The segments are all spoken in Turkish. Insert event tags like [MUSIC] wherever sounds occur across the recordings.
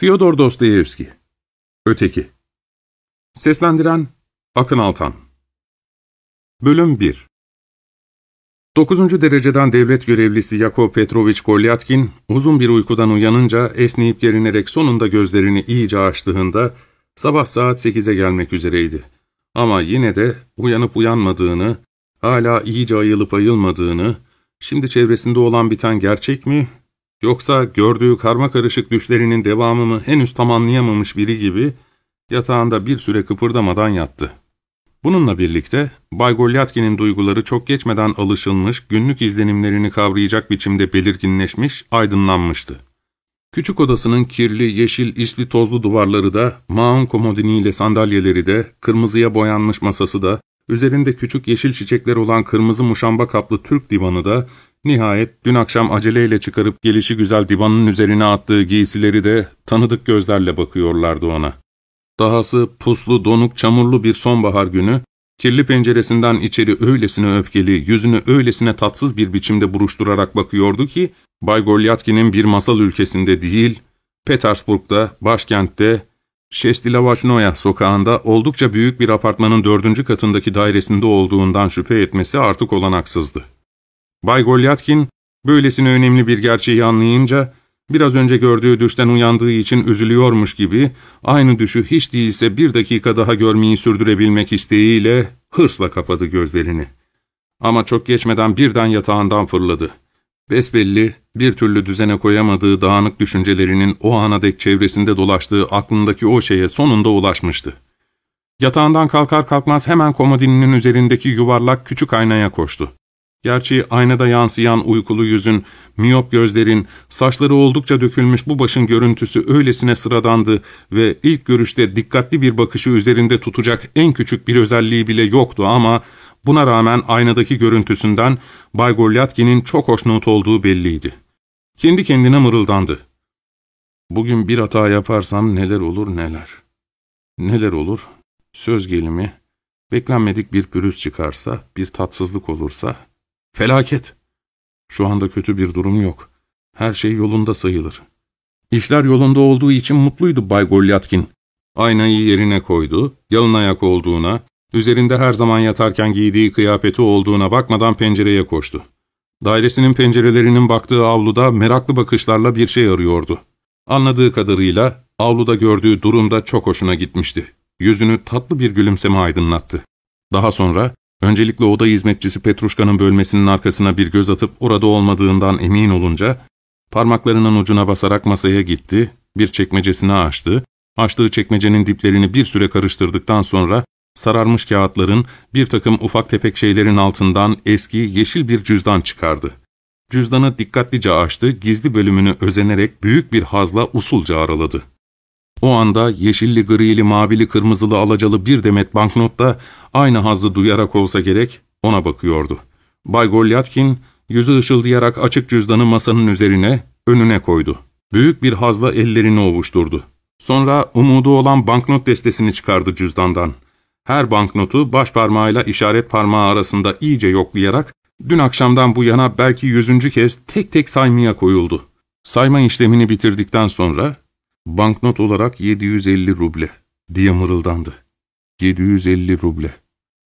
Fyodor Dostoyevski. Öteki. Seslendiren Akın Altan. Bölüm 1 Dokuzuncu dereceden devlet görevlisi Yakov Petrovich Golyatkin, uzun bir uykudan uyanınca esneyip gerinerek sonunda gözlerini iyice açtığında, sabah saat sekize gelmek üzereydi. Ama yine de uyanıp uyanmadığını, hala iyice ayılıp ayılmadığını, şimdi çevresinde olan biten gerçek mi, Yoksa gördüğü karma karışık düşlerinin devamını henüz tamamlayamamış biri gibi yatağında bir süre kıpırdamadan yattı. Bununla birlikte Bay Golyatkin'in duyguları çok geçmeden alışılmış, günlük izlenimlerini kavrayacak biçimde belirginleşmiş, aydınlanmıştı. Küçük odasının kirli, yeşil, isli tozlu duvarları da, maun komodiniyle sandalyeleri de, kırmızıya boyanmış masası da, üzerinde küçük yeşil çiçekler olan kırmızı muşamba kaplı Türk divanı da, Nihayet dün akşam aceleyle çıkarıp gelişi güzel divanın üzerine attığı giysileri de tanıdık gözlerle bakıyorlardı ona. Dahası puslu, donuk, çamurlu bir sonbahar günü, kirli penceresinden içeri öylesine öfkeli, yüzünü öylesine tatsız bir biçimde buruşturarak bakıyordu ki, Bay Golyatkin'in bir masal ülkesinde değil, Petersburg'da, başkentte, Şestilavachnoya sokağında oldukça büyük bir apartmanın dördüncü katındaki dairesinde olduğundan şüphe etmesi artık olanaksızdı. Bay Golyatkin, böylesine önemli bir gerçeği anlayınca, biraz önce gördüğü düşten uyandığı için üzülüyormuş gibi, aynı düşü hiç değilse bir dakika daha görmeyi sürdürebilmek isteğiyle hırsla kapadı gözlerini. Ama çok geçmeden birden yatağından fırladı. Besbelli, bir türlü düzene koyamadığı dağınık düşüncelerinin o ana dek çevresinde dolaştığı aklındaki o şeye sonunda ulaşmıştı. Yatağından kalkar kalkmaz hemen komodinin üzerindeki yuvarlak küçük aynaya koştu. Gerçi aynada yansıyan uykulu yüzün, miyop gözlerin, saçları oldukça dökülmüş bu başın görüntüsü öylesine sıradandı ve ilk görüşte dikkatli bir bakışı üzerinde tutacak en küçük bir özelliği bile yoktu ama buna rağmen aynadaki görüntüsünden Bay Golyatkin'in çok hoşnut olduğu belliydi. Kendi kendine mırıldandı. Bugün bir hata yaparsam neler olur neler. Neler olur? Söz gelimi, beklenmedik bir pürüz çıkarsa, bir tatsızlık olursa, Felaket. Şu anda kötü bir durum yok. Her şey yolunda sayılır. İşler yolunda olduğu için mutluydu Bay Golyatkin. Aynayı yerine koydu, yalın ayak olduğuna, üzerinde her zaman yatarken giydiği kıyafeti olduğuna bakmadan pencereye koştu. Dairesinin pencerelerinin baktığı avluda meraklı bakışlarla bir şey arıyordu. Anladığı kadarıyla avluda gördüğü durumda çok hoşuna gitmişti. Yüzünü tatlı bir gülümseme aydınlattı. Daha sonra Öncelikle oda hizmetçisi Petruşka'nın bölmesinin arkasına bir göz atıp orada olmadığından emin olunca, parmaklarının ucuna basarak masaya gitti, bir çekmecesini açtı, açtığı çekmecenin diplerini bir süre karıştırdıktan sonra, sararmış kağıtların, bir takım ufak tefek şeylerin altından eski yeşil bir cüzdan çıkardı. Cüzdanı dikkatlice açtı, gizli bölümünü özenerek büyük bir hazla usulca araladı. O anda yeşilli, grili, mavili, kırmızılı, alacalı bir demet banknot da aynı hazzı duyarak olsa gerek ona bakıyordu. Bay Golyatkin yüzü ışıldayarak açık cüzdanı masanın üzerine, önüne koydu. Büyük bir hazla ellerini ovuşturdu. Sonra umudu olan banknot destesini çıkardı cüzdandan. Her banknotu baş parmağıyla işaret parmağı arasında iyice yoklayarak dün akşamdan bu yana belki yüzüncü kez tek tek saymaya koyuldu. Sayma işlemini bitirdikten sonra Banknot olarak 750 ruble diye mırıldandı. 750 ruble.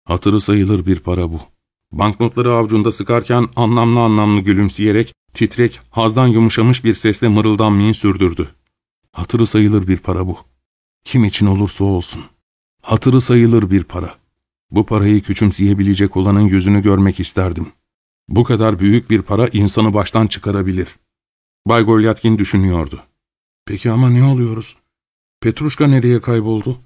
Hatırı sayılır bir para bu. Banknotları avucunda sıkarken anlamlı anlamlı gülümseyerek, titrek, hazdan yumuşamış bir sesle mırıldanmayı sürdürdü. Hatırı sayılır bir para bu. Kim için olursa olsun. Hatırı sayılır bir para. Bu parayı küçümseyebilecek olanın yüzünü görmek isterdim. Bu kadar büyük bir para insanı baştan çıkarabilir. Bay Golyatkin düşünüyordu. Peki ama ne oluyoruz? Petruşka nereye kayboldu?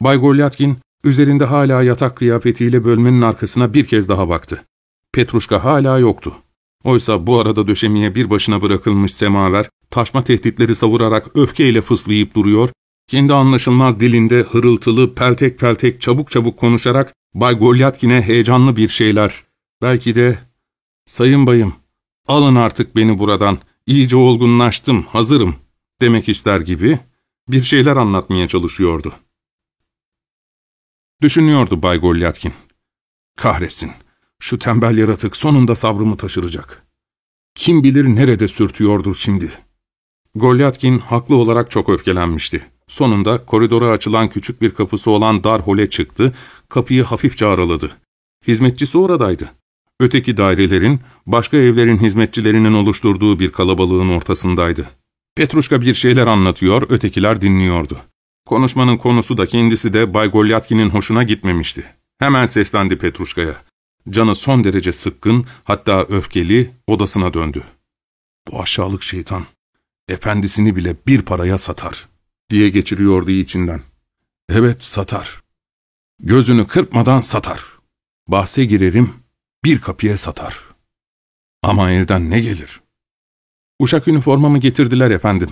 Bay Golyatkin, üzerinde hala yatak kıyafetiyle bölmenin arkasına bir kez daha baktı. Petruşka hala yoktu. Oysa bu arada döşemeye bir başına bırakılmış semaver, taşma tehditleri savurarak öfkeyle fıslayıp duruyor, kendi anlaşılmaz dilinde hırıltılı, peltek peltek, çabuk çabuk konuşarak Bay Golyatkin'e heyecanlı bir şeyler, belki de ''Sayın bayım, alın artık beni buradan, iyice olgunlaştım, hazırım.'' Demek ister gibi bir şeyler anlatmaya çalışıyordu. Düşünüyordu Bay Golyatkin. Kahretsin, şu tembel yaratık sonunda sabrımı taşıracak. Kim bilir nerede sürtüyordur şimdi. Golyatkin haklı olarak çok öfkelenmişti. Sonunda koridora açılan küçük bir kapısı olan dar hole çıktı, kapıyı hafifçe araladı. Hizmetçisi oradaydı. Öteki dairelerin, başka evlerin hizmetçilerinin oluşturduğu bir kalabalığın ortasındaydı. Petruşka bir şeyler anlatıyor, ötekiler dinliyordu. Konuşmanın konusu da kendisi de Bay Golyatkin'in hoşuna gitmemişti. Hemen seslendi Petruşka'ya. Canı son derece sıkkın, hatta öfkeli, odasına döndü. ''Bu aşağılık şeytan, efendisini bile bir paraya satar.'' diye geçiriyordu içinden. ''Evet, satar. Gözünü kırpmadan satar. Bahse girerim, bir kapıya satar. Ama elden ne gelir? Uşak üniformamı getirdiler efendim.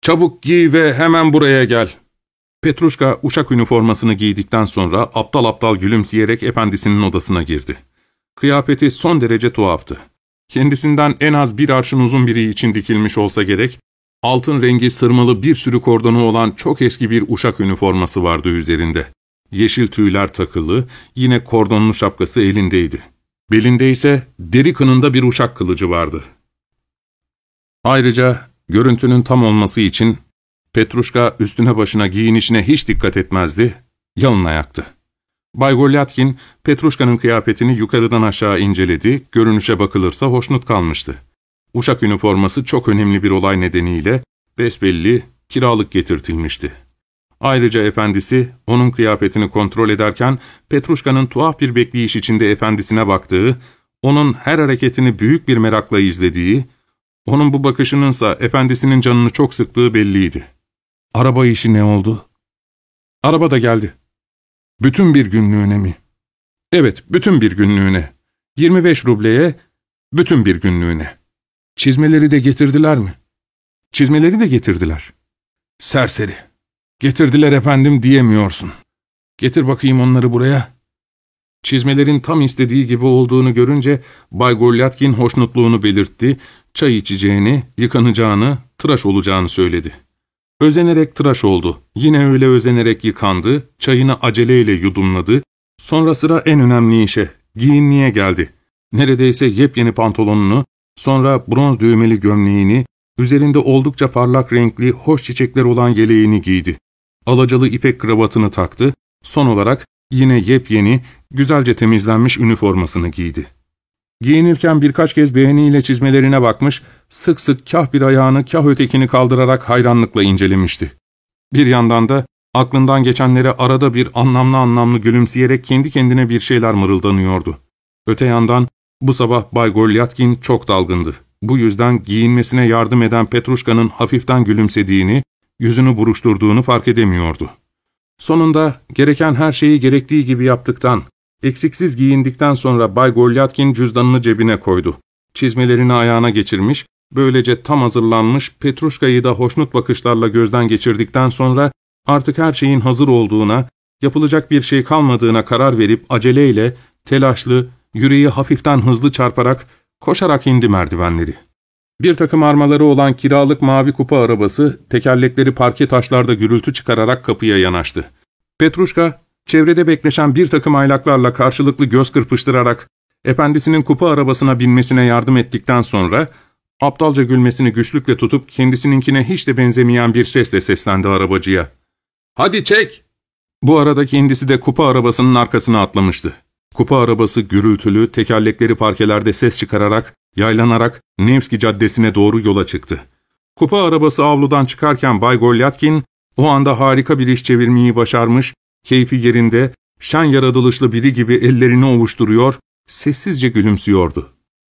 Çabuk giy ve hemen buraya gel. Petruşka uşak üniformasını giydikten sonra aptal aptal gülümseyerek efendisinin odasına girdi. Kıyafeti son derece tuhaftı. Kendisinden en az bir arşın uzun biri için dikilmiş olsa gerek, altın rengi sırmalı bir sürü kordonu olan çok eski bir uşak üniforması vardı üzerinde. Yeşil tüyler takılı, yine kordonlu şapkası elindeydi. Belinde ise deri kınında bir uşak kılıcı vardı. Ayrıca görüntünün tam olması için Petruşka üstüne başına giyinişine hiç dikkat etmezdi, yalın ayaktı. Bay Golyatkin, Petruşka'nın kıyafetini yukarıdan aşağı inceledi, görünüşe bakılırsa hoşnut kalmıştı. Uşak üniforması çok önemli bir olay nedeniyle besbelli kiralık getirtilmişti. Ayrıca efendisi, onun kıyafetini kontrol ederken Petruşka'nın tuhaf bir bekleyiş içinde efendisine baktığı, onun her hareketini büyük bir merakla izlediği, onun bu bakışınınsa efendisinin canını çok sıktığı belliydi. Araba işi ne oldu? Araba da geldi. Bütün bir günlüğüne mi? Evet, bütün bir günlüğüne. 25 rubleye, bütün bir günlüğüne. Çizmeleri de getirdiler mi? Çizmeleri de getirdiler. Serseri. Getirdiler efendim diyemiyorsun. Getir bakayım onları buraya. Çizmelerin tam istediği gibi olduğunu görünce Bay Golyatkin hoşnutluğunu belirtti, çay içeceğini, yıkanacağını, tıraş olacağını söyledi. Özenerek tıraş oldu. Yine öyle özenerek yıkandı, çayını aceleyle yudumladı. Sonra sıra en önemli işe, giyinliğe geldi. Neredeyse yepyeni pantolonunu, sonra bronz düğmeli gömleğini, üzerinde oldukça parlak renkli, hoş çiçekler olan yeleğini giydi. Alacalı ipek kravatını taktı, son olarak yine yepyeni, güzelce temizlenmiş üniformasını giydi. Giyinirken birkaç kez beğeniyle çizmelerine bakmış, sık sık kah bir ayağını kah ötekini kaldırarak hayranlıkla incelemişti. Bir yandan da aklından geçenlere arada bir anlamlı anlamlı gülümseyerek kendi kendine bir şeyler mırıldanıyordu. Öte yandan bu sabah Bay Golyatkin çok dalgındı. Bu yüzden giyinmesine yardım eden Petruşka'nın hafiften gülümsediğini, yüzünü buruşturduğunu fark edemiyordu. Sonunda gereken her şeyi gerektiği gibi yaptıktan, eksiksiz giyindikten sonra Bay Golyatkin cüzdanını cebine koydu. Çizmelerini ayağına geçirmiş, böylece tam hazırlanmış Petruşka'yı da hoşnut bakışlarla gözden geçirdikten sonra artık her şeyin hazır olduğuna, yapılacak bir şey kalmadığına karar verip aceleyle, telaşlı, yüreği hafiften hızlı çarparak, koşarak indi merdivenleri. Bir takım armaları olan kiralık mavi kupa arabası, tekerlekleri parke taşlarda gürültü çıkararak kapıya yanaştı. Petruşka, çevrede bekleşen bir takım aylaklarla karşılıklı göz kırpıştırarak, efendisinin kupa arabasına binmesine yardım ettikten sonra, aptalca gülmesini güçlükle tutup kendisininkine hiç de benzemeyen bir sesle seslendi arabacıya. ''Hadi çek!'' Bu arada kendisi de kupa arabasının arkasına atlamıştı. Kupa arabası gürültülü, tekerlekleri parkelerde ses çıkararak, yaylanarak Nevski Caddesi'ne doğru yola çıktı. Kupa arabası avludan çıkarken Bay Golyatkin, o anda harika bir iş çevirmeyi başarmış, keyfi yerinde, şen yaratılışlı biri gibi ellerini ovuşturuyor, sessizce gülümsüyordu.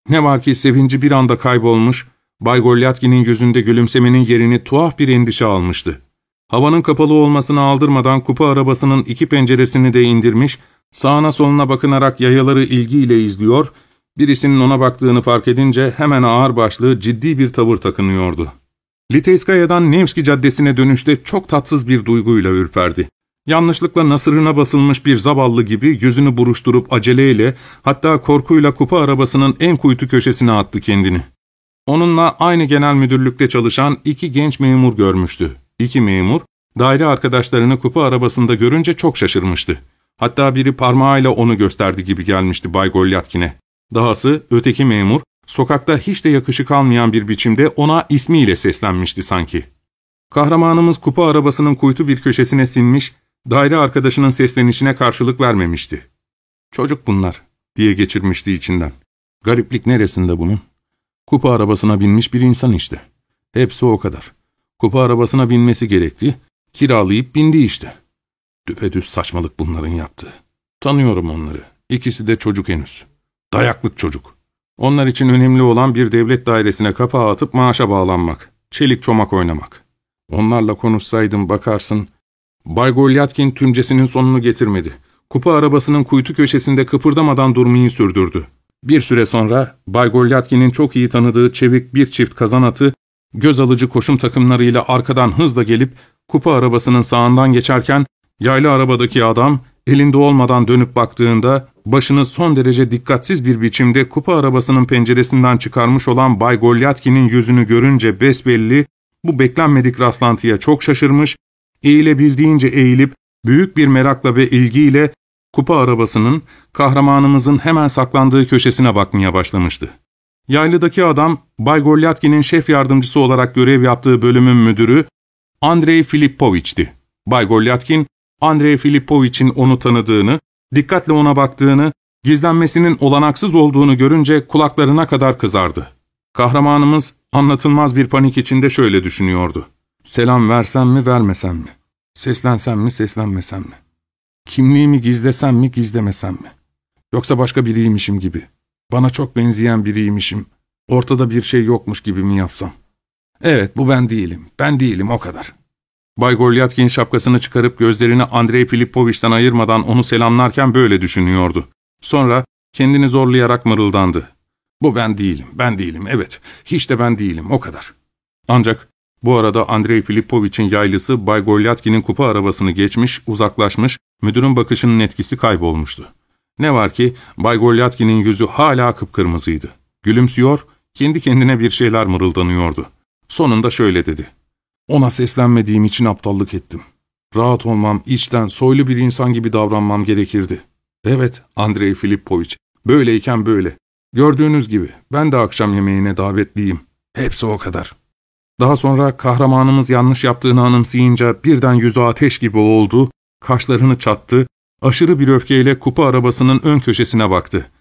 Ne var ki sevinci bir anda kaybolmuş, Bay Golyatkin'in yüzünde gülümsemenin yerini tuhaf bir endişe almıştı. Havanın kapalı olmasını aldırmadan kupa arabasının iki penceresini de indirmiş, Sağına soluna bakınarak yayaları ilgiyle izliyor, birisinin ona baktığını fark edince hemen ağır başlı ciddi bir tavır takınıyordu. Liteyskaya'dan Nevski Caddesi'ne dönüşte çok tatsız bir duyguyla ürperdi. Yanlışlıkla nasırına basılmış bir zavallı gibi yüzünü buruşturup aceleyle, hatta korkuyla kupa arabasının en kuytu köşesine attı kendini. Onunla aynı genel müdürlükte çalışan iki genç memur görmüştü. İki memur, daire arkadaşlarını kupa arabasında görünce çok şaşırmıştı. Hatta biri parmağıyla onu gösterdi gibi gelmişti Bay Golyatkin'e. Dahası öteki memur, sokakta hiç de yakışık almayan bir biçimde ona ismiyle seslenmişti sanki. Kahramanımız kupa arabasının kuytu bir köşesine sinmiş, daire arkadaşının seslenişine karşılık vermemişti. Çocuk bunlar, diye geçirmişti içinden. Gariplik neresinde bunun? Kupa arabasına binmiş bir insan işte. Hepsi o kadar. Kupa arabasına binmesi gerekti, kiralayıp bindi işte. Düpedüz saçmalık bunların yaptığı. Tanıyorum onları. İkisi de çocuk henüz. Dayaklık çocuk. Onlar için önemli olan bir devlet dairesine kapağı atıp maaşa bağlanmak. Çelik çomak oynamak. Onlarla konuşsaydım bakarsın. Bay Golyatkin tümcesinin sonunu getirmedi. Kupa arabasının kuytu köşesinde kıpırdamadan durmayı sürdürdü. Bir süre sonra Bay Golyatkin'in çok iyi tanıdığı çevik bir çift kazan atı, göz alıcı koşum takımlarıyla arkadan hızla gelip kupa arabasının sağından geçerken yaylı arabadaki adam elinde olmadan dönüp baktığında başını son derece dikkatsiz bir biçimde kupa arabasının penceresinden çıkarmış olan Bay Golyatkin'in yüzünü görünce besbelli, bu beklenmedik rastlantıya çok şaşırmış, eğilebildiğince eğilip büyük bir merakla ve ilgiyle kupa arabasının kahramanımızın hemen saklandığı köşesine bakmaya başlamıştı. Yaylıdaki adam, Bay Golyatkin'in şef yardımcısı olarak görev yaptığı bölümün müdürü Andrei Filipoviç'ti. Bay Golyatkin, Andrei Filipoviç'in onu tanıdığını, dikkatle ona baktığını, gizlenmesinin olanaksız olduğunu görünce kulaklarına kadar kızardı. Kahramanımız anlatılmaz bir panik içinde şöyle düşünüyordu. Selam versem mi vermesem mi? Seslensem mi seslenmesem mi? Kimliğimi gizlesem mi gizlemesem mi? Yoksa başka biriymişim gibi. Bana çok benzeyen biriymişim. Ortada bir şey yokmuş gibi mi yapsam? Evet bu ben değilim. Ben değilim o kadar. Bay Golyatkin şapkasını çıkarıp gözlerini Andrei Filipovich'ten ayırmadan onu selamlarken böyle düşünüyordu. Sonra kendini zorlayarak mırıldandı. Bu ben değilim, ben değilim, evet. Hiç de ben değilim, o kadar. Ancak bu arada Andrei Filipovich'in yaylısı Bay Golyatkin'in kupa arabasını geçmiş, uzaklaşmış, müdürün bakışının etkisi kaybolmuştu. Ne var ki Bay Golyatkin'in yüzü hala kıpkırmızıydı. Gülümsüyor, kendi kendine bir şeyler mırıldanıyordu. Sonunda şöyle dedi. Ona seslenmediğim için aptallık ettim. Rahat olmam, içten, soylu bir insan gibi davranmam gerekirdi. Evet, Andrei Filipovich, böyleyken böyle. Gördüğünüz gibi ben de akşam yemeğine davetliyim. Hepsi o kadar. Daha sonra kahramanımız yanlış yaptığını anımsayınca birden yüzü ateş gibi oldu, kaşlarını çattı, aşırı bir öfkeyle kupa arabasının ön köşesine baktı.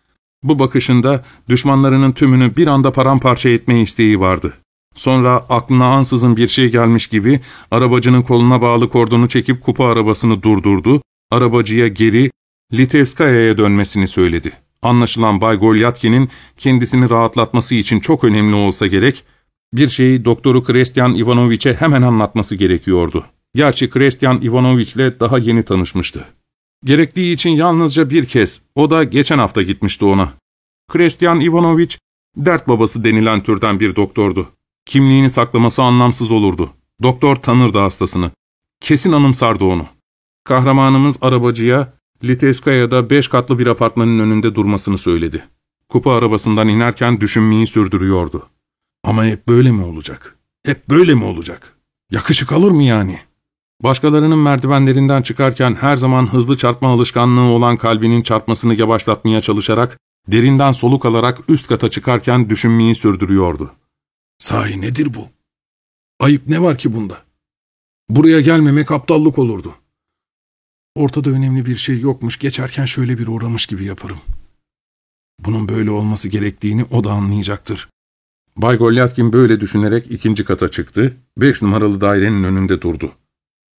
Bu bakışında düşmanlarının tümünü bir anda paramparça etme isteği vardı. Sonra aklına ansızın bir şey gelmiş gibi arabacının koluna bağlı kordonu çekip kupa arabasını durdurdu, arabacıya geri Litevskaya'ya dönmesini söyledi. Anlaşılan Bay Golyatkin'in kendisini rahatlatması için çok önemli olsa gerek, bir şeyi doktoru Krestyan Ivanoviç'e hemen anlatması gerekiyordu. Gerçi Krestyan Ivanoviç'le daha yeni tanışmıştı. Gerektiği için yalnızca bir kez, o da geçen hafta gitmişti ona. Krestyan Ivanoviç, dert babası denilen türden bir doktordu. Kimliğini saklaması anlamsız olurdu. Doktor tanırdı hastasını. Kesin anımsardı onu. Kahramanımız arabacıya, Liteskaya'da beş katlı bir apartmanın önünde durmasını söyledi. Kupa arabasından inerken düşünmeyi sürdürüyordu. Ama hep böyle mi olacak? Hep böyle mi olacak? Yakışık alır mı yani? Başkalarının merdivenlerinden çıkarken her zaman hızlı çarpma alışkanlığı olan kalbinin çarpmasını yavaşlatmaya çalışarak, derinden soluk alarak üst kata çıkarken düşünmeyi sürdürüyordu. Sahi nedir bu? Ayıp ne var ki bunda? Buraya gelmemek aptallık olurdu. Ortada önemli bir şey yokmuş, geçerken şöyle bir uğramış gibi yaparım. Bunun böyle olması gerektiğini o da anlayacaktır. Bay Golyatkin böyle düşünerek ikinci kata çıktı, beş numaralı dairenin önünde durdu.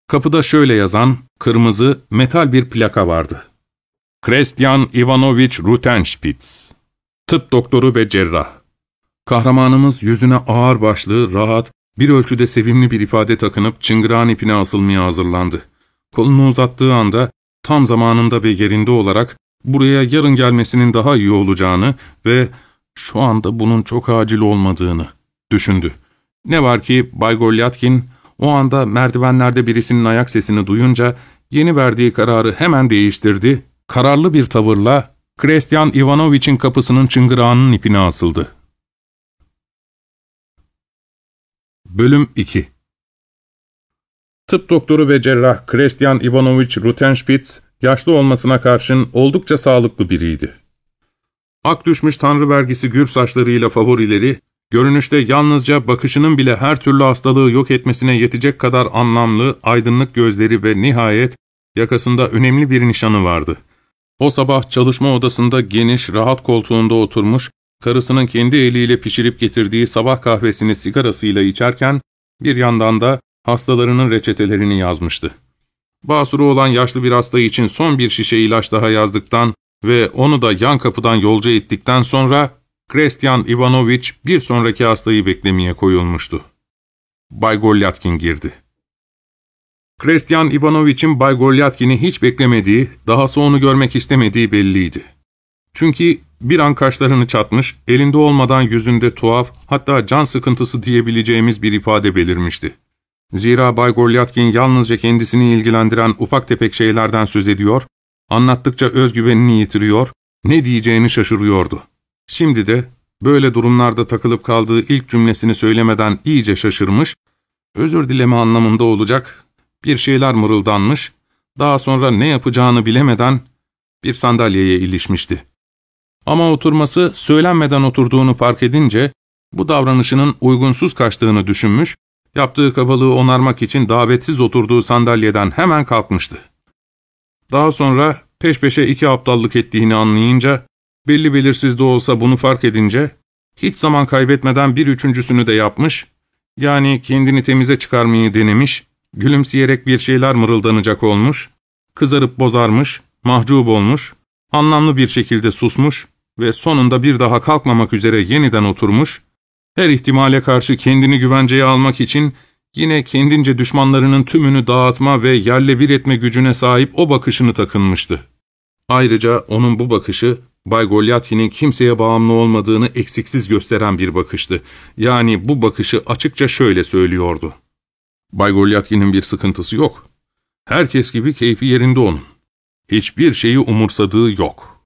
Kapıda şöyle yazan, kırmızı, metal bir plaka vardı. Krestyan Ivanovich Rutenspitz, tıp doktoru ve cerrah. Kahramanımız yüzüne ağır başlı, rahat, bir ölçüde sevimli bir ifade takınıp çıngırağın ipine asılmaya hazırlandı. Kolunu uzattığı anda tam zamanında ve yerinde olarak buraya yarın gelmesinin daha iyi olacağını ve şu anda bunun çok acil olmadığını düşündü. Ne var ki Bay Golyatkin o anda merdivenlerde birisinin ayak sesini duyunca yeni verdiği kararı hemen değiştirdi, kararlı bir tavırla Krestyan Ivanovich'in kapısının çıngırağının ipine asıldı. Bölüm 2 Tıp doktoru ve cerrah Krestyan Ivanovich Rutenspitz, yaşlı olmasına karşın oldukça sağlıklı biriydi. Ak düşmüş tanrı vergisi gür saçlarıyla favorileri, görünüşte yalnızca bakışının bile her türlü hastalığı yok etmesine yetecek kadar anlamlı, aydınlık gözleri ve nihayet yakasında önemli bir nişanı vardı. O sabah çalışma odasında geniş, rahat koltuğunda oturmuş, karısının kendi eliyle pişirip getirdiği sabah kahvesini sigarasıyla içerken, bir yandan da hastalarının reçetelerini yazmıştı. Basuru olan yaşlı bir hasta için son bir şişe ilaç daha yazdıktan ve onu da yan kapıdan yolcu ettikten sonra Christian Ivanovich bir sonraki hastayı beklemeye koyulmuştu. Bay Golyatkin girdi. Christian Ivanovich'in Bay Golyatkin'i hiç beklemediği, dahası onu görmek istemediği belliydi. Çünkü bir an kaşlarını çatmış, elinde olmadan yüzünde tuhaf, hatta can sıkıntısı diyebileceğimiz bir ifade belirmişti. Zira Bay Golyatkin yalnızca kendisini ilgilendiren ufak tefek şeylerden söz ediyor, anlattıkça özgüvenini yitiriyor, ne diyeceğini şaşırıyordu. Şimdi de böyle durumlarda takılıp kaldığı ilk cümlesini söylemeden iyice şaşırmış, özür dileme anlamında olacak, bir şeyler mırıldanmış, daha sonra ne yapacağını bilemeden bir sandalyeye ilişmişti. Ama oturması söylenmeden oturduğunu fark edince, bu davranışının uygunsuz kaçtığını düşünmüş, yaptığı kabalığı onarmak için davetsiz oturduğu sandalyeden hemen kalkmıştı. Daha sonra peş peşe iki aptallık ettiğini anlayınca, belli belirsiz de olsa bunu fark edince, hiç zaman kaybetmeden bir üçüncüsünü de yapmış, yani kendini temize çıkarmayı denemiş, gülümseyerek bir şeyler mırıldanacak olmuş, kızarıp bozarmış, mahcup olmuş, anlamlı bir şekilde susmuş ve sonunda bir daha kalkmamak üzere yeniden oturmuş, her ihtimale karşı kendini güvenceye almak için yine kendince düşmanlarının tümünü dağıtma ve yerle bir etme gücüne sahip o bakışını takınmıştı. Ayrıca onun bu bakışı, Bay Golyatkin'in kimseye bağımlı olmadığını eksiksiz gösteren bir bakıştı. Yani bu bakışı açıkça şöyle söylüyordu. Bay Golyatkin'in bir sıkıntısı yok. Herkes gibi keyfi yerinde onun. Hiçbir şeyi umursadığı yok.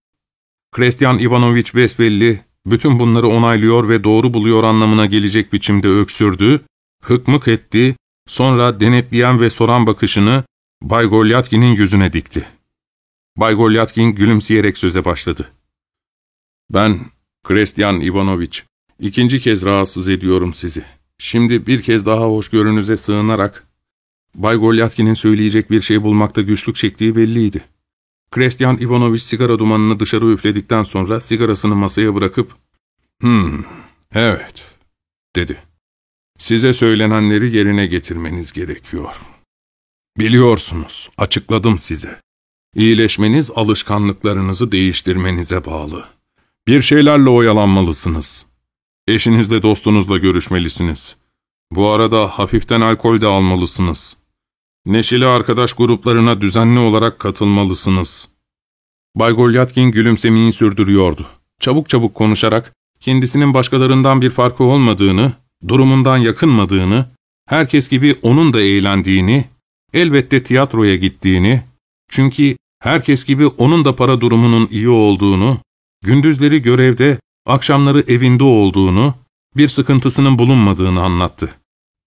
Christian Ivanovich besbelli, bütün bunları onaylıyor ve doğru buluyor anlamına gelecek biçimde öksürdü, hıkmık etti, sonra denetleyen ve soran bakışını Bay Golyatkin'in yüzüne dikti. Bay Golyatkin gülümseyerek söze başladı. ''Ben, Christian Ivanovich, ikinci kez rahatsız ediyorum sizi. Şimdi bir kez daha hoşgörünüze sığınarak, Bay Golyatkin'in söyleyecek bir şey bulmakta güçlük çektiği belliydi. Christian Ivanovich sigara dumanını dışarı üfledikten sonra sigarasını masaya bırakıp, ''Hmm, evet.'' dedi. ''Size söylenenleri yerine getirmeniz gerekiyor. Biliyorsunuz, açıkladım size. İyileşmeniz alışkanlıklarınızı değiştirmenize bağlı. Bir şeylerle oyalanmalısınız. Eşinizle dostunuzla görüşmelisiniz. Bu arada hafiften alkol de almalısınız. Neşeli arkadaş gruplarına düzenli olarak katılmalısınız. Bay Golyatkin gülümsemeyi sürdürüyordu. Çabuk çabuk konuşarak, kendisinin başkalarından bir farkı olmadığını, durumundan yakınmadığını, herkes gibi onun da eğlendiğini, elbette tiyatroya gittiğini, çünkü herkes gibi onun da para durumunun iyi olduğunu, gündüzleri görevde, akşamları evinde olduğunu, bir sıkıntısının bulunmadığını anlattı.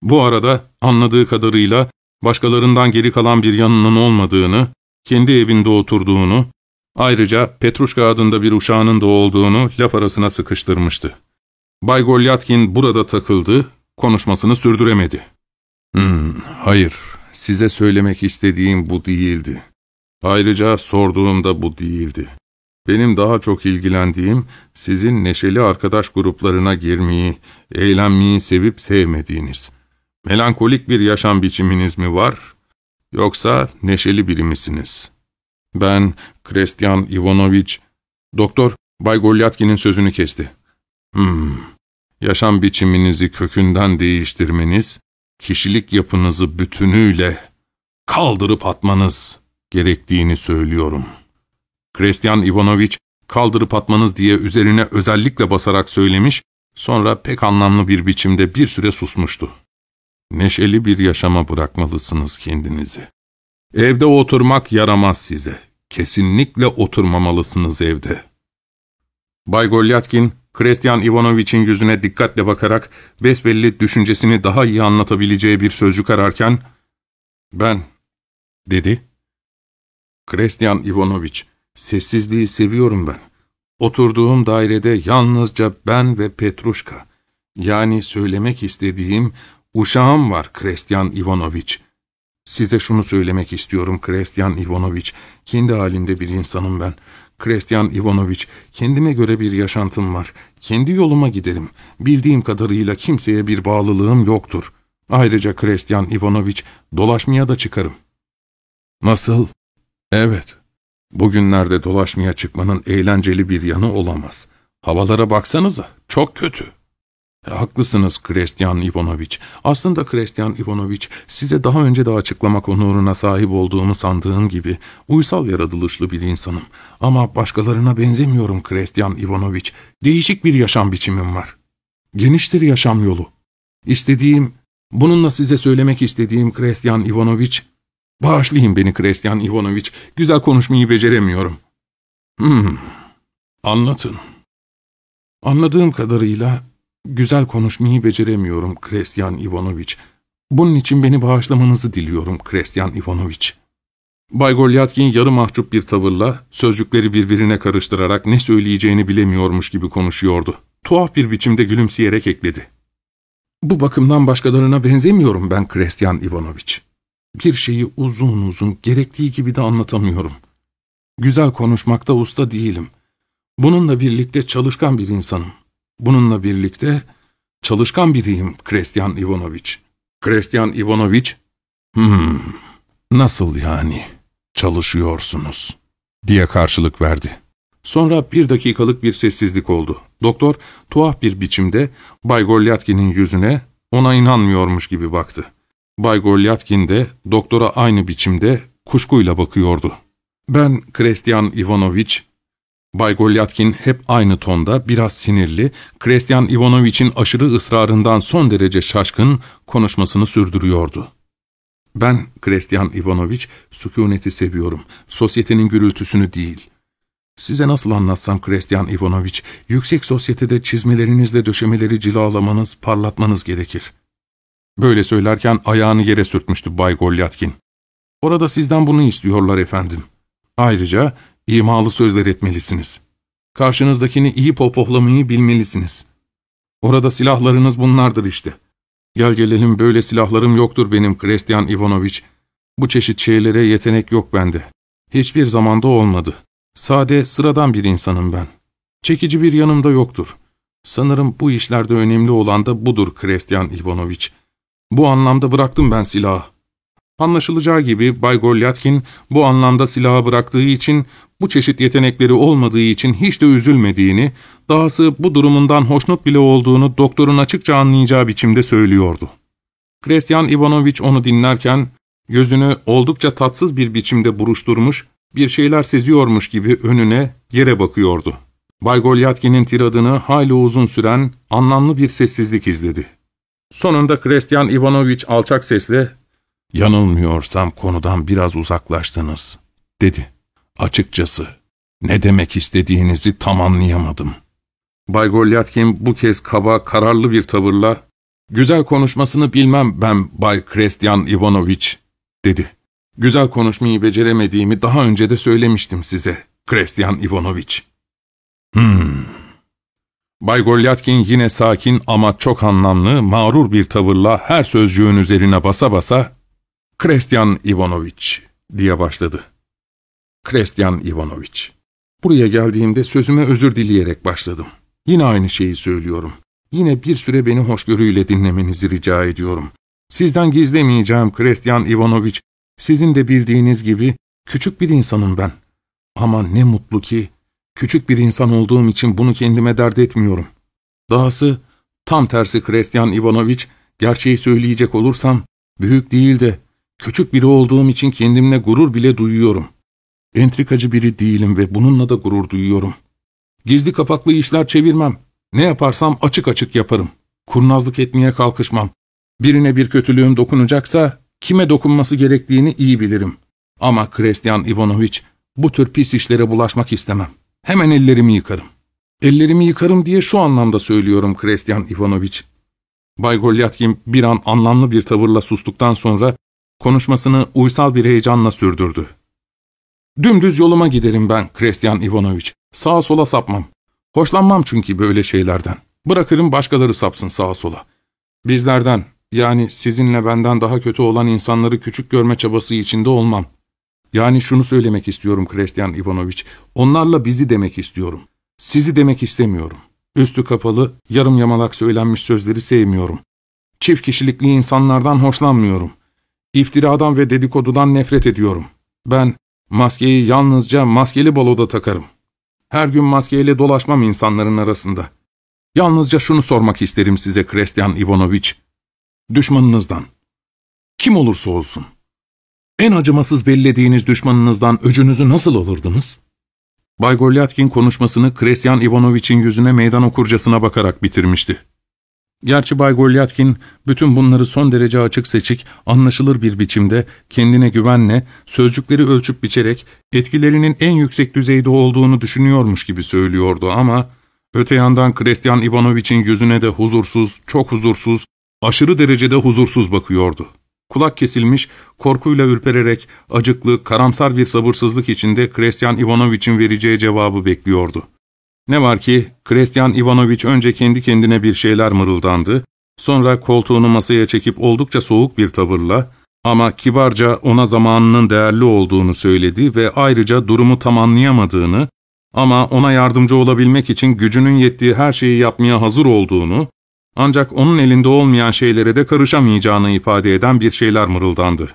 Bu arada anladığı kadarıyla başkalarından geri kalan bir yanının olmadığını, kendi evinde oturduğunu, ayrıca Petruşka adında bir uşağının da olduğunu laf arasına sıkıştırmıştı. Bay Golyatkin burada takıldı, konuşmasını sürdüremedi. Hmm, hayır, size söylemek istediğim bu değildi. Ayrıca sorduğum da bu değildi. Benim daha çok ilgilendiğim sizin neşeli arkadaş gruplarına girmeyi, eğlenmeyi sevip sevmediğiniz. Melankolik bir yaşam biçiminiz mi var? Yoksa neşeli biri misiniz? Ben, Christian Ivanovich, doktor Bay Golyatkin'in sözünü kesti. Hmm, yaşam biçiminizi kökünden değiştirmeniz, kişilik yapınızı bütünüyle kaldırıp atmanız gerektiğini söylüyorum. Christian Ivanovich, kaldırıp atmanız diye üzerine özellikle basarak söylemiş, sonra pek anlamlı bir biçimde bir süre susmuştu. Neşeli bir yaşama bırakmalısınız kendinizi. Evde oturmak yaramaz size. Kesinlikle oturmamalısınız evde. Bay Golyatkin, Christian Ivanovich'in yüzüne dikkatle bakarak besbelli düşüncesini daha iyi anlatabileceği bir sözcük ararken, ''Ben'' dedi. ''Christian Ivanovich, sessizliği seviyorum ben. Oturduğum dairede yalnızca ben ve Petruşka. Yani söylemek istediğim uşağım var Krestyan Ivanoviç. Size şunu söylemek istiyorum Krestyan Ivanoviç. Kendi halinde bir insanım ben. Krestyan Ivanoviç, kendime göre bir yaşantım var. Kendi yoluma giderim. Bildiğim kadarıyla kimseye bir bağlılığım yoktur. Ayrıca Krestyan Ivanoviç, dolaşmaya da çıkarım. Nasıl? Evet. Bugünlerde dolaşmaya çıkmanın eğlenceli bir yanı olamaz. Havalara baksanıza, çok kötü. E, haklısınız Krestyan Ivanoviç. Aslında Krestyan Ivanoviç, size daha önce de açıklamak onuruna sahip olduğumu sandığım gibi uysal yaratılışlı bir insanım. Ama başkalarına benzemiyorum Krestyan Ivanoviç. Değişik bir yaşam biçimim var. Geniştir yaşam yolu. İstediğim, bununla size söylemek istediğim Krestyan Ivanoviç, bağışlayın beni Krestyan Ivanoviç, güzel konuşmayı beceremiyorum. Hmm, anlatın. Anladığım kadarıyla Güzel konuşmayı beceremiyorum Kresyan Ivanoviç. Bunun için beni bağışlamanızı diliyorum Kresyan Ivanoviç. Bay Golyatkin yarı mahcup bir tavırla, sözcükleri birbirine karıştırarak ne söyleyeceğini bilemiyormuş gibi konuşuyordu. Tuhaf bir biçimde gülümseyerek ekledi. Bu bakımdan başkalarına benzemiyorum ben Kresyan Ivanoviç. Bir şeyi uzun uzun, gerektiği gibi de anlatamıyorum. Güzel konuşmakta usta değilim. Bununla birlikte çalışkan bir insanım. Bununla birlikte çalışkan biriyim Krestyan Ivanoviç. Krestyan Ivanoviç, hmm, nasıl yani çalışıyorsunuz diye karşılık verdi. Sonra bir dakikalık bir sessizlik oldu. Doktor tuhaf bir biçimde Bay Golyatkin'in yüzüne ona inanmıyormuş gibi baktı. Bay Golyatkin de doktora aynı biçimde kuşkuyla bakıyordu. Ben Krestyan Ivanoviç Bay Golyatkin hep aynı tonda, biraz sinirli, Kresyan Ivanoviç'in aşırı ısrarından son derece şaşkın konuşmasını sürdürüyordu. Ben, Kresyan Ivanoviç, sükuneti seviyorum, sosyetenin gürültüsünü değil. Size nasıl anlatsam Kresyan Ivanoviç, yüksek sosyetede çizmelerinizle döşemeleri cilalamanız, parlatmanız gerekir. Böyle söylerken ayağını yere sürtmüştü Bay Golyatkin. Orada sizden bunu istiyorlar efendim. Ayrıca imalı sözler etmelisiniz. Karşınızdakini iyi popohlamayı bilmelisiniz. Orada silahlarınız bunlardır işte. Gel gelelim böyle silahlarım yoktur benim Krestyan Ivanoviç. Bu çeşit şeylere yetenek yok bende. Hiçbir zamanda olmadı. Sade, sıradan bir insanım ben. Çekici bir yanım da yoktur. Sanırım bu işlerde önemli olan da budur Krestyan Ivanoviç. Bu anlamda bıraktım ben silahı. Anlaşılacağı gibi Bay Golyatkin bu anlamda silahı bıraktığı için bu çeşit yetenekleri olmadığı için hiç de üzülmediğini, dahası bu durumundan hoşnut bile olduğunu doktorun açıkça anlayacağı biçimde söylüyordu. Kresyan Ivanoviç onu dinlerken, gözünü oldukça tatsız bir biçimde buruşturmuş, bir şeyler seziyormuş gibi önüne, yere bakıyordu. Bay Golyatkin'in tiradını hayli uzun süren, anlamlı bir sessizlik izledi. Sonunda Kresyan Ivanoviç alçak sesle, ''Yanılmıyorsam konudan biraz uzaklaştınız.'' dedi. Açıkçası ne demek istediğinizi tam anlayamadım. Bay Golyatkin bu kez kaba, kararlı bir tavırla, ''Güzel konuşmasını bilmem ben Bay Krestyan Ivanoviç.'' dedi. ''Güzel konuşmayı beceremediğimi daha önce de söylemiştim size, Krestyan Ivanoviç.'' Hmm. Bay Golyatkin yine sakin ama çok anlamlı, mağrur bir tavırla her sözcüğün üzerine basa basa, ''Krestyan Ivanoviç.'' diye başladı. Krestyan Ivanoviç. Buraya geldiğimde sözüme özür dileyerek başladım. Yine aynı şeyi söylüyorum. Yine bir süre beni hoşgörüyle dinlemenizi rica ediyorum. Sizden gizlemeyeceğim Krestyan Ivanoviç. Sizin de bildiğiniz gibi küçük bir insanım ben. Ama ne mutlu ki küçük bir insan olduğum için bunu kendime dert etmiyorum. Dahası tam tersi Krestyan Ivanoviç, gerçeği söyleyecek olursam büyük değil de küçük biri olduğum için kendimle gurur bile duyuyorum.'' Entrikacı biri değilim ve bununla da gurur duyuyorum. Gizli kapaklı işler çevirmem. Ne yaparsam açık açık yaparım. Kurnazlık etmeye kalkışmam. Birine bir kötülüğüm dokunacaksa kime dokunması gerektiğini iyi bilirim. Ama Krestyan Ivanoviç bu tür pis işlere bulaşmak istemem. Hemen ellerimi yıkarım. Ellerimi yıkarım diye şu anlamda söylüyorum Krestyan Ivanoviç. Bay Golyatkin bir an anlamlı bir tavırla sustuktan sonra konuşmasını uysal bir heyecanla sürdürdü. Dümdüz yoluma giderim ben Christian Ivanoviç. Sağa sola sapmam. Hoşlanmam çünkü böyle şeylerden. Bırakırım başkaları sapsın sağa sola. Bizlerden, yani sizinle benden daha kötü olan insanları küçük görme çabası içinde olmam. Yani şunu söylemek istiyorum Christian Ivanoviç, onlarla bizi demek istiyorum. Sizi demek istemiyorum. Üstü kapalı, yarım yamalak söylenmiş sözleri sevmiyorum. Çift kişilikli insanlardan hoşlanmıyorum. İftiradan ve dedikodudan nefret ediyorum. Ben maskeyi yalnızca maskeli baloda takarım. Her gün maskeyle dolaşmam insanların arasında. Yalnızca şunu sormak isterim size Christian Ivanoviç. Düşmanınızdan. Kim olursa olsun. En acımasız bellediğiniz düşmanınızdan öcünüzü nasıl alırdınız? Bay Golyatkin konuşmasını Christian Ivanoviç'in yüzüne meydan okurcasına bakarak bitirmişti. Gerçi Bay Golyatkin bütün bunları son derece açık seçik, anlaşılır bir biçimde, kendine güvenle, sözcükleri ölçüp biçerek etkilerinin en yüksek düzeyde olduğunu düşünüyormuş gibi söylüyordu ama öte yandan Christian Ivanoviç'in yüzüne de huzursuz, çok huzursuz, aşırı derecede huzursuz bakıyordu. Kulak kesilmiş, korkuyla ürpererek, acıklı, karamsar bir sabırsızlık içinde Christian Ivanoviç'in vereceği cevabı bekliyordu. Ne var ki, Christian Ivanoviç önce kendi kendine bir şeyler mırıldandı, sonra koltuğunu masaya çekip oldukça soğuk bir tavırla, ama kibarca ona zamanının değerli olduğunu söyledi ve ayrıca durumu tam anlayamadığını, ama ona yardımcı olabilmek için gücünün yettiği her şeyi yapmaya hazır olduğunu, ancak onun elinde olmayan şeylere de karışamayacağını ifade eden bir şeyler mırıldandı.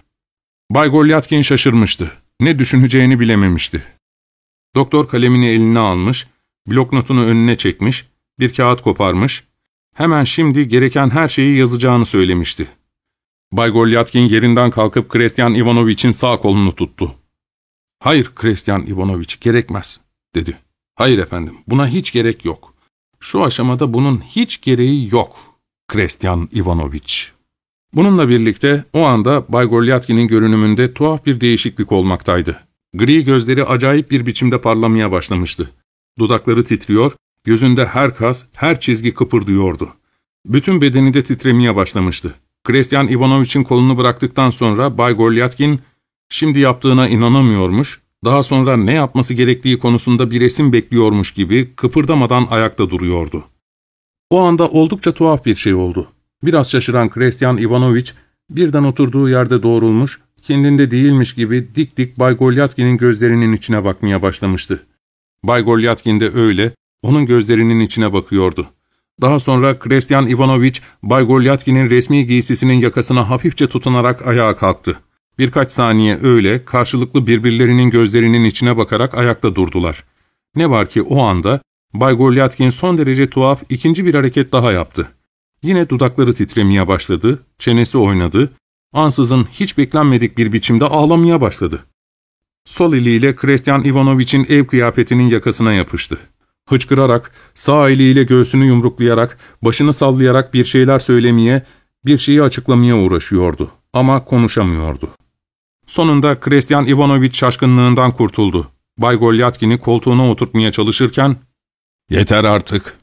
Bay Golyatkin şaşırmıştı. Ne düşüneceğini bilememişti. Doktor kalemini eline almış, bloknotunu önüne çekmiş, bir kağıt koparmış, hemen şimdi gereken her şeyi yazacağını söylemişti. Bay Golyatkin yerinden kalkıp Christian Ivanoviç'in sağ kolunu tuttu. ''Hayır Christian Ivanoviç, gerekmez.'' dedi. ''Hayır efendim, buna hiç gerek yok. Şu aşamada bunun hiç gereği yok, Christian Ivanoviç.'' Bununla birlikte o anda Bay Golyatkin'in görünümünde tuhaf bir değişiklik olmaktaydı. Gri gözleri acayip bir biçimde parlamaya başlamıştı. Dudakları titriyor, gözünde her kas, her çizgi kıpırdıyordu. Bütün bedeni de titremeye başlamıştı. Christian Ivanoviç'in kolunu bıraktıktan sonra Bay Golyatkin, şimdi yaptığına inanamıyormuş, daha sonra ne yapması gerektiği konusunda bir resim bekliyormuş gibi kıpırdamadan ayakta duruyordu. O anda oldukça tuhaf bir şey oldu. Biraz şaşıran Christian Ivanoviç, birden oturduğu yerde doğrulmuş, kendinde değilmiş gibi dik dik Bay Golyatkin'in gözlerinin içine bakmaya başlamıştı. Bay Golyatkin de öyle, onun gözlerinin içine bakıyordu. Daha sonra Christian Ivanoviç, Bay Golyatkin'in resmi giysisinin yakasına hafifçe tutunarak ayağa kalktı. Birkaç saniye öyle, karşılıklı birbirlerinin gözlerinin içine bakarak ayakta durdular. Ne var ki o anda, Bay Golyatkin son derece tuhaf ikinci bir hareket daha yaptı. Yine dudakları titremeye başladı, çenesi oynadı, ansızın hiç beklenmedik bir biçimde ağlamaya başladı. Sol eliyle Christian Ivanoviç'in ev kıyafetinin yakasına yapıştı. Hıçkırarak, sağ eliyle göğsünü yumruklayarak, başını sallayarak bir şeyler söylemeye, bir şeyi açıklamaya uğraşıyordu. Ama konuşamıyordu. Sonunda Christian Ivanoviç şaşkınlığından kurtuldu. Bay Golyatkin'i koltuğuna oturtmaya çalışırken, ''Yeter artık.''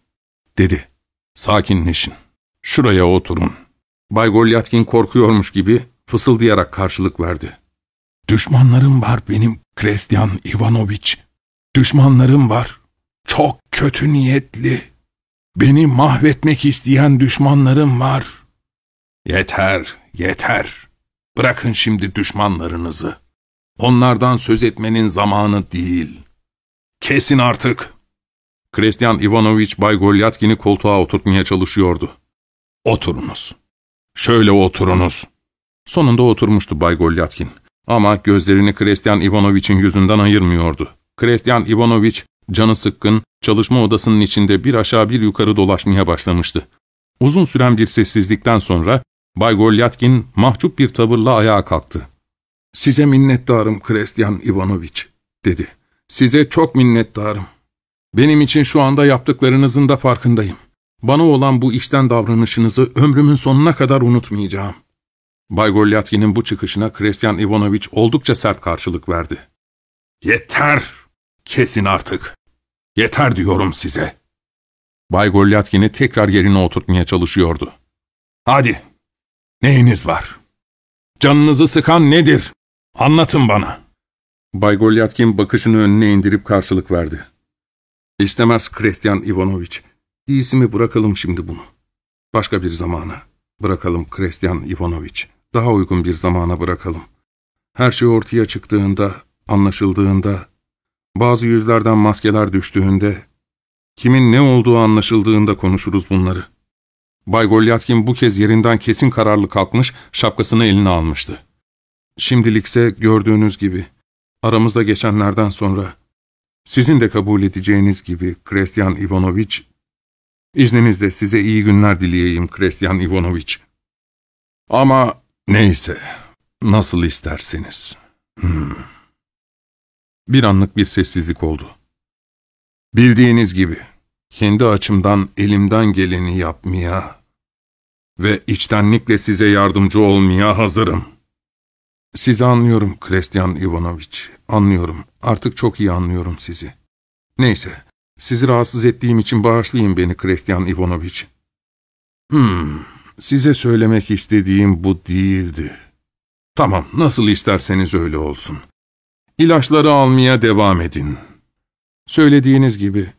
dedi. ''Sakinleşin. Şuraya oturun.'' Bay Golyatkin korkuyormuş gibi fısıldayarak karşılık verdi. Düşmanlarım var benim Christian Ivanoviç. Düşmanlarım var. Çok kötü niyetli. Beni mahvetmek isteyen düşmanlarım var. Yeter, yeter. Bırakın şimdi düşmanlarınızı. Onlardan söz etmenin zamanı değil. Kesin artık. Christian Ivanoviç Bay Golyatkin'i koltuğa oturtmaya çalışıyordu. Oturunuz. Şöyle oturunuz. Sonunda oturmuştu Bay Golyatkin. Ama gözlerini Christian Ivanoviç'in yüzünden ayırmıyordu. Christian Ivanoviç, canı sıkkın, çalışma odasının içinde bir aşağı bir yukarı dolaşmaya başlamıştı. Uzun süren bir sessizlikten sonra Bay Golyatkin mahcup bir tavırla ayağa kalktı. ''Size minnettarım Christian Ivanoviç.'' dedi. ''Size çok minnettarım. Benim için şu anda yaptıklarınızın da farkındayım. Bana olan bu işten davranışınızı ömrümün sonuna kadar unutmayacağım. Bay Golyatkin'in bu çıkışına Christian Ivanoviç oldukça sert karşılık verdi. ''Yeter! Kesin artık! Yeter diyorum size!'' Bay Golyatkin'i tekrar yerine oturtmaya çalışıyordu. ''Hadi, neyiniz var? Canınızı sıkan nedir? Anlatın bana.'' Bay Golyatkin bakışını önüne indirip karşılık verdi. İstemez Christian Ivanoviç. İyisi mi bırakalım şimdi bunu. Başka bir zamana. Bırakalım Christian Ivanoviç. Daha uygun bir zamana bırakalım. Her şey ortaya çıktığında, anlaşıldığında, bazı yüzlerden maskeler düştüğünde, kimin ne olduğu anlaşıldığında konuşuruz bunları. Bay Golyatkin bu kez yerinden kesin kararlı kalkmış, şapkasını eline almıştı. Şimdilikse gördüğünüz gibi, aramızda geçenlerden sonra, sizin de kabul edeceğiniz gibi Christian Ivanoviç, izninizle size iyi günler dileyeyim Christian Ivanoviç. Ama neyse, nasıl isterseniz. Hmm. Bir anlık bir sessizlik oldu. Bildiğiniz gibi, kendi açımdan elimden geleni yapmaya ve içtenlikle size yardımcı olmaya hazırım. Sizi anlıyorum Christian Ivanoviç, anlıyorum. Artık çok iyi anlıyorum sizi. Neyse, sizi rahatsız ettiğim için bağışlayın beni Christian Ivanoviç. Hmm, size söylemek istediğim bu değildi. Tamam, nasıl isterseniz öyle olsun. İlaçları almaya devam edin. Söylediğiniz gibi,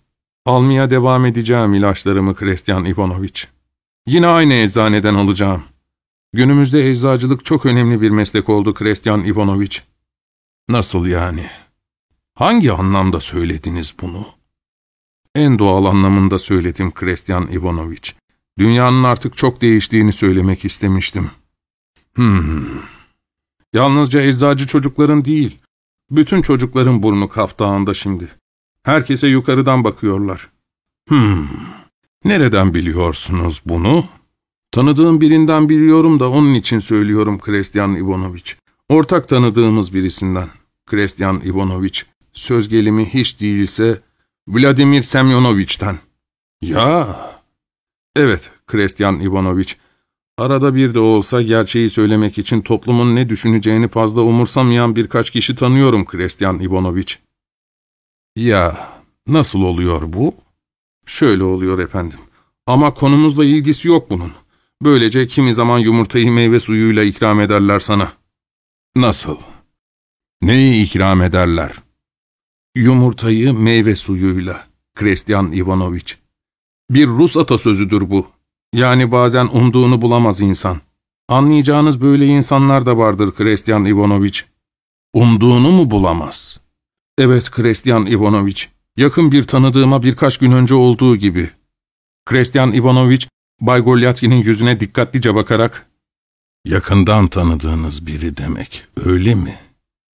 almaya devam edeceğim ilaçlarımı Christian Ivanoviç. Yine aynı eczaneden alacağım. Günümüzde eczacılık çok önemli bir meslek oldu Christian Ivanoviç. Nasıl yani? Hangi anlamda söylediniz bunu? En doğal anlamında söyledim Christian Ivanoviç. Dünyanın artık çok değiştiğini söylemek istemiştim. Hmm. Yalnızca eczacı çocukların değil, bütün çocukların burnu kaptağında şimdi. Herkese yukarıdan bakıyorlar. Hmm. Nereden biliyorsunuz bunu? Tanıdığım birinden biliyorum da onun için söylüyorum Christian Ivanoviç. Ortak tanıdığımız birisinden. Christian Ivanoviç. Söz gelimi hiç değilse Vladimir Semyonoviç'ten. Ya. Evet, Christian Ivanoviç. Arada bir de olsa gerçeği söylemek için toplumun ne düşüneceğini fazla umursamayan birkaç kişi tanıyorum Christian Ivanoviç. Ya, nasıl oluyor bu? Şöyle oluyor efendim. Ama konumuzla ilgisi yok bunun. Böylece kimi zaman yumurtayı meyve suyuyla ikram ederler sana. Nasıl? Neyi ikram ederler? Yumurtayı meyve suyuyla, Christian Ivanoviç. Bir Rus atasözüdür bu. Yani bazen umduğunu bulamaz insan. Anlayacağınız böyle insanlar da vardır Christian Ivanoviç. Umduğunu mu bulamaz? Evet Christian Ivanoviç. Yakın bir tanıdığıma birkaç gün önce olduğu gibi. Christian Ivanoviç, Bay Golyatkin'in yüzüne dikkatlice bakarak, ''Yakından tanıdığınız biri demek, öyle mi?''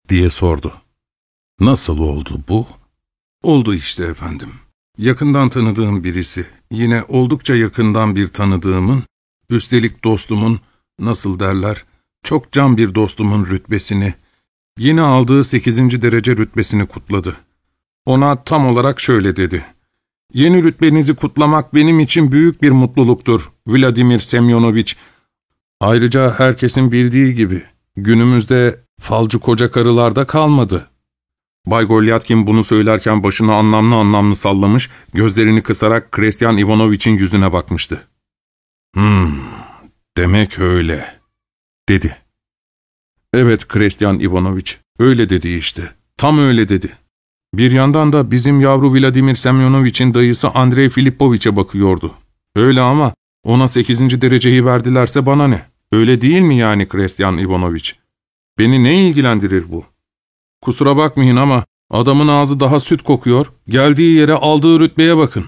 diye sordu. ''Nasıl oldu bu?'' ''Oldu işte efendim. Yakından tanıdığım birisi, yine oldukça yakından bir tanıdığımın, üstelik dostumun, nasıl derler, çok can bir dostumun rütbesini, yeni aldığı sekizinci derece rütbesini kutladı. Ona tam olarak şöyle dedi. Yeni rütbenizi kutlamak benim için büyük bir mutluluktur, Vladimir Semyonoviç. Ayrıca herkesin bildiği gibi, günümüzde falcı koca karılarda kalmadı. Bay Golyatkin bunu söylerken başını anlamlı anlamlı sallamış, gözlerini kısarak Christian Ivanoviç'in yüzüne bakmıştı. ''Hmm, demek öyle.'' dedi. ''Evet Christian Ivanoviç, öyle dedi işte. Tam öyle dedi. Bir yandan da bizim yavru Vladimir Semyonoviç'in dayısı Andrei Filipoviç'e bakıyordu. Öyle ama ona sekizinci dereceyi verdilerse bana ne? Öyle değil mi yani Christian Ivanoviç? Beni ne ilgilendirir bu? Kusura bakmayın ama adamın ağzı daha süt kokuyor, geldiği yere aldığı rütbeye bakın.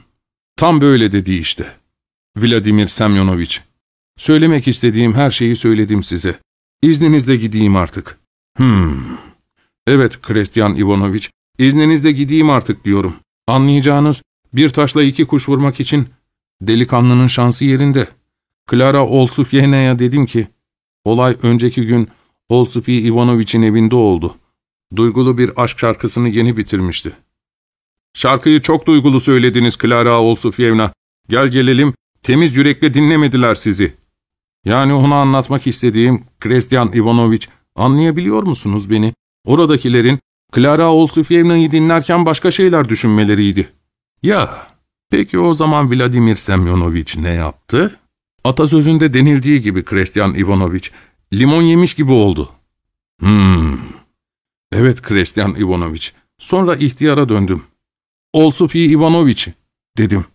Tam böyle dedi işte. Vladimir Semyonoviç. Söylemek istediğim her şeyi söyledim size. İzninizle gideyim artık. Hmm. Evet Christian Ivanoviç, İzninizle gideyim artık diyorum. Anlayacağınız bir taşla iki kuş vurmak için delikanlının şansı yerinde. Clara Olsufyena'ya dedim ki, olay önceki gün Olsufi Ivanoviç'in evinde oldu. Duygulu bir aşk şarkısını yeni bitirmişti. Şarkıyı çok duygulu söylediniz Clara Olsufyevna. Gel gelelim, temiz yürekle dinlemediler sizi. Yani ona anlatmak istediğim Christian Ivanoviç, anlayabiliyor musunuz beni? Oradakilerin Clara Olsufyevna'yı dinlerken başka şeyler düşünmeleriydi. Ya, peki o zaman Vladimir Semyonoviç ne yaptı? Atasözünde denildiği gibi Christian Ivanoviç, limon yemiş gibi oldu. Hmm, evet Christian Ivanoviç. Sonra ihtiyara döndüm. Olsufi Ivanoviç, dedim.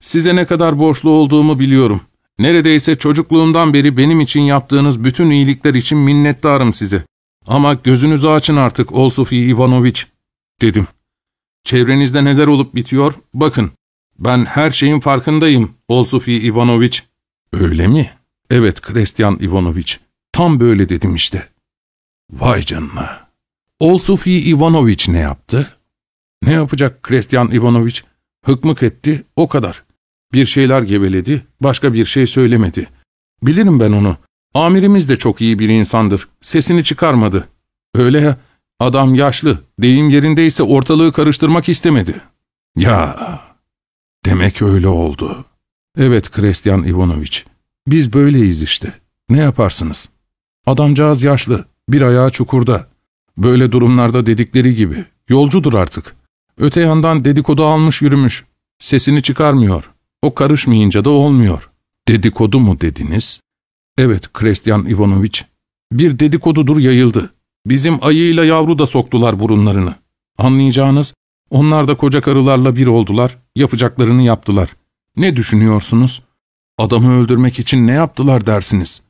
Size ne kadar borçlu olduğumu biliyorum. Neredeyse çocukluğumdan beri benim için yaptığınız bütün iyilikler için minnettarım size. Ama gözünüzü açın artık Olsufi Ivanoviç, dedim. Çevrenizde neler olup bitiyor, bakın. Ben her şeyin farkındayım Olsufi Ivanoviç. Öyle mi? Evet Christian Ivanoviç. Tam böyle dedim işte. Vay canına. Olsufi Ivanoviç ne yaptı? Ne yapacak Christian Ivanoviç? Hıkmık etti, o kadar. Bir şeyler geveledi, başka bir şey söylemedi. Bilirim ben onu. Amirimiz de çok iyi bir insandır. Sesini çıkarmadı. Öyle ya, adam yaşlı, deyim yerindeyse ortalığı karıştırmak istemedi. Ya, demek öyle oldu. Evet Christian Ivanoviç, biz böyleyiz işte. Ne yaparsınız? Adamcağız yaşlı, bir ayağı çukurda. Böyle durumlarda dedikleri gibi, yolcudur artık. Öte yandan dedikodu almış yürümüş. Sesini çıkarmıyor. O karışmayınca da olmuyor. Dedikodu mu dediniz? Evet Christian Ivanoviç. Bir dedikodudur yayıldı. Bizim ayıyla yavru da soktular burunlarını. Anlayacağınız, onlar da koca karılarla bir oldular, yapacaklarını yaptılar. Ne düşünüyorsunuz? Adamı öldürmek için ne yaptılar dersiniz?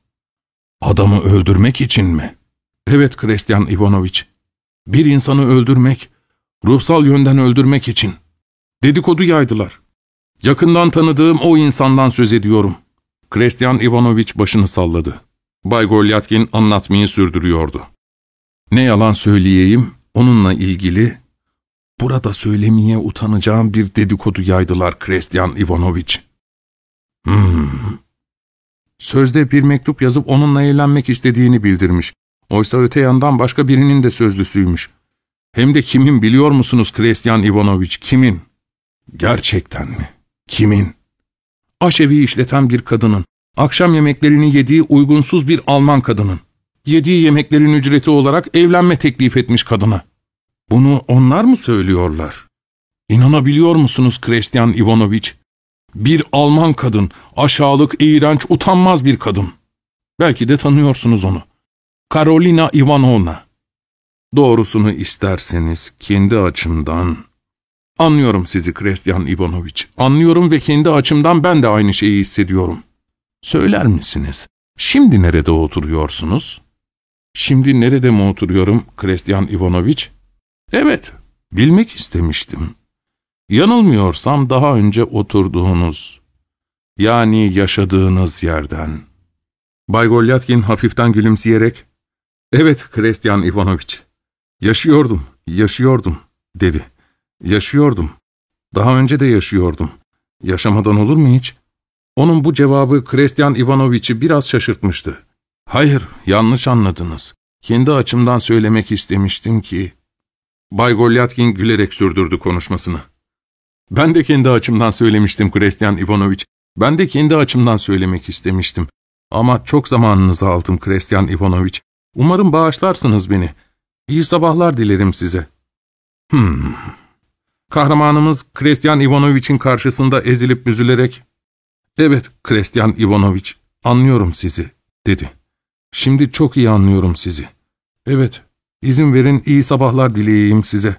Adamı öldürmek için mi? Evet Christian Ivanoviç. Bir insanı öldürmek, ruhsal yönden öldürmek için. Dedikodu yaydılar. Yakından tanıdığım o insandan söz ediyorum. Christian Ivanoviç başını salladı. Bay Golyatkin anlatmayı sürdürüyordu. Ne yalan söyleyeyim, onunla ilgili burada söylemeye utanacağım bir dedikodu yaydılar Christian Ivanoviç. Hmm. Sözde bir mektup yazıp onunla evlenmek istediğini bildirmiş. Oysa öte yandan başka birinin de sözlüsüymüş. Hem de kimin biliyor musunuz Christian Ivanoviç, kimin? Gerçekten mi? Kimin? Aşevi işleten bir kadının, akşam yemeklerini yediği uygunsuz bir Alman kadının, yediği yemeklerin ücreti olarak evlenme teklif etmiş kadına. Bunu onlar mı söylüyorlar? İnanabiliyor musunuz Christian Ivanoviç? Bir Alman kadın, aşağılık, iğrenç, utanmaz bir kadın. Belki de tanıyorsunuz onu. Karolina Ivanovna. Doğrusunu isterseniz kendi açımdan... Anlıyorum sizi Christian Ivanoviç. Anlıyorum ve kendi açımdan ben de aynı şeyi hissediyorum. Söyler misiniz? Şimdi nerede oturuyorsunuz? Şimdi nerede mi oturuyorum Christian Ivanoviç? Evet, bilmek istemiştim. Yanılmıyorsam daha önce oturduğunuz, yani yaşadığınız yerden. Bay Golyatkin hafiften gülümseyerek, ''Evet Christian Ivanoviç, yaşıyordum, yaşıyordum.'' dedi. ''Yaşıyordum. Daha önce de yaşıyordum. Yaşamadan olur mu hiç?'' Onun bu cevabı Christian Ivanoviç'i biraz şaşırtmıştı. ''Hayır, yanlış anladınız. Kendi açımdan söylemek istemiştim ki...'' Bay Golyatkin gülerek sürdürdü konuşmasını. Ben de kendi açımdan söylemiştim Christian Ivanoviç. Ben de kendi açımdan söylemek istemiştim. Ama çok zamanınızı aldım Christian Ivanoviç. Umarım bağışlarsınız beni. İyi sabahlar dilerim size. Hmm. Kahramanımız Christian Ivanoviç'in karşısında ezilip büzülerek, ''Evet Christian Ivanoviç, anlıyorum sizi.'' dedi. ''Şimdi çok iyi anlıyorum sizi. Evet, izin verin iyi sabahlar dileyeyim size.''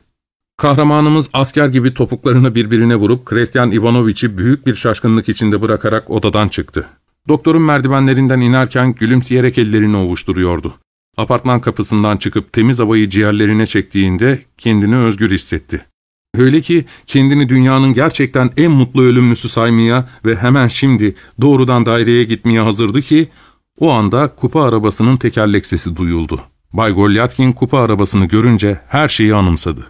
Kahramanımız asker gibi topuklarını birbirine vurup Christian Ivanoviç'i büyük bir şaşkınlık içinde bırakarak odadan çıktı. Doktorun merdivenlerinden inerken gülümseyerek ellerini ovuşturuyordu. Apartman kapısından çıkıp temiz havayı ciğerlerine çektiğinde kendini özgür hissetti. Öyle ki kendini dünyanın gerçekten en mutlu ölümlüsü saymaya ve hemen şimdi doğrudan daireye gitmeye hazırdı ki o anda kupa arabasının tekerlek sesi duyuldu. Bay Golyatkin kupa arabasını görünce her şeyi anımsadı.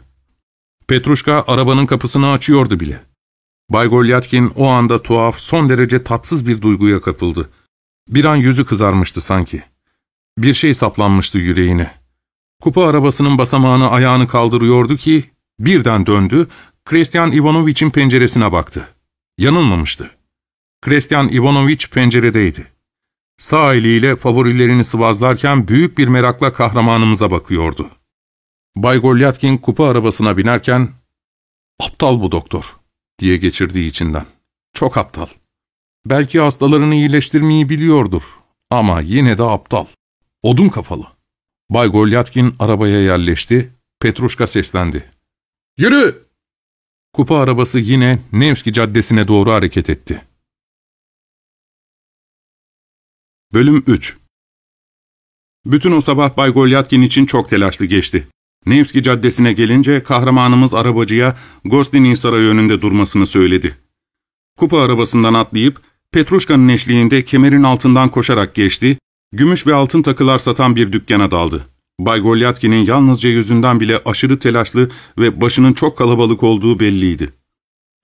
Petruşka arabanın kapısını açıyordu bile. Bay Golyatkin o anda tuhaf, son derece tatsız bir duyguya kapıldı. Bir an yüzü kızarmıştı sanki. Bir şey saplanmıştı yüreğine. Kupa arabasının basamağını ayağını kaldırıyordu ki, birden döndü, Christian Ivanoviç'in penceresine baktı. Yanılmamıştı. Christian Ivanoviç penceredeydi. Sağ eliyle favorilerini sıvazlarken büyük bir merakla kahramanımıza bakıyordu. Bay Golyatkin kupa arabasına binerken, ''Aptal bu doktor.'' diye geçirdiği içinden. ''Çok aptal. Belki hastalarını iyileştirmeyi biliyordur ama yine de aptal. Odun kafalı.'' Bay Golyatkin arabaya yerleşti, Petruşka seslendi. ''Yürü!'' Kupa arabası yine Nevski Caddesi'ne doğru hareket etti. Bölüm 3 Bütün o sabah Bay Golyatkin için çok telaşlı geçti. Nevski Caddesi'ne gelince kahramanımız arabacıya Gostin'in sarayı önünde durmasını söyledi. Kupa arabasından atlayıp Petruşka'nın eşliğinde kemerin altından koşarak geçti, gümüş ve altın takılar satan bir dükkana daldı. Bay Golyatkin'in yalnızca yüzünden bile aşırı telaşlı ve başının çok kalabalık olduğu belliydi.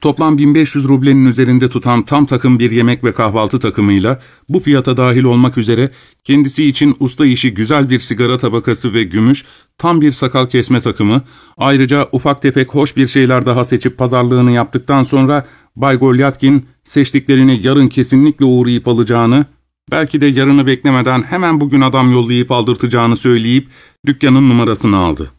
Toplam 1500 rublenin üzerinde tutan tam takım bir yemek ve kahvaltı takımıyla bu fiyata dahil olmak üzere kendisi için usta işi güzel bir sigara tabakası ve gümüş, tam bir sakal kesme takımı, ayrıca ufak tefek hoş bir şeyler daha seçip pazarlığını yaptıktan sonra Bay Golyatkin seçtiklerini yarın kesinlikle uğrayıp alacağını, belki de yarını beklemeden hemen bugün adam yollayıp aldırtacağını söyleyip dükkanın numarasını aldı.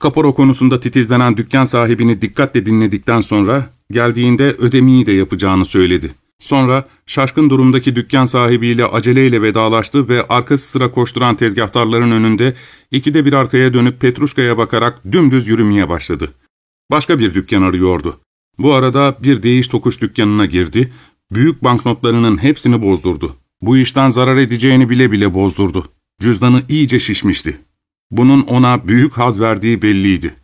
Kaporo konusunda titizlenen dükkan sahibini dikkatle dinledikten sonra geldiğinde ödemeyi de yapacağını söyledi. Sonra şaşkın durumdaki dükkan sahibiyle aceleyle vedalaştı ve arkası sıra koşturan tezgahtarların önünde ikide bir arkaya dönüp Petruşka'ya bakarak dümdüz yürümeye başladı. Başka bir dükkan arıyordu. Bu arada bir değiş tokuş dükkanına girdi, büyük banknotlarının hepsini bozdurdu. Bu işten zarar edeceğini bile bile bozdurdu. Cüzdanı iyice şişmişti. Bunun ona büyük haz verdiği belliydi.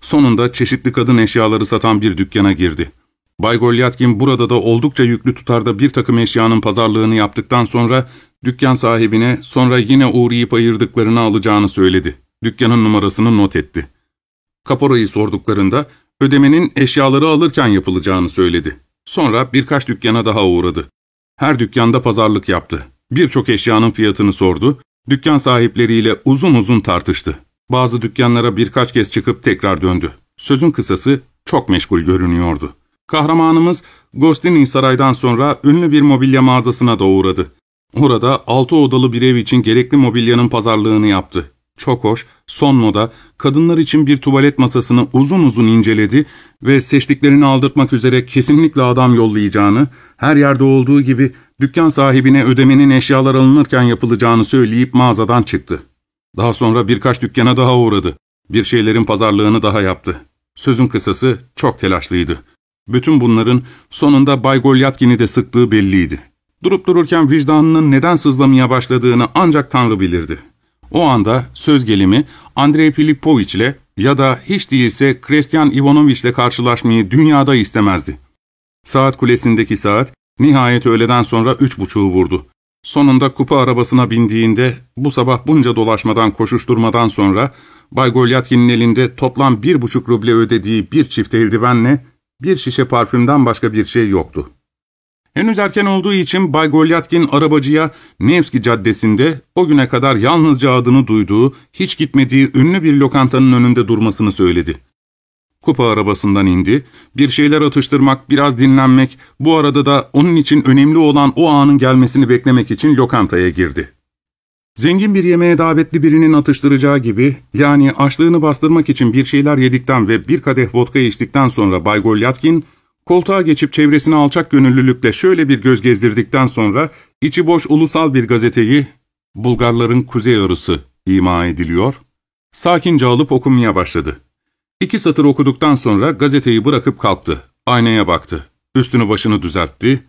Sonunda çeşitli kadın eşyaları satan bir dükkana girdi. Bay Golyatkin burada da oldukça yüklü tutarda bir takım eşyanın pazarlığını yaptıktan sonra dükkan sahibine sonra yine uğrayıp ayırdıklarını alacağını söyledi. Dükkanın numarasını not etti. Kaporayı sorduklarında ödemenin eşyaları alırken yapılacağını söyledi. Sonra birkaç dükkana daha uğradı. Her dükkanda pazarlık yaptı. Birçok eşyanın fiyatını sordu. Dükkan sahipleriyle uzun uzun tartıştı. Bazı dükkanlara birkaç kez çıkıp tekrar döndü. Sözün kısası çok meşgul görünüyordu. Kahramanımız Gostini Saray'dan sonra ünlü bir mobilya mağazasına da uğradı. Orada altı odalı bir ev için gerekli mobilyanın pazarlığını yaptı. Çok hoş, son moda, kadınlar için bir tuvalet masasını uzun uzun inceledi ve seçtiklerini aldırtmak üzere kesinlikle adam yollayacağını, her yerde olduğu gibi dükkan sahibine ödemenin eşyalar alınırken yapılacağını söyleyip mağazadan çıktı. Daha sonra birkaç dükkana daha uğradı. Bir şeylerin pazarlığını daha yaptı. Sözün kısası çok telaşlıydı. Bütün bunların sonunda Bay Golyatkin'i de sıktığı belliydi. Durup dururken vicdanının neden sızlamaya başladığını ancak Tanrı bilirdi. O anda söz gelimi Andrei Filipoviç ile ya da hiç değilse Christian Ivanoviç ile karşılaşmayı dünyada istemezdi. Saat kulesindeki saat nihayet öğleden sonra üç buçuğu vurdu. Sonunda kupa arabasına bindiğinde bu sabah bunca dolaşmadan koşuşturmadan sonra Bay Golyatkin'in elinde toplam bir buçuk ruble ödediği bir çift eldivenle bir şişe parfümden başka bir şey yoktu. Henüz erken olduğu için Bay Golyatkin arabacıya Nevski Caddesi'nde o güne kadar yalnızca adını duyduğu, hiç gitmediği ünlü bir lokantanın önünde durmasını söyledi. Kupa arabasından indi, bir şeyler atıştırmak, biraz dinlenmek, bu arada da onun için önemli olan o anın gelmesini beklemek için lokantaya girdi. Zengin bir yemeğe davetli birinin atıştıracağı gibi, yani açlığını bastırmak için bir şeyler yedikten ve bir kadeh vodka içtikten sonra Bay Golyatkin, koltuğa geçip çevresine alçak gönüllülükle şöyle bir göz gezdirdikten sonra, içi boş ulusal bir gazeteyi, Bulgarların Kuzey Arısı ima ediliyor, sakince alıp okumaya başladı. İki satır okuduktan sonra gazeteyi bırakıp kalktı. Aynaya baktı. Üstünü başını düzeltti.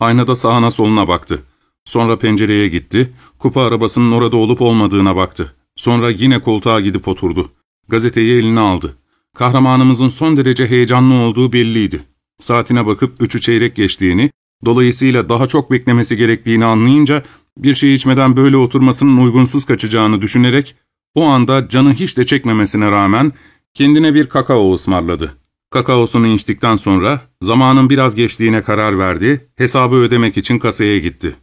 Aynada sağına soluna baktı. Sonra pencereye gitti. Kupa arabasının orada olup olmadığına baktı. Sonra yine koltuğa gidip oturdu. Gazeteyi eline aldı. Kahramanımızın son derece heyecanlı olduğu belliydi. Saatine bakıp üçü çeyrek geçtiğini, dolayısıyla daha çok beklemesi gerektiğini anlayınca bir şey içmeden böyle oturmasının uygunsuz kaçacağını düşünerek o anda canı hiç de çekmemesine rağmen kendine bir kakao ısmarladı. Kakaosunu içtikten sonra zamanın biraz geçtiğine karar verdi, hesabı ödemek için kasaya gitti.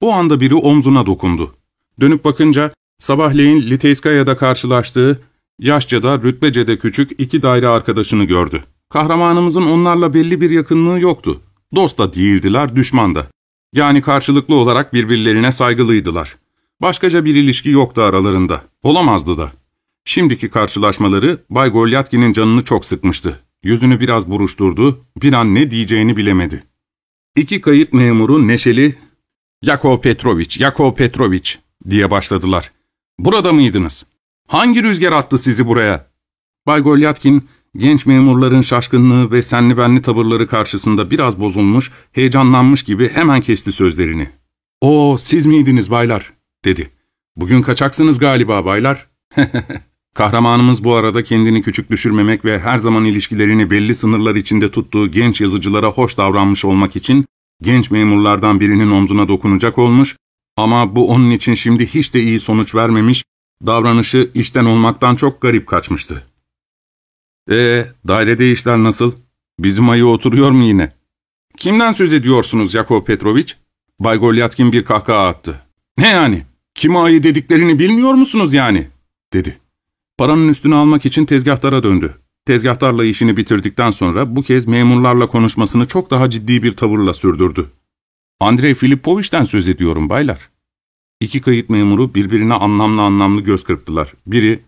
O anda biri omzuna dokundu. Dönüp bakınca sabahleyin Liteyskaya'da karşılaştığı, yaşça da rütbece de küçük iki daire arkadaşını gördü. Kahramanımızın onlarla belli bir yakınlığı yoktu. Dost da değildiler, düşman da. Yani karşılıklı olarak birbirlerine saygılıydılar. Başkaca bir ilişki yoktu aralarında. Olamazdı da. Şimdiki karşılaşmaları Bay Golyatkin'in canını çok sıkmıştı. Yüzünü biraz buruşturdu, bir an ne diyeceğini bilemedi. İki kayıt memuru neşeli, ''Yakov Petroviç, Yakov Petroviç'' diye başladılar. ''Burada mıydınız? Hangi rüzgar attı sizi buraya? Bay Golyatkin, genç memurların şaşkınlığı ve senli benli tavırları karşısında biraz bozulmuş, heyecanlanmış gibi hemen kesti sözlerini. ''Oo, siz miydiniz baylar?'' dedi. ''Bugün kaçaksınız galiba baylar.'' [LAUGHS] Kahramanımız bu arada kendini küçük düşürmemek ve her zaman ilişkilerini belli sınırlar içinde tuttuğu genç yazıcılara hoş davranmış olmak için genç memurlardan birinin omzuna dokunacak olmuş ama bu onun için şimdi hiç de iyi sonuç vermemiş, davranışı işten olmaktan çok garip kaçmıştı. ''Ee, dairede işler nasıl? Bizim ayı oturuyor mu yine?'' ''Kimden söz ediyorsunuz Yakov Petrovic?'' Bay Golyatkin bir kahkaha attı. ''Ne yani? Kime ayı dediklerini bilmiyor musunuz yani?'' dedi. Paranın üstünü almak için tezgahtara döndü. Tezgahtarla işini bitirdikten sonra bu kez memurlarla konuşmasını çok daha ciddi bir tavırla sürdürdü. Andrei Filipovich'ten söz ediyorum baylar. İki kayıt memuru birbirine anlamlı anlamlı göz kırptılar. Biri,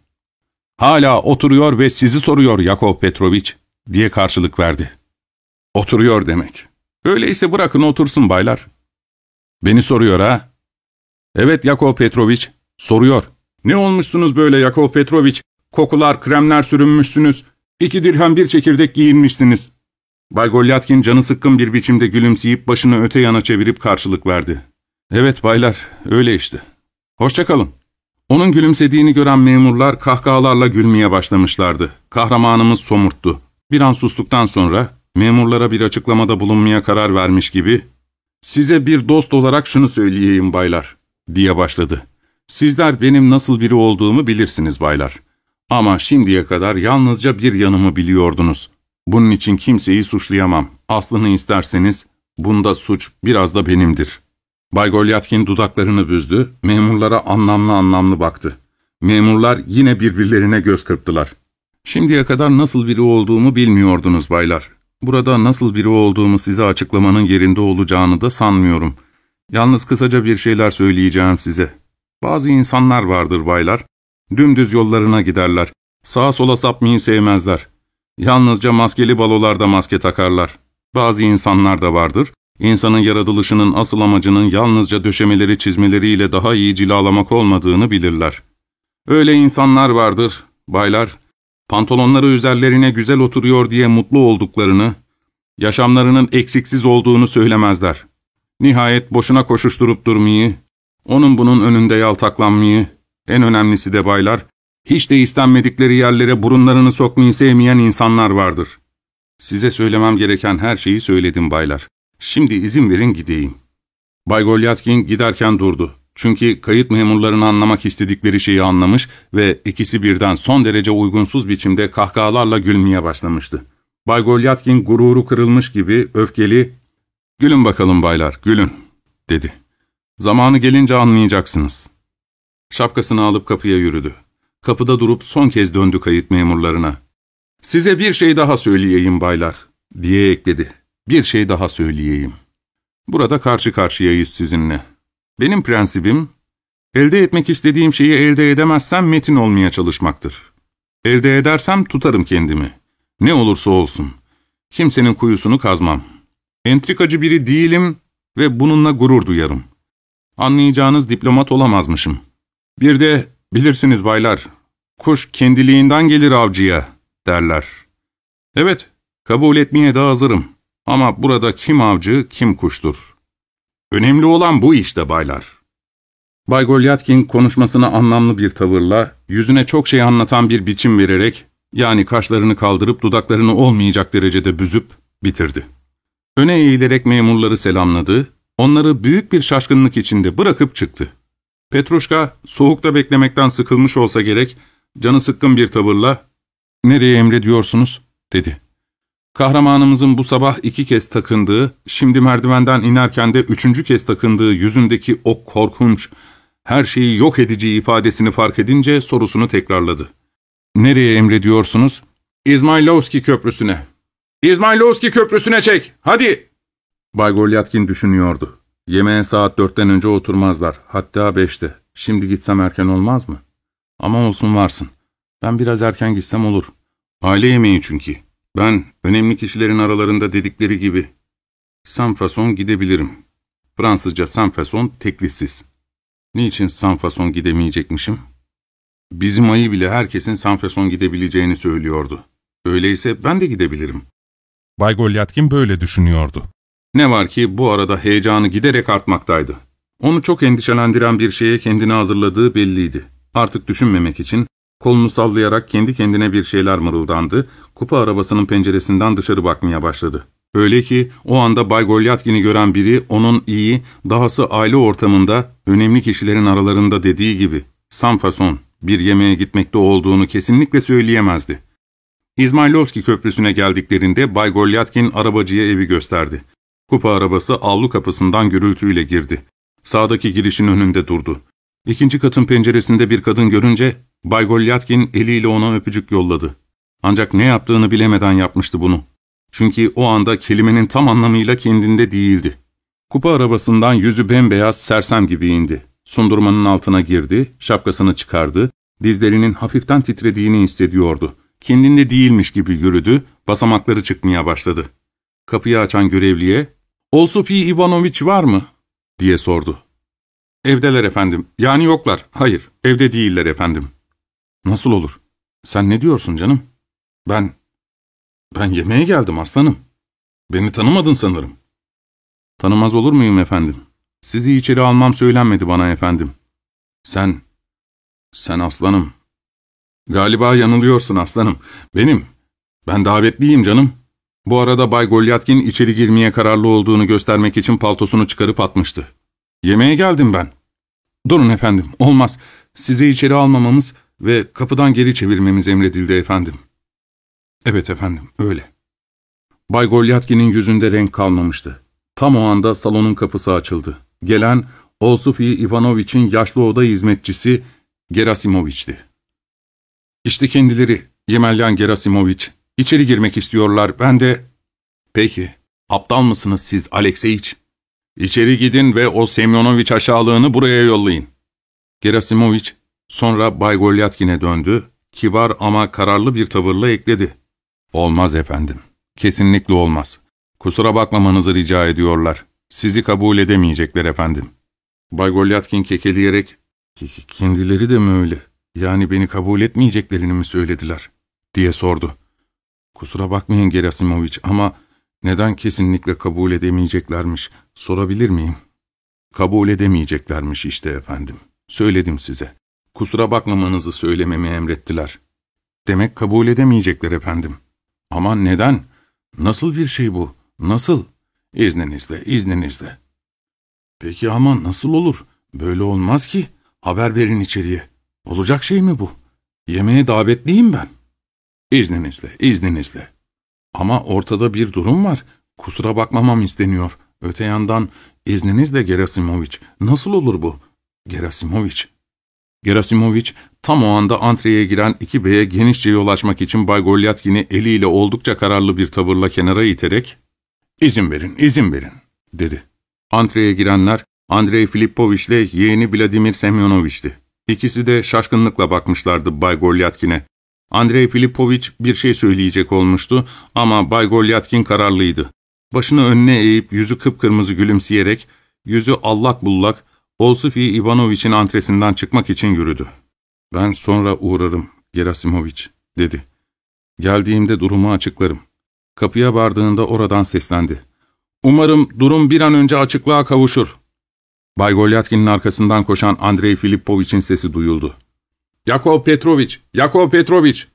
''Hala oturuyor ve sizi soruyor Yakov Petrovich.'' diye karşılık verdi. ''Oturuyor demek. Öyleyse bırakın otursun baylar.'' ''Beni soruyor ha?'' ''Evet Yakov Petrovich, soruyor. Ne olmuşsunuz böyle Yakov Petrovich? Kokular, kremler sürünmüşsünüz. İki dirhem bir çekirdek giyinmişsiniz.'' Bay Golyatkin canı sıkkın bir biçimde gülümseyip başını öte yana çevirip karşılık verdi. ''Evet baylar, öyle işte. Hoşçakalın.'' Onun gülümsediğini gören memurlar kahkahalarla gülmeye başlamışlardı. Kahramanımız somurttu. Bir an sustuktan sonra memurlara bir açıklamada bulunmaya karar vermiş gibi ''Size bir dost olarak şunu söyleyeyim baylar.'' diye başladı. ''Sizler benim nasıl biri olduğumu bilirsiniz baylar. Ama şimdiye kadar yalnızca bir yanımı biliyordunuz. Bunun için kimseyi suçlayamam. Aslını isterseniz bunda suç biraz da benimdir.'' Bay Golyatkin dudaklarını büzdü, memurlara anlamlı anlamlı baktı. Memurlar yine birbirlerine göz kırptılar. Şimdiye kadar nasıl biri olduğumu bilmiyordunuz baylar. Burada nasıl biri olduğumu size açıklamanın yerinde olacağını da sanmıyorum. Yalnız kısaca bir şeyler söyleyeceğim size. Bazı insanlar vardır baylar. Dümdüz yollarına giderler. Sağa sola sapmayı sevmezler. Yalnızca maskeli balolarda maske takarlar. Bazı insanlar da vardır. İnsanın yaratılışının asıl amacının yalnızca döşemeleri çizmeleriyle daha iyi cilalamak olmadığını bilirler. Öyle insanlar vardır, baylar, pantolonları üzerlerine güzel oturuyor diye mutlu olduklarını, yaşamlarının eksiksiz olduğunu söylemezler. Nihayet boşuna koşuşturup durmayı, onun bunun önünde yaltaklanmayı, en önemlisi de baylar, hiç de istenmedikleri yerlere burunlarını sokmayı sevmeyen insanlar vardır. Size söylemem gereken her şeyi söyledim baylar. Şimdi izin verin gideyim. Bay Golyatkin giderken durdu. Çünkü kayıt memurlarını anlamak istedikleri şeyi anlamış ve ikisi birden son derece uygunsuz biçimde kahkahalarla gülmeye başlamıştı. Bay Golyatkin gururu kırılmış gibi öfkeli, ''Gülün bakalım baylar, gülün.'' dedi. ''Zamanı gelince anlayacaksınız.'' Şapkasını alıp kapıya yürüdü. Kapıda durup son kez döndü kayıt memurlarına. ''Size bir şey daha söyleyeyim baylar.'' diye ekledi. Bir şey daha söyleyeyim. Burada karşı karşıyayız sizinle. Benim prensibim, elde etmek istediğim şeyi elde edemezsem metin olmaya çalışmaktır. Elde edersem tutarım kendimi. Ne olursa olsun. Kimsenin kuyusunu kazmam. Entrikacı biri değilim ve bununla gurur duyarım. Anlayacağınız diplomat olamazmışım. Bir de bilirsiniz baylar, kuş kendiliğinden gelir avcıya derler. Evet, kabul etmeye de hazırım. Ama burada kim avcı, kim kuştur. Önemli olan bu işte baylar. Bay Golyatkin konuşmasına anlamlı bir tavırla, yüzüne çok şey anlatan bir biçim vererek, yani kaşlarını kaldırıp dudaklarını olmayacak derecede büzüp bitirdi. Öne eğilerek memurları selamladı, onları büyük bir şaşkınlık içinde bırakıp çıktı. Petruşka, soğukta beklemekten sıkılmış olsa gerek, canı sıkkın bir tavırla, ''Nereye emrediyorsunuz?'' dedi. Kahramanımızın bu sabah iki kez takındığı, şimdi merdivenden inerken de üçüncü kez takındığı yüzündeki o korkunç, her şeyi yok edici ifadesini fark edince sorusunu tekrarladı. ''Nereye emrediyorsunuz?'' ''İzmailovski köprüsüne.'' ''İzmailovski köprüsüne çek, hadi!'' Bay Golyatkin düşünüyordu. Yemeğe saat dörtten önce oturmazlar, hatta beşte. Şimdi gitsem erken olmaz mı? Ama olsun varsın. Ben biraz erken gitsem olur. Aile yemeği çünkü. Ben, önemli kişilerin aralarında dedikleri gibi, sans fason gidebilirim. Fransızca sans fason teklifsiz. Niçin sans fason gidemeyecekmişim? Bizim ayı bile herkesin Sanferson gidebileceğini söylüyordu. Öyleyse ben de gidebilirim. Bay Golyatkin böyle düşünüyordu. Ne var ki bu arada heyecanı giderek artmaktaydı. Onu çok endişelendiren bir şeye kendini hazırladığı belliydi. Artık düşünmemek için kolunu sallayarak kendi kendine bir şeyler mırıldandı, kupa arabasının penceresinden dışarı bakmaya başladı. Öyle ki o anda Bay Golyatkin'i gören biri onun iyi, dahası aile ortamında, önemli kişilerin aralarında dediği gibi, Sanfason, bir yemeğe gitmekte olduğunu kesinlikle söyleyemezdi. İzmailovski köprüsüne geldiklerinde Bay Golyatkin arabacıya evi gösterdi. Kupa arabası avlu kapısından gürültüyle girdi. Sağdaki girişin önünde durdu. İkinci katın penceresinde bir kadın görünce Bay Golyatkin eliyle ona öpücük yolladı. Ancak ne yaptığını bilemeden yapmıştı bunu. Çünkü o anda kelimenin tam anlamıyla kendinde değildi. Kupa arabasından yüzü bembeyaz sersem gibi indi. Sundurmanın altına girdi, şapkasını çıkardı, dizlerinin hafiften titrediğini hissediyordu. Kendinde değilmiş gibi yürüdü, basamakları çıkmaya başladı. Kapıyı açan görevliye, ''Olsupi Ivanoviç var mı?'' diye sordu. ''Evdeler efendim. Yani yoklar. Hayır, evde değiller efendim.'' ''Nasıl olur? Sen ne diyorsun canım?'' ''Ben, ben yemeğe geldim aslanım. Beni tanımadın sanırım.'' ''Tanımaz olur muyum efendim? Sizi içeri almam söylenmedi bana efendim.'' ''Sen, sen aslanım.'' ''Galiba yanılıyorsun aslanım. Benim. Ben davetliyim canım.'' Bu arada Bay Golyatkin içeri girmeye kararlı olduğunu göstermek için paltosunu çıkarıp atmıştı. ''Yemeğe geldim ben.'' ''Durun efendim, olmaz. Sizi içeri almamamız ve kapıdan geri çevirmemiz emredildi efendim.'' ''Evet efendim, öyle.'' Bay Golyatkin'in yüzünde renk kalmamıştı. Tam o anda salonun kapısı açıldı. Gelen Olsufi Ivanoviç'in yaşlı oda hizmetçisi Gerasimoviç'ti. ''İşte kendileri, Yemelyan Gerasimoviç. İçeri girmek istiyorlar, ben de...'' ''Peki, aptal mısınız siz Alekseyiç? İçeri gidin ve o Semyonoviç aşağılığını buraya yollayın.'' Gerasimoviç sonra Bay Golyatkin'e döndü, kibar ama kararlı bir tavırla ekledi. ''Olmaz efendim, kesinlikle olmaz. Kusura bakmamanızı rica ediyorlar. Sizi kabul edemeyecekler efendim.'' Bay Golyatkin kekeleyerek, ''Kendileri de mi öyle? Yani beni kabul etmeyeceklerini mi söylediler?'' diye sordu. ''Kusura bakmayın Gerasimoviç ama neden kesinlikle kabul edemeyeceklermiş, sorabilir miyim?'' ''Kabul edemeyeceklermiş işte efendim. Söyledim size. Kusura bakmamanızı söylememi emrettiler.'' ''Demek kabul edemeyecekler efendim. Ama neden? Nasıl bir şey bu? Nasıl? İzninizle, izninizle.'' ''Peki ama nasıl olur? Böyle olmaz ki. Haber verin içeriye. Olacak şey mi bu? Yemeğe davetliyim ben.'' İzninizle, izninizle. Ama ortada bir durum var. Kusura bakmamam isteniyor. Öte yandan, izninizle Gerasimoviç. Nasıl olur bu? Gerasimoviç. Gerasimoviç, tam o anda antreye giren iki beye genişçe yol açmak için Bay Golyatkin'i eliyle oldukça kararlı bir tavırla kenara iterek, ''İzin verin, izin verin.'' dedi. Antreye girenler, Andrei Filipoviç ile yeğeni Vladimir Semyonoviç'ti. İkisi de şaşkınlıkla bakmışlardı Bay Golyatkin'e. Andrei Filipoviç bir şey söyleyecek olmuştu ama Bay Golyatkin kararlıydı. Başını önüne eğip yüzü kıpkırmızı gülümseyerek, yüzü allak bullak, Olsufi Ivanoviç'in antresinden çıkmak için yürüdü. ''Ben sonra uğrarım, Gerasimoviç.'' dedi. ''Geldiğimde durumu açıklarım.'' Kapıya vardığında oradan seslendi. ''Umarım durum bir an önce açıklığa kavuşur.'' Bay Golyatkin'in arkasından koşan Andrei Filipoviç'in sesi duyuldu. ''Yakov Petroviç! Yakov Petroviç!''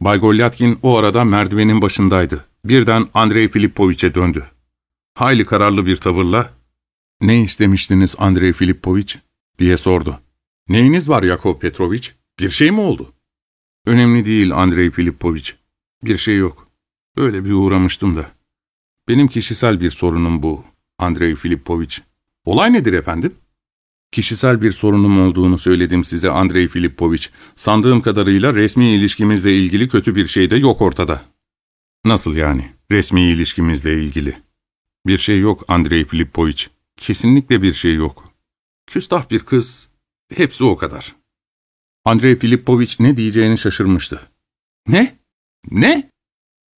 Bay Golyatkin o arada merdivenin başındaydı. Birden Andrei Filipoviç'e döndü. Hayli kararlı bir tavırla, ''Ne istemiştiniz Andrei Filipoviç?'' diye sordu. ''Neyiniz var Yakov Petroviç? Bir şey mi oldu?'' ''Önemli değil Andrei Filipoviç. Bir şey yok. Öyle bir uğramıştım da. Benim kişisel bir sorunum bu, Andrei Filipoviç. Olay nedir efendim?'' Kişisel bir sorunum olduğunu söyledim size Andrei Filipoviç. Sandığım kadarıyla resmi ilişkimizle ilgili kötü bir şey de yok ortada. Nasıl yani? Resmi ilişkimizle ilgili. Bir şey yok Andrei Filipoviç. Kesinlikle bir şey yok. Küstah bir kız. Hepsi o kadar. Andrei Filipoviç ne diyeceğini şaşırmıştı. Ne? Ne?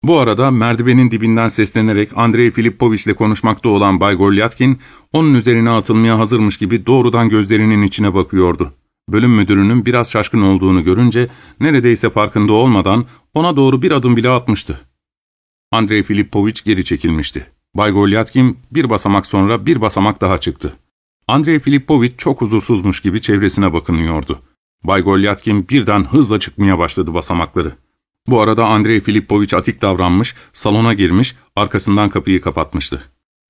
Bu arada merdivenin dibinden seslenerek Andrei Filipoviç'le konuşmakta olan Bay Golyatkin, onun üzerine atılmaya hazırmış gibi doğrudan gözlerinin içine bakıyordu. Bölüm müdürünün biraz şaşkın olduğunu görünce neredeyse farkında olmadan ona doğru bir adım bile atmıştı. Andrei Filipoviç geri çekilmişti. Bay Golyatkin bir basamak sonra bir basamak daha çıktı. Andrei Filipoviç çok huzursuzmuş gibi çevresine bakınıyordu. Bay Golyatkin birden hızla çıkmaya başladı basamakları. Bu arada Andrei Filipoviç atik davranmış, salona girmiş, arkasından kapıyı kapatmıştı.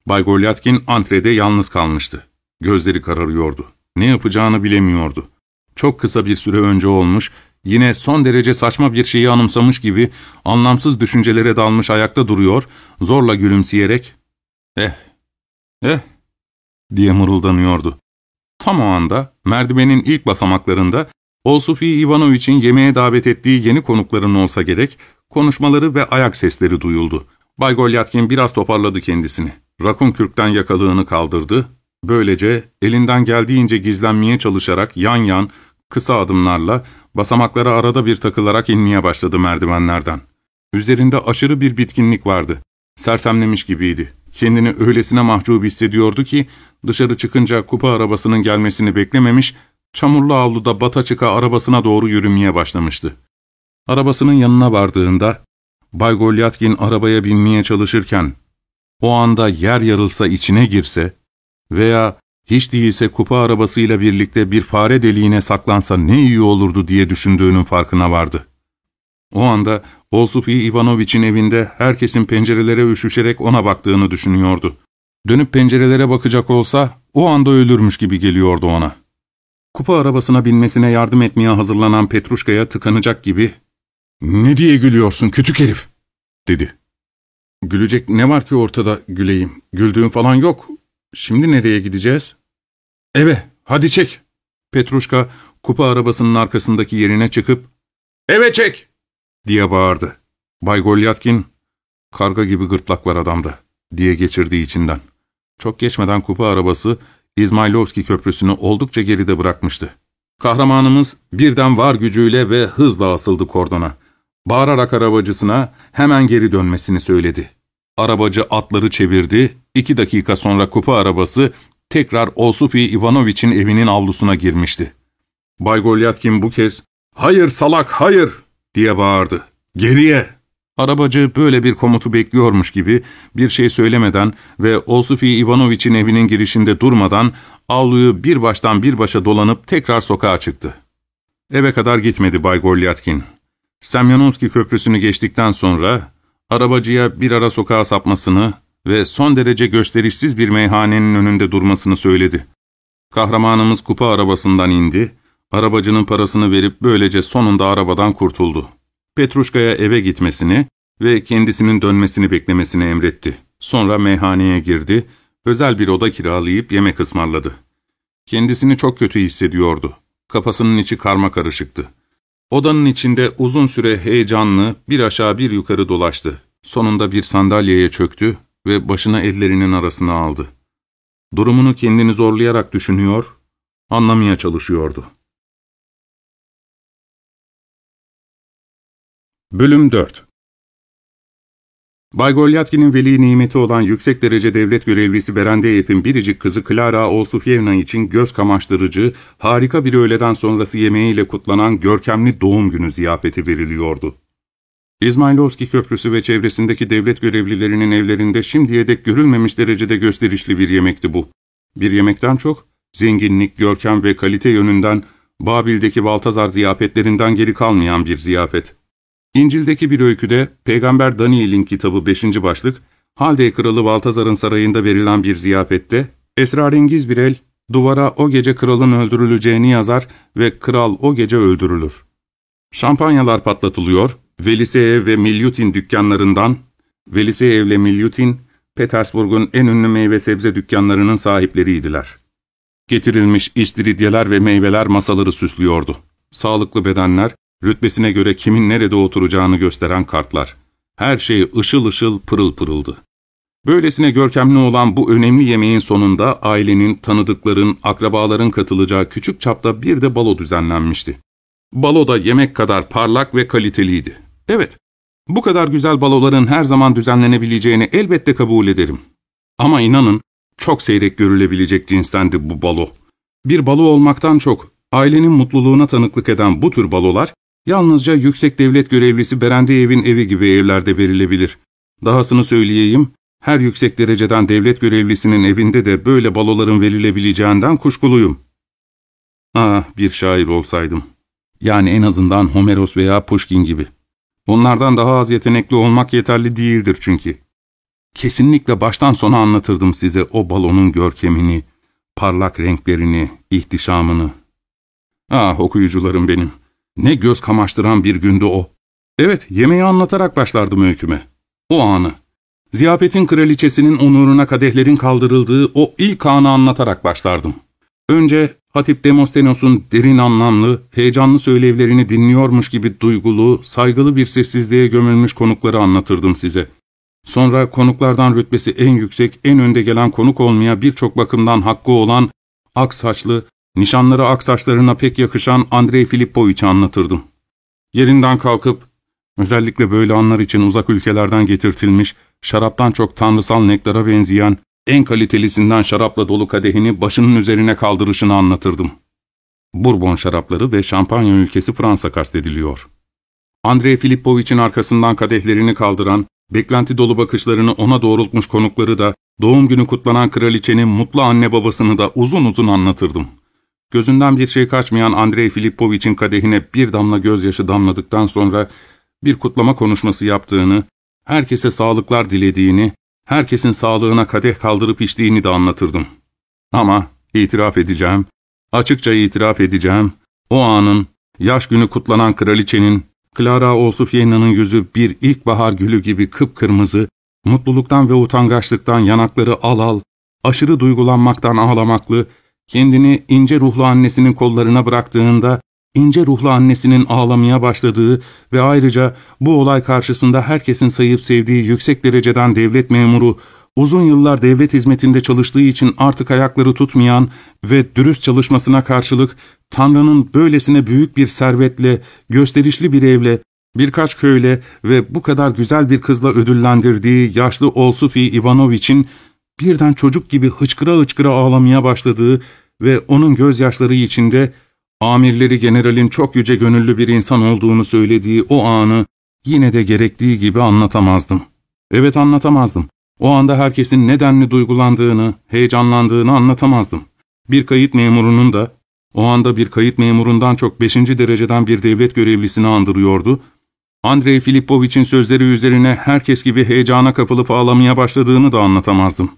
Bay Golyatkin antrede yalnız kalmıştı. Gözleri kararıyordu. Ne yapacağını bilemiyordu. Çok kısa bir süre önce olmuş, yine son derece saçma bir şeyi anımsamış gibi anlamsız düşüncelere dalmış ayakta duruyor, zorla gülümseyerek ''Eh, eh'' diye mırıldanıyordu. Tam o anda merdivenin ilk basamaklarında Olsufi Ivanoviç'in yemeğe davet ettiği yeni konukların olsa gerek, konuşmaları ve ayak sesleri duyuldu. Bay Golyatkin biraz toparladı kendisini. Rakun kürkten yakalığını kaldırdı. Böylece elinden geldiğince gizlenmeye çalışarak yan yan, kısa adımlarla basamaklara arada bir takılarak inmeye başladı merdivenlerden. Üzerinde aşırı bir bitkinlik vardı. Sersemlemiş gibiydi. Kendini öylesine mahcup hissediyordu ki dışarı çıkınca kupa arabasının gelmesini beklememiş, çamurlu avluda bata çıka arabasına doğru yürümeye başlamıştı. Arabasının yanına vardığında Bay Golyatkin arabaya binmeye çalışırken o anda yer yarılsa içine girse veya hiç değilse kupa arabasıyla birlikte bir fare deliğine saklansa ne iyi olurdu diye düşündüğünün farkına vardı. O anda Olsufi Ivanoviç'in evinde herkesin pencerelere üşüşerek ona baktığını düşünüyordu. Dönüp pencerelere bakacak olsa o anda ölürmüş gibi geliyordu ona. Kupa arabasına binmesine yardım etmeye hazırlanan Petruşka'ya tıkanacak gibi ''Ne diye gülüyorsun kütük herif?'' dedi. ''Gülecek ne var ki ortada güleyim? Güldüğüm falan yok. Şimdi nereye gideceğiz?'' ''Eve, hadi çek.'' Petruşka kupa arabasının arkasındaki yerine çıkıp ''Eve çek!'' diye bağırdı. Bay Golyatkin, ''Karga gibi gırtlak var adamda.'' diye geçirdi içinden. Çok geçmeden kupa arabası İzmailovski köprüsünü oldukça geride bırakmıştı. Kahramanımız birden var gücüyle ve hızla asıldı kordona. Bağırarak arabacısına hemen geri dönmesini söyledi. Arabacı atları çevirdi, iki dakika sonra kupa arabası tekrar Olsufi Ivanoviç'in evinin avlusuna girmişti. Bay Golyatkin bu kez ''Hayır salak, hayır!'' diye bağırdı. ''Geriye!'' Arabacı böyle bir komutu bekliyormuş gibi bir şey söylemeden ve Olsufi Ivanoviç'in evinin girişinde durmadan avluyu bir baştan bir başa dolanıp tekrar sokağa çıktı. Eve kadar gitmedi Bay Golyatkin. Semyonovski köprüsünü geçtikten sonra arabacıya bir ara sokağa sapmasını ve son derece gösterişsiz bir meyhanenin önünde durmasını söyledi. Kahramanımız kupa arabasından indi, arabacının parasını verip böylece sonunda arabadan kurtuldu. Petruşka'ya eve gitmesini ve kendisinin dönmesini beklemesini emretti. Sonra meyhaneye girdi, özel bir oda kiralayıp yemek ısmarladı. Kendisini çok kötü hissediyordu. Kafasının içi karma karışıktı. Odanın içinde uzun süre heyecanlı bir aşağı bir yukarı dolaştı. Sonunda bir sandalyeye çöktü ve başını ellerinin arasına aldı. Durumunu kendini zorlayarak düşünüyor, anlamaya çalışıyordu. Bölüm 4 Bay Golyatkin'in veli nimeti olan yüksek derece devlet görevlisi Berendeyev'in biricik kızı Klara Olsufyevna için göz kamaştırıcı, harika bir öğleden sonrası yemeğiyle kutlanan görkemli doğum günü ziyafeti veriliyordu. İzmailovski Köprüsü ve çevresindeki devlet görevlilerinin evlerinde şimdiye dek görülmemiş derecede gösterişli bir yemekti bu. Bir yemekten çok, zenginlik, görkem ve kalite yönünden Babil'deki Baltazar ziyafetlerinden geri kalmayan bir ziyafet. İncil'deki bir öyküde Peygamber Daniel'in kitabı 5. başlık, Halde Kralı Baltazar'ın sarayında verilen bir ziyafette, esrarengiz bir el duvara o gece kralın öldürüleceğini yazar ve kral o gece öldürülür. Şampanyalar patlatılıyor, Veliseev ve Milyutin dükkanlarından, Veliseev ile Milyutin, Petersburg'un en ünlü meyve sebze dükkanlarının sahipleriydiler. Getirilmiş istiridyeler ve meyveler masaları süslüyordu. Sağlıklı bedenler, rütbesine göre kimin nerede oturacağını gösteren kartlar. Her şey ışıl ışıl pırıl pırıldı. Böylesine görkemli olan bu önemli yemeğin sonunda ailenin, tanıdıkların, akrabaların katılacağı küçük çapta bir de balo düzenlenmişti. Balo da yemek kadar parlak ve kaliteliydi. Evet, bu kadar güzel baloların her zaman düzenlenebileceğini elbette kabul ederim. Ama inanın, çok seyrek görülebilecek cinstendi bu balo. Bir balo olmaktan çok, Ailenin mutluluğuna tanıklık eden bu tür balolar, yalnızca yüksek devlet görevlisi Berendiyev'in evi gibi evlerde verilebilir. Dahasını söyleyeyim, her yüksek dereceden devlet görevlisinin evinde de böyle baloların verilebileceğinden kuşkuluyum. Ah, bir şair olsaydım. Yani en azından Homeros veya Pushkin gibi. Onlardan daha az yetenekli olmak yeterli değildir çünkü. Kesinlikle baştan sona anlatırdım size o balonun görkemini, parlak renklerini, ihtişamını. Ah okuyucularım benim, ne göz kamaştıran bir gündü o. Evet, yemeği anlatarak başlardım öyküme. O anı. Ziyafetin kraliçesinin onuruna kadehlerin kaldırıldığı o ilk anı anlatarak başlardım. Önce Hatip Demostenos'un derin anlamlı, heyecanlı söylevlerini dinliyormuş gibi duygulu, saygılı bir sessizliğe gömülmüş konukları anlatırdım size. Sonra konuklardan rütbesi en yüksek, en önde gelen konuk olmaya birçok bakımdan hakkı olan, ak saçlı, nişanları ak saçlarına pek yakışan Andrei Filipoviç'i anlatırdım. Yerinden kalkıp, özellikle böyle anlar için uzak ülkelerden getirtilmiş, şaraptan çok tanrısal nektara benzeyen, en kalitelisinden şarapla dolu kadehini başının üzerine kaldırışını anlatırdım. Bourbon şarapları ve şampanya ülkesi Fransa kastediliyor. Andrei Filipoviç'in arkasından kadehlerini kaldıran, beklenti dolu bakışlarını ona doğrultmuş konukları da, doğum günü kutlanan kraliçenin mutlu anne babasını da uzun uzun anlatırdım. Gözünden bir şey kaçmayan Andrei Filipoviç'in kadehine bir damla gözyaşı damladıktan sonra bir kutlama konuşması yaptığını, herkese sağlıklar dilediğini, herkesin sağlığına kadeh kaldırıp içtiğini de anlatırdım. Ama itiraf edeceğim, açıkça itiraf edeceğim, o anın, yaş günü kutlanan kraliçenin, Clara Olsufyena'nın yüzü bir ilkbahar gülü gibi kıpkırmızı, mutluluktan ve utangaçlıktan yanakları al al, aşırı duygulanmaktan ağlamaklı, kendini ince ruhlu annesinin kollarına bıraktığında, ince ruhlu annesinin ağlamaya başladığı ve ayrıca bu olay karşısında herkesin sayıp sevdiği yüksek dereceden devlet memuru, uzun yıllar devlet hizmetinde çalıştığı için artık ayakları tutmayan ve dürüst çalışmasına karşılık Tanrı'nın böylesine büyük bir servetle, gösterişli bir evle, birkaç köyle ve bu kadar güzel bir kızla ödüllendirdiği yaşlı Olsufi Ivanoviç'in birden çocuk gibi hıçkıra hıçkıra ağlamaya başladığı ve onun gözyaşları içinde amirleri generalin çok yüce gönüllü bir insan olduğunu söylediği o anı yine de gerektiği gibi anlatamazdım. Evet anlatamazdım. O anda herkesin nedenli duygulandığını, heyecanlandığını anlatamazdım. Bir kayıt memurunun da, o anda bir kayıt memurundan çok beşinci dereceden bir devlet görevlisini andırıyordu, Andrei Filipoviç'in sözleri üzerine herkes gibi heyecana kapılıp ağlamaya başladığını da anlatamazdım.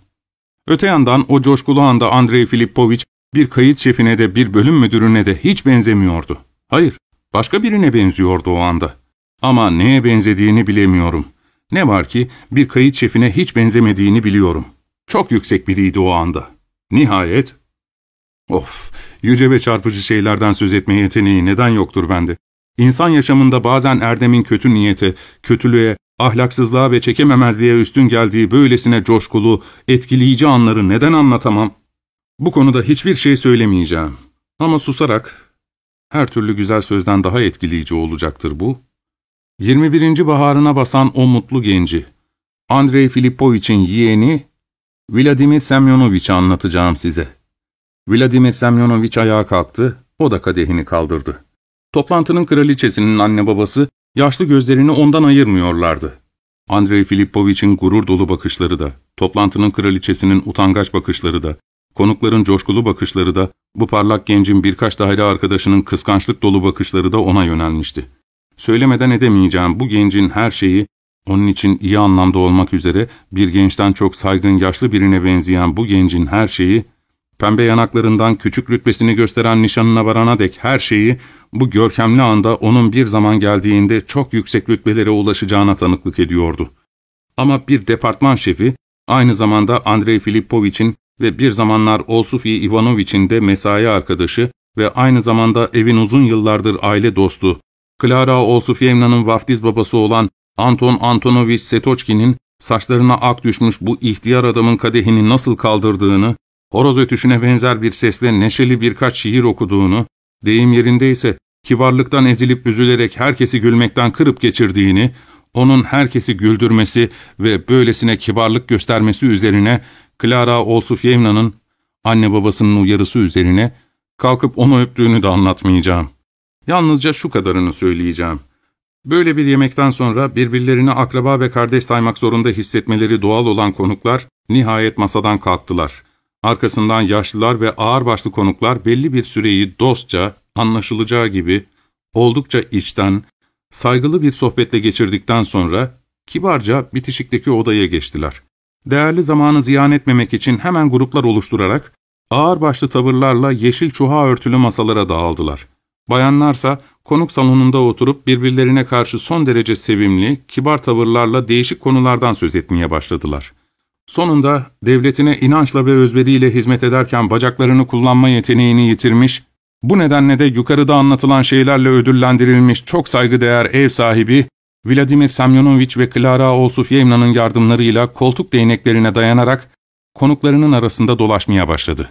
Öte yandan o coşkulu anda Andrei Filipoviç, bir kayıt şefine de bir bölüm müdürüne de hiç benzemiyordu. Hayır, başka birine benziyordu o anda. Ama neye benzediğini bilemiyorum. Ne var ki bir kayıt şefine hiç benzemediğini biliyorum. Çok yüksek biriydi o anda. Nihayet... Of, yüce ve çarpıcı şeylerden söz etme yeteneği neden yoktur bende? İnsan yaşamında bazen erdemin kötü niyete, kötülüğe, ahlaksızlığa ve çekememezliğe üstün geldiği böylesine coşkulu, etkileyici anları neden anlatamam? Bu konuda hiçbir şey söylemeyeceğim. Ama susarak, her türlü güzel sözden daha etkileyici olacaktır bu. 21. baharına basan o mutlu genci, Andrei Filipoviç'in yeğeni, Vladimir Semyonoviç'i anlatacağım size. Vladimir Semyonoviç ayağa kalktı, o da kadehini kaldırdı. Toplantının kraliçesinin anne babası, yaşlı gözlerini ondan ayırmıyorlardı. Andrei Filipoviç'in gurur dolu bakışları da, toplantının kraliçesinin utangaç bakışları da, konukların coşkulu bakışları da, bu parlak gencin birkaç daire arkadaşının kıskançlık dolu bakışları da ona yönelmişti. Söylemeden edemeyeceğim bu gencin her şeyi, onun için iyi anlamda olmak üzere bir gençten çok saygın yaşlı birine benzeyen bu gencin her şeyi, pembe yanaklarından küçük rütbesini gösteren nişanına varana dek her şeyi, bu görkemli anda onun bir zaman geldiğinde çok yüksek rütbelere ulaşacağına tanıklık ediyordu. Ama bir departman şefi, aynı zamanda Andrei Filipoviç'in ve bir zamanlar Olsufi Ivanoviç'in de mesai arkadaşı ve aynı zamanda evin uzun yıllardır aile dostu, Clara Olsufyevna'nın vaftiz babası olan Anton Antonovich Setoçkin'in saçlarına ak düşmüş bu ihtiyar adamın kadehini nasıl kaldırdığını, horoz ötüşüne benzer bir sesle neşeli birkaç şiir okuduğunu, deyim yerindeyse kibarlıktan ezilip büzülerek herkesi gülmekten kırıp geçirdiğini, onun herkesi güldürmesi ve böylesine kibarlık göstermesi üzerine Clara Olsufyevna'nın anne babasının uyarısı üzerine Kalkıp onu öptüğünü de anlatmayacağım. Yalnızca şu kadarını söyleyeceğim. Böyle bir yemekten sonra birbirlerini akraba ve kardeş saymak zorunda hissetmeleri doğal olan konuklar nihayet masadan kalktılar. Arkasından yaşlılar ve ağırbaşlı konuklar belli bir süreyi dostça, anlaşılacağı gibi, oldukça içten, saygılı bir sohbetle geçirdikten sonra kibarca bitişikteki odaya geçtiler. Değerli zamanı ziyan etmemek için hemen gruplar oluşturarak ağırbaşlı tavırlarla yeşil çuha örtülü masalara dağıldılar. Bayanlarsa konuk salonunda oturup birbirlerine karşı son derece sevimli, kibar tavırlarla değişik konulardan söz etmeye başladılar. Sonunda devletine inançla ve özveriyle hizmet ederken bacaklarını kullanma yeteneğini yitirmiş, bu nedenle de yukarıda anlatılan şeylerle ödüllendirilmiş çok saygıdeğer ev sahibi, Vladimir Semyonovich ve Klara Olsufyevna'nın yardımlarıyla koltuk değneklerine dayanarak konuklarının arasında dolaşmaya başladı.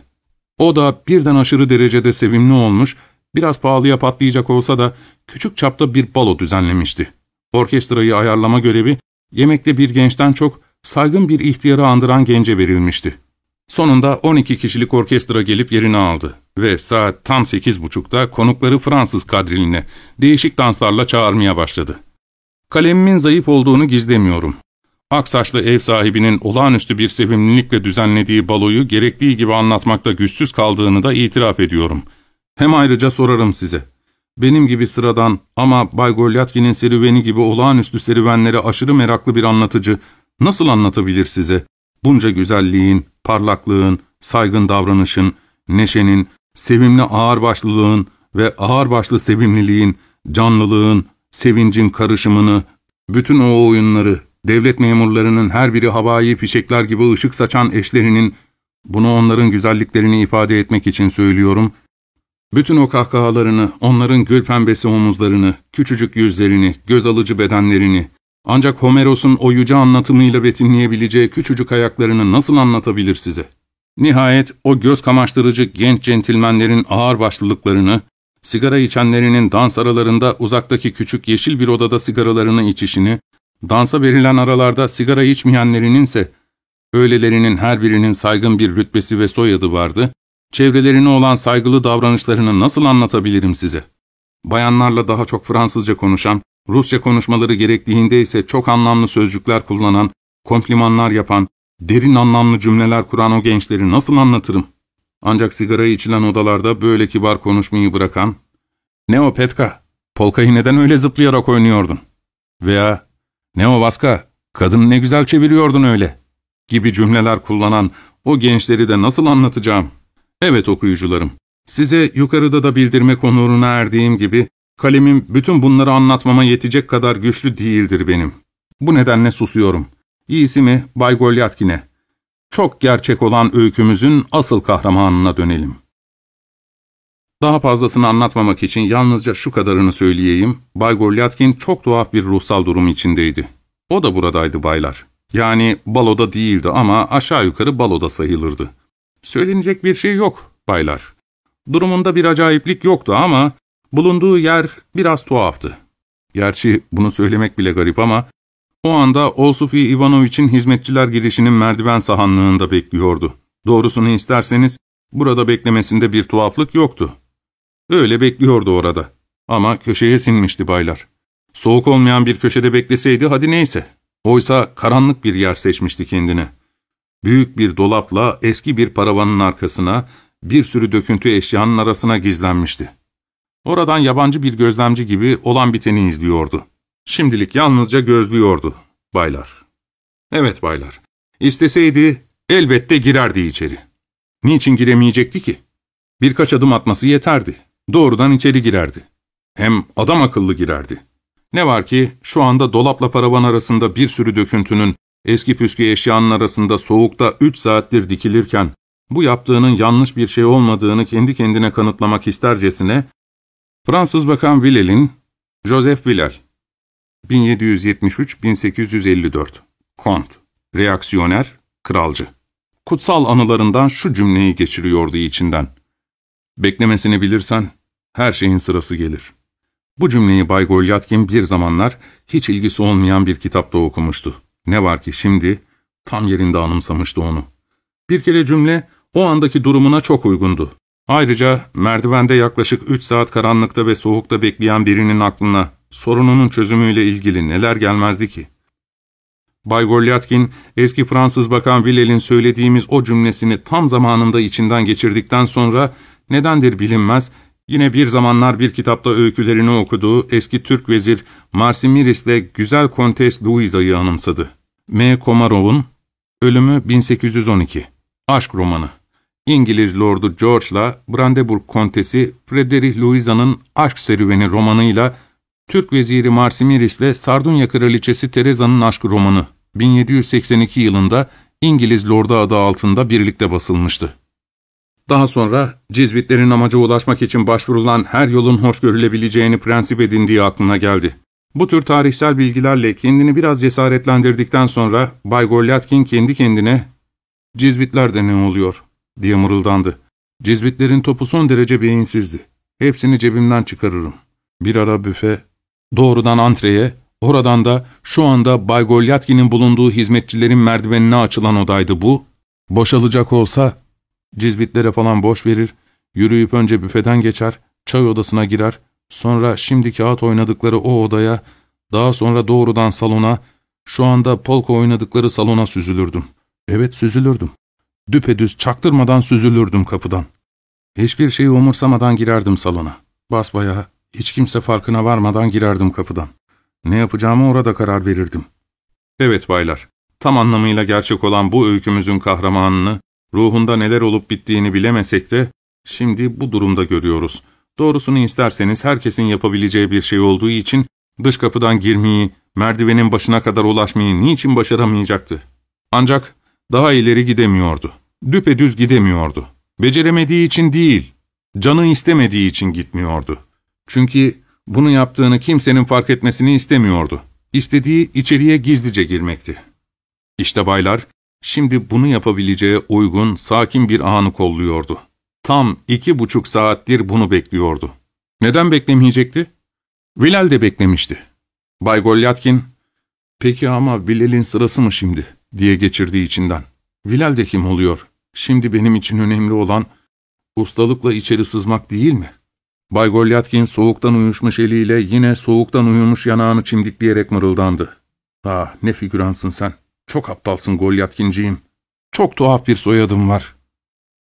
O da birden aşırı derecede sevimli olmuş, biraz pahalıya patlayacak olsa da küçük çapta bir balo düzenlemişti. Orkestrayı ayarlama görevi yemekte bir gençten çok saygın bir ihtiyarı andıran gence verilmişti. Sonunda 12 kişilik orkestra gelip yerini aldı ve saat tam 8.30'da konukları Fransız kadriline değişik danslarla çağırmaya başladı. Kalemimin zayıf olduğunu gizlemiyorum. Aksaçlı ev sahibinin olağanüstü bir sevimlilikle düzenlediği baloyu gerektiği gibi anlatmakta güçsüz kaldığını da itiraf ediyorum. Hem ayrıca sorarım size. Benim gibi sıradan ama Bay Golyatkin'in serüveni gibi olağanüstü serüvenlere aşırı meraklı bir anlatıcı nasıl anlatabilir size? Bunca güzelliğin, parlaklığın, saygın davranışın, neşenin, sevimli ağırbaşlılığın ve ağırbaşlı sevimliliğin, canlılığın, sevincin karışımını, bütün o oyunları, devlet memurlarının her biri havai fişekler gibi ışık saçan eşlerinin, bunu onların güzelliklerini ifade etmek için söylüyorum, bütün o kahkahalarını, onların gül pembesi omuzlarını, küçücük yüzlerini, göz alıcı bedenlerini, ancak Homeros'un o yüce anlatımıyla betimleyebileceği küçücük ayaklarını nasıl anlatabilir size? Nihayet o göz kamaştırıcı genç centilmenlerin ağır başlılıklarını, sigara içenlerinin dans aralarında uzaktaki küçük yeşil bir odada sigaralarını içişini, dansa verilen aralarda sigara içmeyenlerinin ise, öylelerinin her birinin saygın bir rütbesi ve soyadı vardı, çevrelerine olan saygılı davranışlarını nasıl anlatabilirim size? Bayanlarla daha çok Fransızca konuşan, Rusça konuşmaları gerektiğinde ise çok anlamlı sözcükler kullanan, komplimanlar yapan, derin anlamlı cümleler kuran o gençleri nasıl anlatırım? Ancak sigara içilen odalarda böyle kibar konuşmayı bırakan, ''Ne o Petka, polkayı neden öyle zıplayarak oynuyordun?'' veya ''Ne o Vaska, kadını ne güzel çeviriyordun öyle?'' gibi cümleler kullanan o gençleri de nasıl anlatacağım? Evet okuyucularım, size yukarıda da bildirme konuruna erdiğim gibi, kalemim bütün bunları anlatmama yetecek kadar güçlü değildir benim. Bu nedenle susuyorum. İyisi mi Bay Golyatkin'e? Çok gerçek olan öykümüzün asıl kahramanına dönelim. Daha fazlasını anlatmamak için yalnızca şu kadarını söyleyeyim. Bay Golyatkin çok tuhaf bir ruhsal durum içindeydi. O da buradaydı baylar. Yani baloda değildi ama aşağı yukarı baloda sayılırdı. Söylenecek bir şey yok baylar. Durumunda bir acayiplik yoktu ama bulunduğu yer biraz tuhaftı. Gerçi bunu söylemek bile garip ama o anda Olsufi Ivanoviç'in hizmetçiler girişinin merdiven sahanlığında bekliyordu. Doğrusunu isterseniz burada beklemesinde bir tuhaflık yoktu. Öyle bekliyordu orada. Ama köşeye sinmişti baylar. Soğuk olmayan bir köşede bekleseydi hadi neyse. Oysa karanlık bir yer seçmişti kendine. Büyük bir dolapla eski bir paravanın arkasına bir sürü döküntü eşyanın arasına gizlenmişti. Oradan yabancı bir gözlemci gibi olan biteni izliyordu. Şimdilik yalnızca gözlüyordu baylar. Evet baylar, isteseydi elbette girerdi içeri. Niçin giremeyecekti ki? Birkaç adım atması yeterdi. Doğrudan içeri girerdi. Hem adam akıllı girerdi. Ne var ki şu anda dolapla paravan arasında bir sürü döküntünün, eski püskü eşyanın arasında soğukta üç saattir dikilirken, bu yaptığının yanlış bir şey olmadığını kendi kendine kanıtlamak istercesine, Fransız Bakan Villel'in, Joseph Villel, 1773-1854 Kont, reaksiyoner, kralcı. Kutsal anılarından şu cümleyi geçiriyordu içinden. Beklemesini bilirsen her şeyin sırası gelir. Bu cümleyi Bay Golyatkin bir zamanlar hiç ilgisi olmayan bir kitapta okumuştu. Ne var ki şimdi tam yerinde anımsamıştı onu. Bir kere cümle o andaki durumuna çok uygundu. Ayrıca merdivende yaklaşık 3 saat karanlıkta ve soğukta bekleyen birinin aklına sorununun çözümüyle ilgili neler gelmezdi ki? Bay Golyatkin, eski Fransız Bakan Wilhel'in söylediğimiz o cümlesini tam zamanında içinden geçirdikten sonra nedendir bilinmez, yine bir zamanlar bir kitapta öykülerini okuduğu eski Türk vezir Marsimiris'le güzel Kontes Louisa'yı anımsadı. M. Komarov'un Ölümü 1812 Aşk romanı İngiliz Lordu George'la Brandenburg Kontesi Frederick Louisa'nın Aşk Serüveni romanıyla Türk veziri Marsimiris'le Sardunya Kraliçesi Tereza'nın aşk romanı 1782 yılında İngiliz Lordu adı altında birlikte basılmıştı. Daha sonra Cizvitlerin amaca ulaşmak için başvurulan her yolun hoş görülebileceğini prensip edindiği aklına geldi. Bu tür tarihsel bilgilerle kendini biraz cesaretlendirdikten sonra Bay Golyatkin kendi kendine ''Cizvitler de ne oluyor?'' diye mırıldandı. Cizvitlerin topu son derece beyinsizdi. Hepsini cebimden çıkarırım. Bir ara büfe, doğrudan antreye, oradan da şu anda Bay Golyatkin'in bulunduğu hizmetçilerin merdivenine açılan odaydı bu. Boşalacak olsa cizvitlere falan boş verir, yürüyüp önce büfeden geçer, çay odasına girer, sonra şimdi kağıt oynadıkları o odaya, daha sonra doğrudan salona, şu anda polka oynadıkları salona süzülürdüm. Evet süzülürdüm. Düpedüz çaktırmadan süzülürdüm kapıdan. Hiçbir şeyi umursamadan girerdim salona. Basbayağı, hiç kimse farkına varmadan girerdim kapıdan. Ne yapacağımı orada karar verirdim. Evet baylar, tam anlamıyla gerçek olan bu öykümüzün kahramanını, ruhunda neler olup bittiğini bilemesek de, şimdi bu durumda görüyoruz. Doğrusunu isterseniz herkesin yapabileceği bir şey olduğu için, dış kapıdan girmeyi, merdivenin başına kadar ulaşmayı niçin başaramayacaktı? Ancak daha ileri gidemiyordu. Düpedüz gidemiyordu. Beceremediği için değil, canı istemediği için gitmiyordu. Çünkü bunu yaptığını kimsenin fark etmesini istemiyordu. İstediği içeriye gizlice girmekti. İşte baylar, şimdi bunu yapabileceği uygun, sakin bir anı kolluyordu. Tam iki buçuk saattir bunu bekliyordu. Neden beklemeyecekti? Vilal de beklemişti. Bay Golyatkin, ''Peki ama Vilal'in sırası mı şimdi?'' diye geçirdiği içinden. ''Vilal de kim oluyor? Şimdi benim için önemli olan ustalıkla içeri sızmak değil mi?'' Bay Golyatkin soğuktan uyuşmuş eliyle yine soğuktan uyumuş yanağını çimdikleyerek mırıldandı. ''Ah ne figüransın sen. Çok aptalsın Golyatkinciğim. Çok tuhaf bir soyadım var.''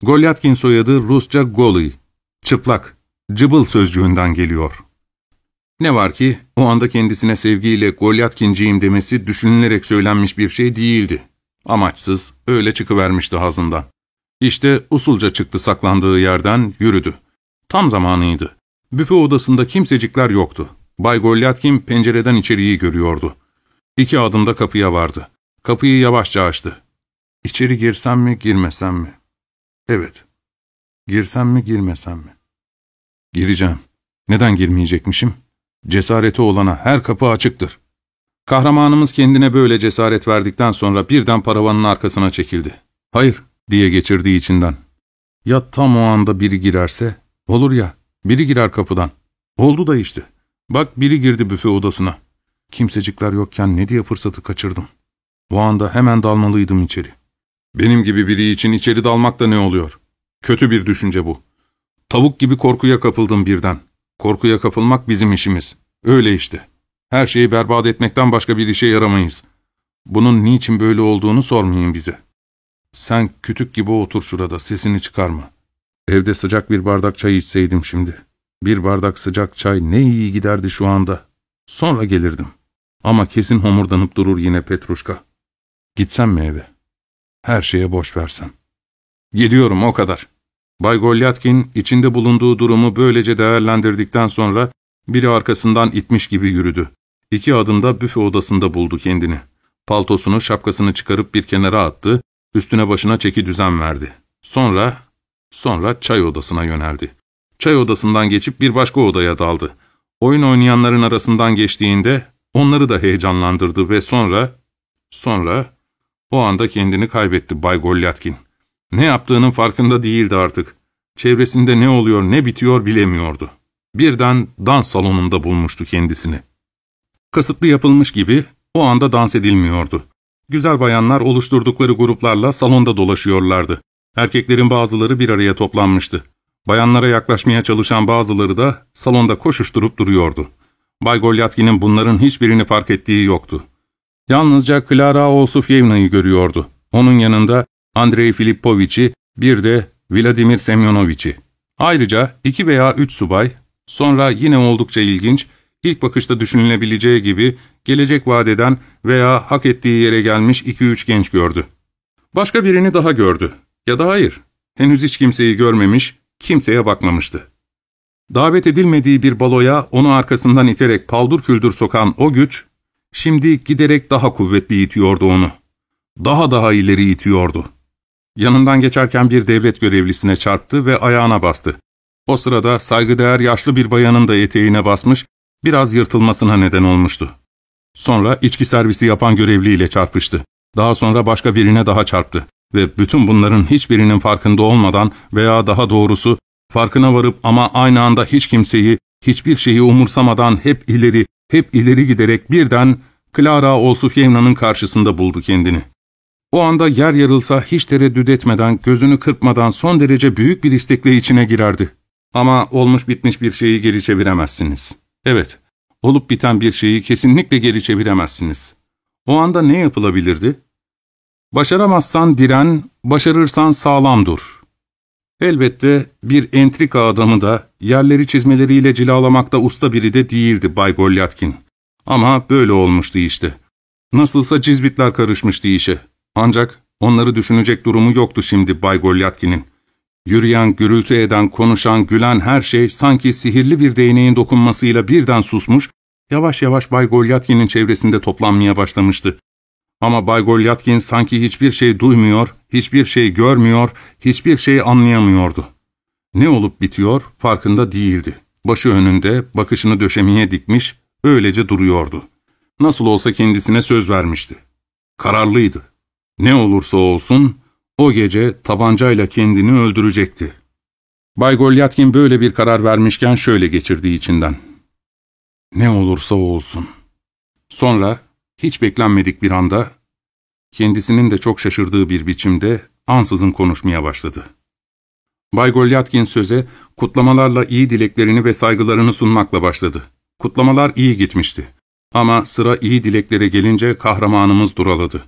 Golyatkin soyadı Rusça Goli, çıplak, cıbıl sözcüğünden geliyor. Ne var ki o anda kendisine sevgiyle Golyatkinciğim demesi düşünülerek söylenmiş bir şey değildi. Amaçsız, öyle çıkıvermişti ağzından. İşte usulca çıktı saklandığı yerden, yürüdü. Tam zamanıydı. Büfe odasında kimsecikler yoktu. Bay Golyatkin pencereden içeriği görüyordu. İki adımda kapıya vardı. Kapıyı yavaşça açtı. İçeri girsem mi, girmesem mi? Evet. Girsem mi, girmesem mi? Gireceğim. Neden girmeyecekmişim? Cesareti olana her kapı açıktır. Kahramanımız kendine böyle cesaret verdikten sonra birden paravanın arkasına çekildi. Hayır, diye geçirdiği içinden. Ya tam o anda biri girerse? Olur ya, biri girer kapıdan. Oldu da işte. Bak biri girdi büfe odasına. Kimsecikler yokken ne diye fırsatı kaçırdım. O anda hemen dalmalıydım içeri. Benim gibi biri için içeri dalmak da ne oluyor? Kötü bir düşünce bu. Tavuk gibi korkuya kapıldım birden. Korkuya kapılmak bizim işimiz. Öyle işte. Her şeyi berbat etmekten başka bir işe yaramayız. Bunun niçin böyle olduğunu sormayın bize. Sen kütük gibi otur şurada, sesini çıkarma. Evde sıcak bir bardak çay içseydim şimdi. Bir bardak sıcak çay ne iyi giderdi şu anda. Sonra gelirdim. Ama kesin homurdanıp durur yine Petruşka. Gitsem mi eve? Her şeye boş versen. Gidiyorum o kadar. Bay Golyatkin içinde bulunduğu durumu böylece değerlendirdikten sonra biri arkasından itmiş gibi yürüdü. İki adımda büfe odasında buldu kendini. Paltosunu, şapkasını çıkarıp bir kenara attı, üstüne başına çeki düzen verdi. Sonra, sonra çay odasına yöneldi. Çay odasından geçip bir başka odaya daldı. Oyun oynayanların arasından geçtiğinde onları da heyecanlandırdı ve sonra, sonra o anda kendini kaybetti Bay Golyatkin. Ne yaptığının farkında değildi artık. Çevresinde ne oluyor ne bitiyor bilemiyordu. Birden dans salonunda bulmuştu kendisini. Kasıtlı yapılmış gibi o anda dans edilmiyordu. Güzel bayanlar oluşturdukları gruplarla salonda dolaşıyorlardı. Erkeklerin bazıları bir araya toplanmıştı. Bayanlara yaklaşmaya çalışan bazıları da salonda koşuşturup duruyordu. Bay Golyatkin'in bunların hiçbirini fark ettiği yoktu. Yalnızca Klara Olsufyevna'yı görüyordu. Onun yanında Andrei Filipoviç'i, bir de Vladimir Semyonoviç'i. Ayrıca iki veya üç subay, sonra yine oldukça ilginç, ilk bakışta düşünülebileceği gibi gelecek vadeden veya hak ettiği yere gelmiş iki üç genç gördü. Başka birini daha gördü. Ya da hayır, henüz hiç kimseyi görmemiş, kimseye bakmamıştı. Davet edilmediği bir baloya onu arkasından iterek paldur küldür sokan o güç, şimdi giderek daha kuvvetli itiyordu onu. Daha daha ileri itiyordu. Yanından geçerken bir devlet görevlisine çarptı ve ayağına bastı. O sırada saygıdeğer yaşlı bir bayanın da eteğine basmış, biraz yırtılmasına neden olmuştu. Sonra içki servisi yapan görevliyle çarpıştı. Daha sonra başka birine daha çarptı ve bütün bunların hiçbirinin farkında olmadan veya daha doğrusu farkına varıp ama aynı anda hiç kimseyi, hiçbir şeyi umursamadan hep ileri, hep ileri giderek birden Clara Olsufyevna'nın karşısında buldu kendini. O anda yer yarılsa hiç tereddüt etmeden, gözünü kırpmadan son derece büyük bir istekle içine girerdi. Ama olmuş bitmiş bir şeyi geri çeviremezsiniz. Evet, olup biten bir şeyi kesinlikle geri çeviremezsiniz. O anda ne yapılabilirdi? Başaramazsan diren, başarırsan sağlam dur. Elbette bir entrika adamı da yerleri çizmeleriyle cilalamakta usta biri de değildi Bay Golyatkin. Ama böyle olmuştu işte. Nasılsa cizbitler karışmıştı işe. Ancak onları düşünecek durumu yoktu şimdi Bay Golyatkin'in. Yürüyen, gürültü eden, konuşan, gülen her şey sanki sihirli bir değneğin dokunmasıyla birden susmuş, yavaş yavaş Bay Golyatkin'in çevresinde toplanmaya başlamıştı. Ama Bay Golyatkin sanki hiçbir şey duymuyor, hiçbir şey görmüyor, hiçbir şey anlayamıyordu. Ne olup bitiyor farkında değildi. Başı önünde, bakışını döşemeye dikmiş, öylece duruyordu. Nasıl olsa kendisine söz vermişti. Kararlıydı. Ne olursa olsun o gece tabancayla kendini öldürecekti. Bay Golyatkin böyle bir karar vermişken şöyle geçirdiği içinden. Ne olursa olsun. Sonra hiç beklenmedik bir anda kendisinin de çok şaşırdığı bir biçimde ansızın konuşmaya başladı. Bay Golyatkin söze kutlamalarla iyi dileklerini ve saygılarını sunmakla başladı. Kutlamalar iyi gitmişti. Ama sıra iyi dileklere gelince kahramanımız duraladı.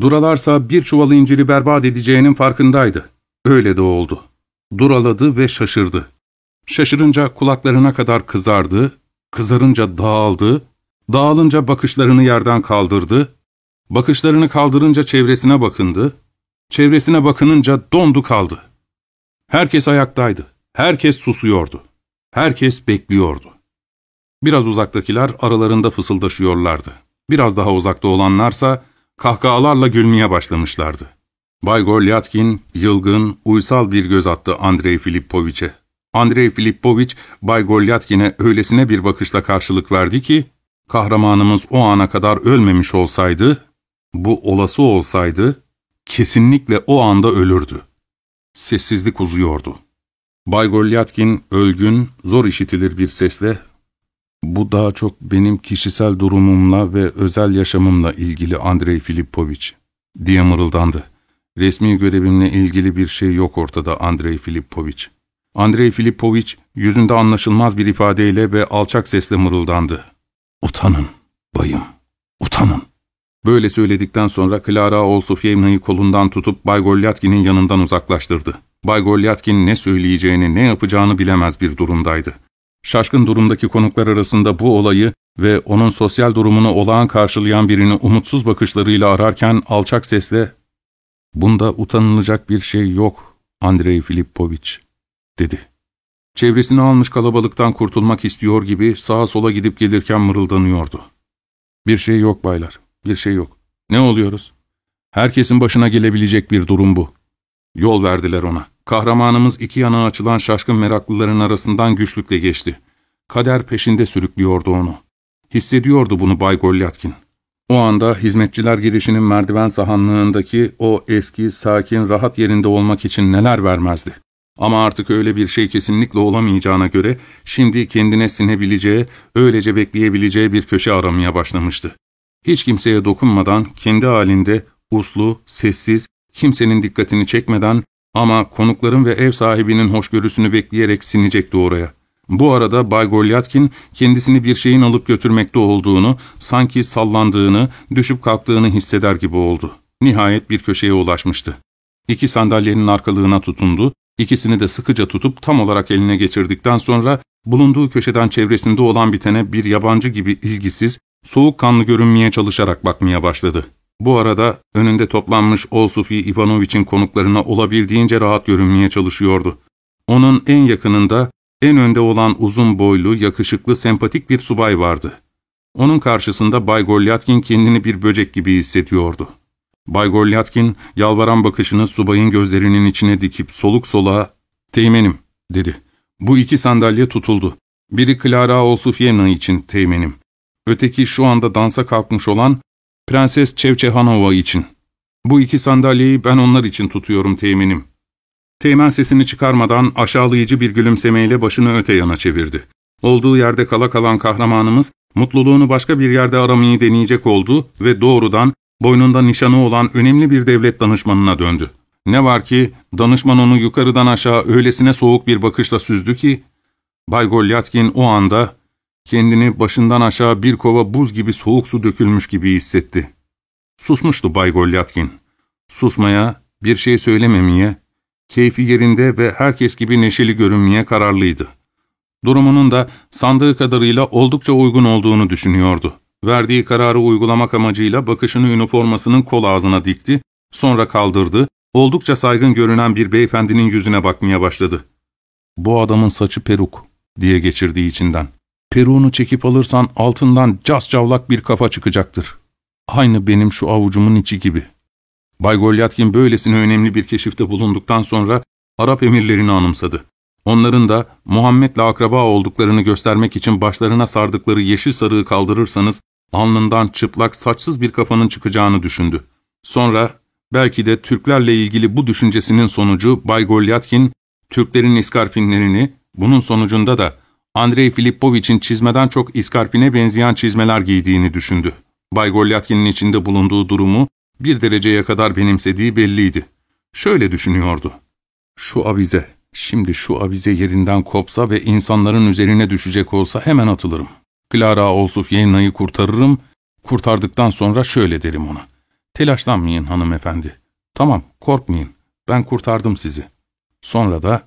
Duralarsa bir çuval inciri berbat edeceğinin farkındaydı. Öyle de oldu. Duraladı ve şaşırdı. Şaşırınca kulaklarına kadar kızardı, kızarınca dağıldı, dağılınca bakışlarını yerden kaldırdı, bakışlarını kaldırınca çevresine bakındı, çevresine bakınınca dondu kaldı. Herkes ayaktaydı, herkes susuyordu, herkes bekliyordu. Biraz uzaktakiler aralarında fısıldaşıyorlardı. Biraz daha uzakta olanlarsa kahkahalarla gülmeye başlamışlardı. Bay Golyatkin, yılgın, uysal bir göz attı Andrei Filipoviç'e. Andrei Filipoviç, Bay Golyatkin'e öylesine bir bakışla karşılık verdi ki, kahramanımız o ana kadar ölmemiş olsaydı, bu olası olsaydı, kesinlikle o anda ölürdü. Sessizlik uzuyordu. Bay Golyatkin, ölgün, zor işitilir bir sesle, ''Bu daha çok benim kişisel durumumla ve özel yaşamımla ilgili Andrei Filipoviç.'' diye mırıldandı. ''Resmi görevimle ilgili bir şey yok ortada Andrei Filipoviç.'' Andrei Filipoviç yüzünde anlaşılmaz bir ifadeyle ve alçak sesle mırıldandı. ''Utanın, bayım, utanın.'' Böyle söyledikten sonra Clara Olsofyevna'yı kolundan tutup Bay Golyatkin'in yanından uzaklaştırdı. Bay Golyatkin ne söyleyeceğini, ne yapacağını bilemez bir durumdaydı. Şaşkın durumdaki konuklar arasında bu olayı ve onun sosyal durumunu olağan karşılayan birini umutsuz bakışlarıyla ararken alçak sesle ''Bunda utanılacak bir şey yok Andrei Filipoviç.'' dedi. Çevresini almış kalabalıktan kurtulmak istiyor gibi sağa sola gidip gelirken mırıldanıyordu. ''Bir şey yok baylar, bir şey yok. Ne oluyoruz? Herkesin başına gelebilecek bir durum bu.'' Yol verdiler ona. Kahramanımız iki yana açılan şaşkın meraklıların arasından güçlükle geçti. Kader peşinde sürüklüyordu onu. Hissediyordu bunu Bay Golyatkin. O anda hizmetçiler girişinin merdiven sahanlığındaki o eski, sakin, rahat yerinde olmak için neler vermezdi. Ama artık öyle bir şey kesinlikle olamayacağına göre şimdi kendine sinebileceği, öylece bekleyebileceği bir köşe aramaya başlamıştı. Hiç kimseye dokunmadan kendi halinde uslu, sessiz, kimsenin dikkatini çekmeden Ama konukların ve ev sahibinin hoşgörüsünü bekleyerek sinecekti oraya. Bu arada Bay Golyatkin kendisini bir şeyin alıp götürmekte olduğunu, sanki sallandığını, düşüp kalktığını hisseder gibi oldu. Nihayet bir köşeye ulaşmıştı. İki sandalyenin arkalığına tutundu, ikisini de sıkıca tutup tam olarak eline geçirdikten sonra bulunduğu köşeden çevresinde olan bitene bir yabancı gibi ilgisiz, soğukkanlı görünmeye çalışarak bakmaya başladı. Bu arada önünde toplanmış Olsufi Ivanoviç'in konuklarına olabildiğince rahat görünmeye çalışıyordu. Onun en yakınında, en önde olan uzun boylu, yakışıklı, sempatik bir subay vardı. Onun karşısında Bay Golyatkin kendini bir böcek gibi hissediyordu. Bay Golyatkin, yalvaran bakışını subayın gözlerinin içine dikip soluk soluğa, ''Teğmenim'' dedi. Bu iki sandalye tutuldu. Biri Clara Olsufyevna için teğmenim. Öteki şu anda dansa kalkmış olan Prenses Çevçehanova için. Bu iki sandalyeyi ben onlar için tutuyorum teğmenim. Teğmen sesini çıkarmadan aşağılayıcı bir gülümsemeyle başını öte yana çevirdi. Olduğu yerde kala kalan kahramanımız, mutluluğunu başka bir yerde aramayı deneyecek oldu ve doğrudan boynunda nişanı olan önemli bir devlet danışmanına döndü. Ne var ki danışman onu yukarıdan aşağı öylesine soğuk bir bakışla süzdü ki, Bay Golyatkin o anda kendini başından aşağı bir kova buz gibi soğuk su dökülmüş gibi hissetti. Susmuştu Bay Golyatkin. Susmaya, bir şey söylememeye, keyfi yerinde ve herkes gibi neşeli görünmeye kararlıydı. Durumunun da sandığı kadarıyla oldukça uygun olduğunu düşünüyordu. Verdiği kararı uygulamak amacıyla bakışını üniformasının kol ağzına dikti, sonra kaldırdı, oldukça saygın görünen bir beyefendinin yüzüne bakmaya başladı. ''Bu adamın saçı peruk.'' diye geçirdiği içinden. ''Peruğunu çekip alırsan altından cascavlak bir kafa çıkacaktır. Aynı benim şu avucumun içi gibi.'' Bay Golyatkin böylesine önemli bir keşifte bulunduktan sonra Arap emirlerini anımsadı. Onların da Muhammed'le akraba olduklarını göstermek için başlarına sardıkları yeşil sarığı kaldırırsanız alnından çıplak saçsız bir kafanın çıkacağını düşündü. Sonra belki de Türklerle ilgili bu düşüncesinin sonucu Bay Golyatkin, Türklerin iskarpinlerini, bunun sonucunda da Andrei Filipovich'in çizmeden çok iskarpine benzeyen çizmeler giydiğini düşündü. Bay Golyatkin'in içinde bulunduğu durumu bir dereceye kadar benimsediği belliydi. Şöyle düşünüyordu. Şu avize, şimdi şu avize yerinden kopsa ve insanların üzerine düşecek olsa hemen atılırım. Clara Olsufyena'yı kurtarırım, kurtardıktan sonra şöyle derim ona. Telaşlanmayın hanımefendi. Tamam, korkmayın, ben kurtardım sizi. Sonra da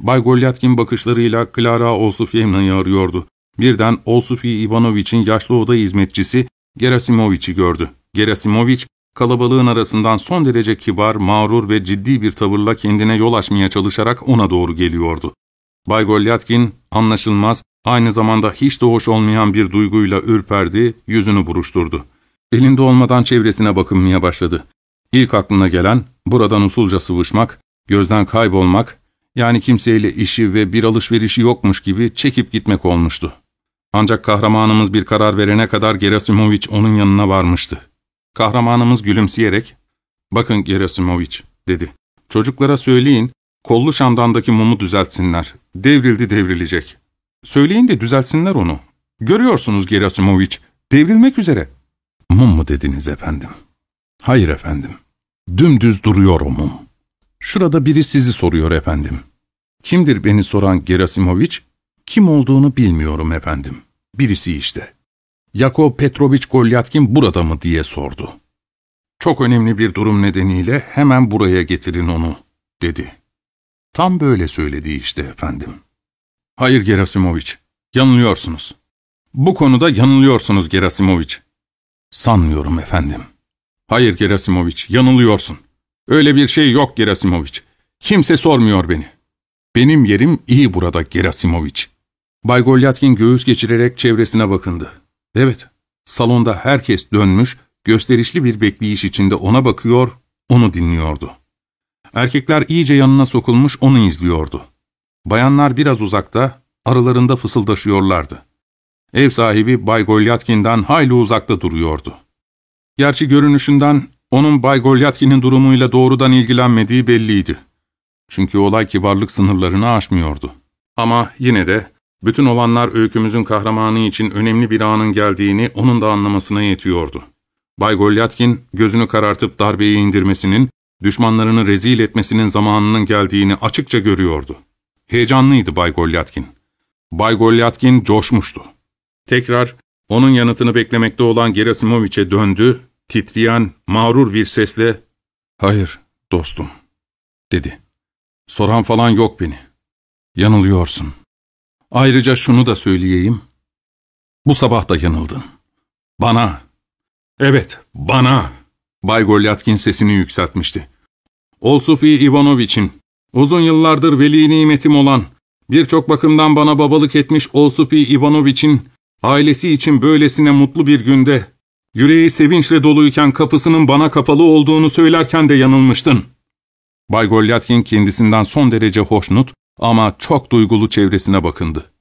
Bay Golyatkin bakışlarıyla Clara Olsufyena'yı arıyordu. Birden Olsufi Ivanoviç'in yaşlı oda hizmetçisi Gerasimoviç'i gördü. Gerasimoviç, kalabalığın arasından son derece kibar, mağrur ve ciddi bir tavırla kendine yol açmaya çalışarak ona doğru geliyordu. Bay Golyatkin, anlaşılmaz, aynı zamanda hiç de hoş olmayan bir duyguyla ürperdi, yüzünü buruşturdu. Elinde olmadan çevresine bakınmaya başladı. İlk aklına gelen, buradan usulca sıvışmak, gözden kaybolmak, yani kimseyle işi ve bir alışverişi yokmuş gibi çekip gitmek olmuştu. Ancak kahramanımız bir karar verene kadar Gerasimoviç onun yanına varmıştı. Kahramanımız gülümseyerek, ''Bakın Gerasimoviç'' dedi. ''Çocuklara söyleyin, kollu şamdandaki mumu düzeltsinler. Devrildi devrilecek. Söyleyin de düzeltsinler onu. Görüyorsunuz Gerasimoviç, devrilmek üzere.'' ''Mum mu dediniz efendim?'' ''Hayır efendim. Dümdüz duruyor o mum.'' ''Şurada biri sizi soruyor efendim.'' ''Kimdir beni soran Gerasimoviç?'' ''Kim olduğunu bilmiyorum efendim. Birisi işte.'' Yakov Petrovich Golyatkin burada mı diye sordu. Çok önemli bir durum nedeniyle hemen buraya getirin onu, dedi. Tam böyle söyledi işte efendim. Hayır Gerasimoviç, yanılıyorsunuz. Bu konuda yanılıyorsunuz Gerasimoviç. Sanmıyorum efendim. Hayır Gerasimoviç, yanılıyorsun. Öyle bir şey yok Gerasimoviç. Kimse sormuyor beni. Benim yerim iyi burada Gerasimoviç. Bay Golyatkin göğüs geçirerek çevresine bakındı. Evet, salonda herkes dönmüş, gösterişli bir bekleyiş içinde ona bakıyor, onu dinliyordu. Erkekler iyice yanına sokulmuş onu izliyordu. Bayanlar biraz uzakta, aralarında fısıldaşıyorlardı. Ev sahibi Bay Golyatkin'den hayli uzakta duruyordu. Gerçi görünüşünden onun Bay Golyatkin'in durumuyla doğrudan ilgilenmediği belliydi. Çünkü olay kibarlık sınırlarını aşmıyordu. Ama yine de bütün olanlar öykümüzün kahramanı için önemli bir anın geldiğini onun da anlamasına yetiyordu. Bay Golyatkin gözünü karartıp darbeyi indirmesinin, Düşmanlarını rezil etmesinin zamanının geldiğini açıkça görüyordu. Heyecanlıydı Bay Golyatkin. Bay Golyatkin coşmuştu. Tekrar onun yanıtını beklemekte olan Gerasimoviç'e döndü, titreyen, mağrur bir sesle ''Hayır dostum'' dedi. ''Soran falan yok beni. Yanılıyorsun. Ayrıca şunu da söyleyeyim. Bu sabah da yanıldın. Bana, evet bana.'' Bay Golyatkin sesini yükseltmişti. Olsufi Ivanoviç'in, uzun yıllardır veli nimetim olan, birçok bakımdan bana babalık etmiş Olsufi Ivanoviç'in, ailesi için böylesine mutlu bir günde, yüreği sevinçle doluyken kapısının bana kapalı olduğunu söylerken de yanılmıştın. Bay Golyatkin kendisinden son derece hoşnut ama çok duygulu çevresine bakındı.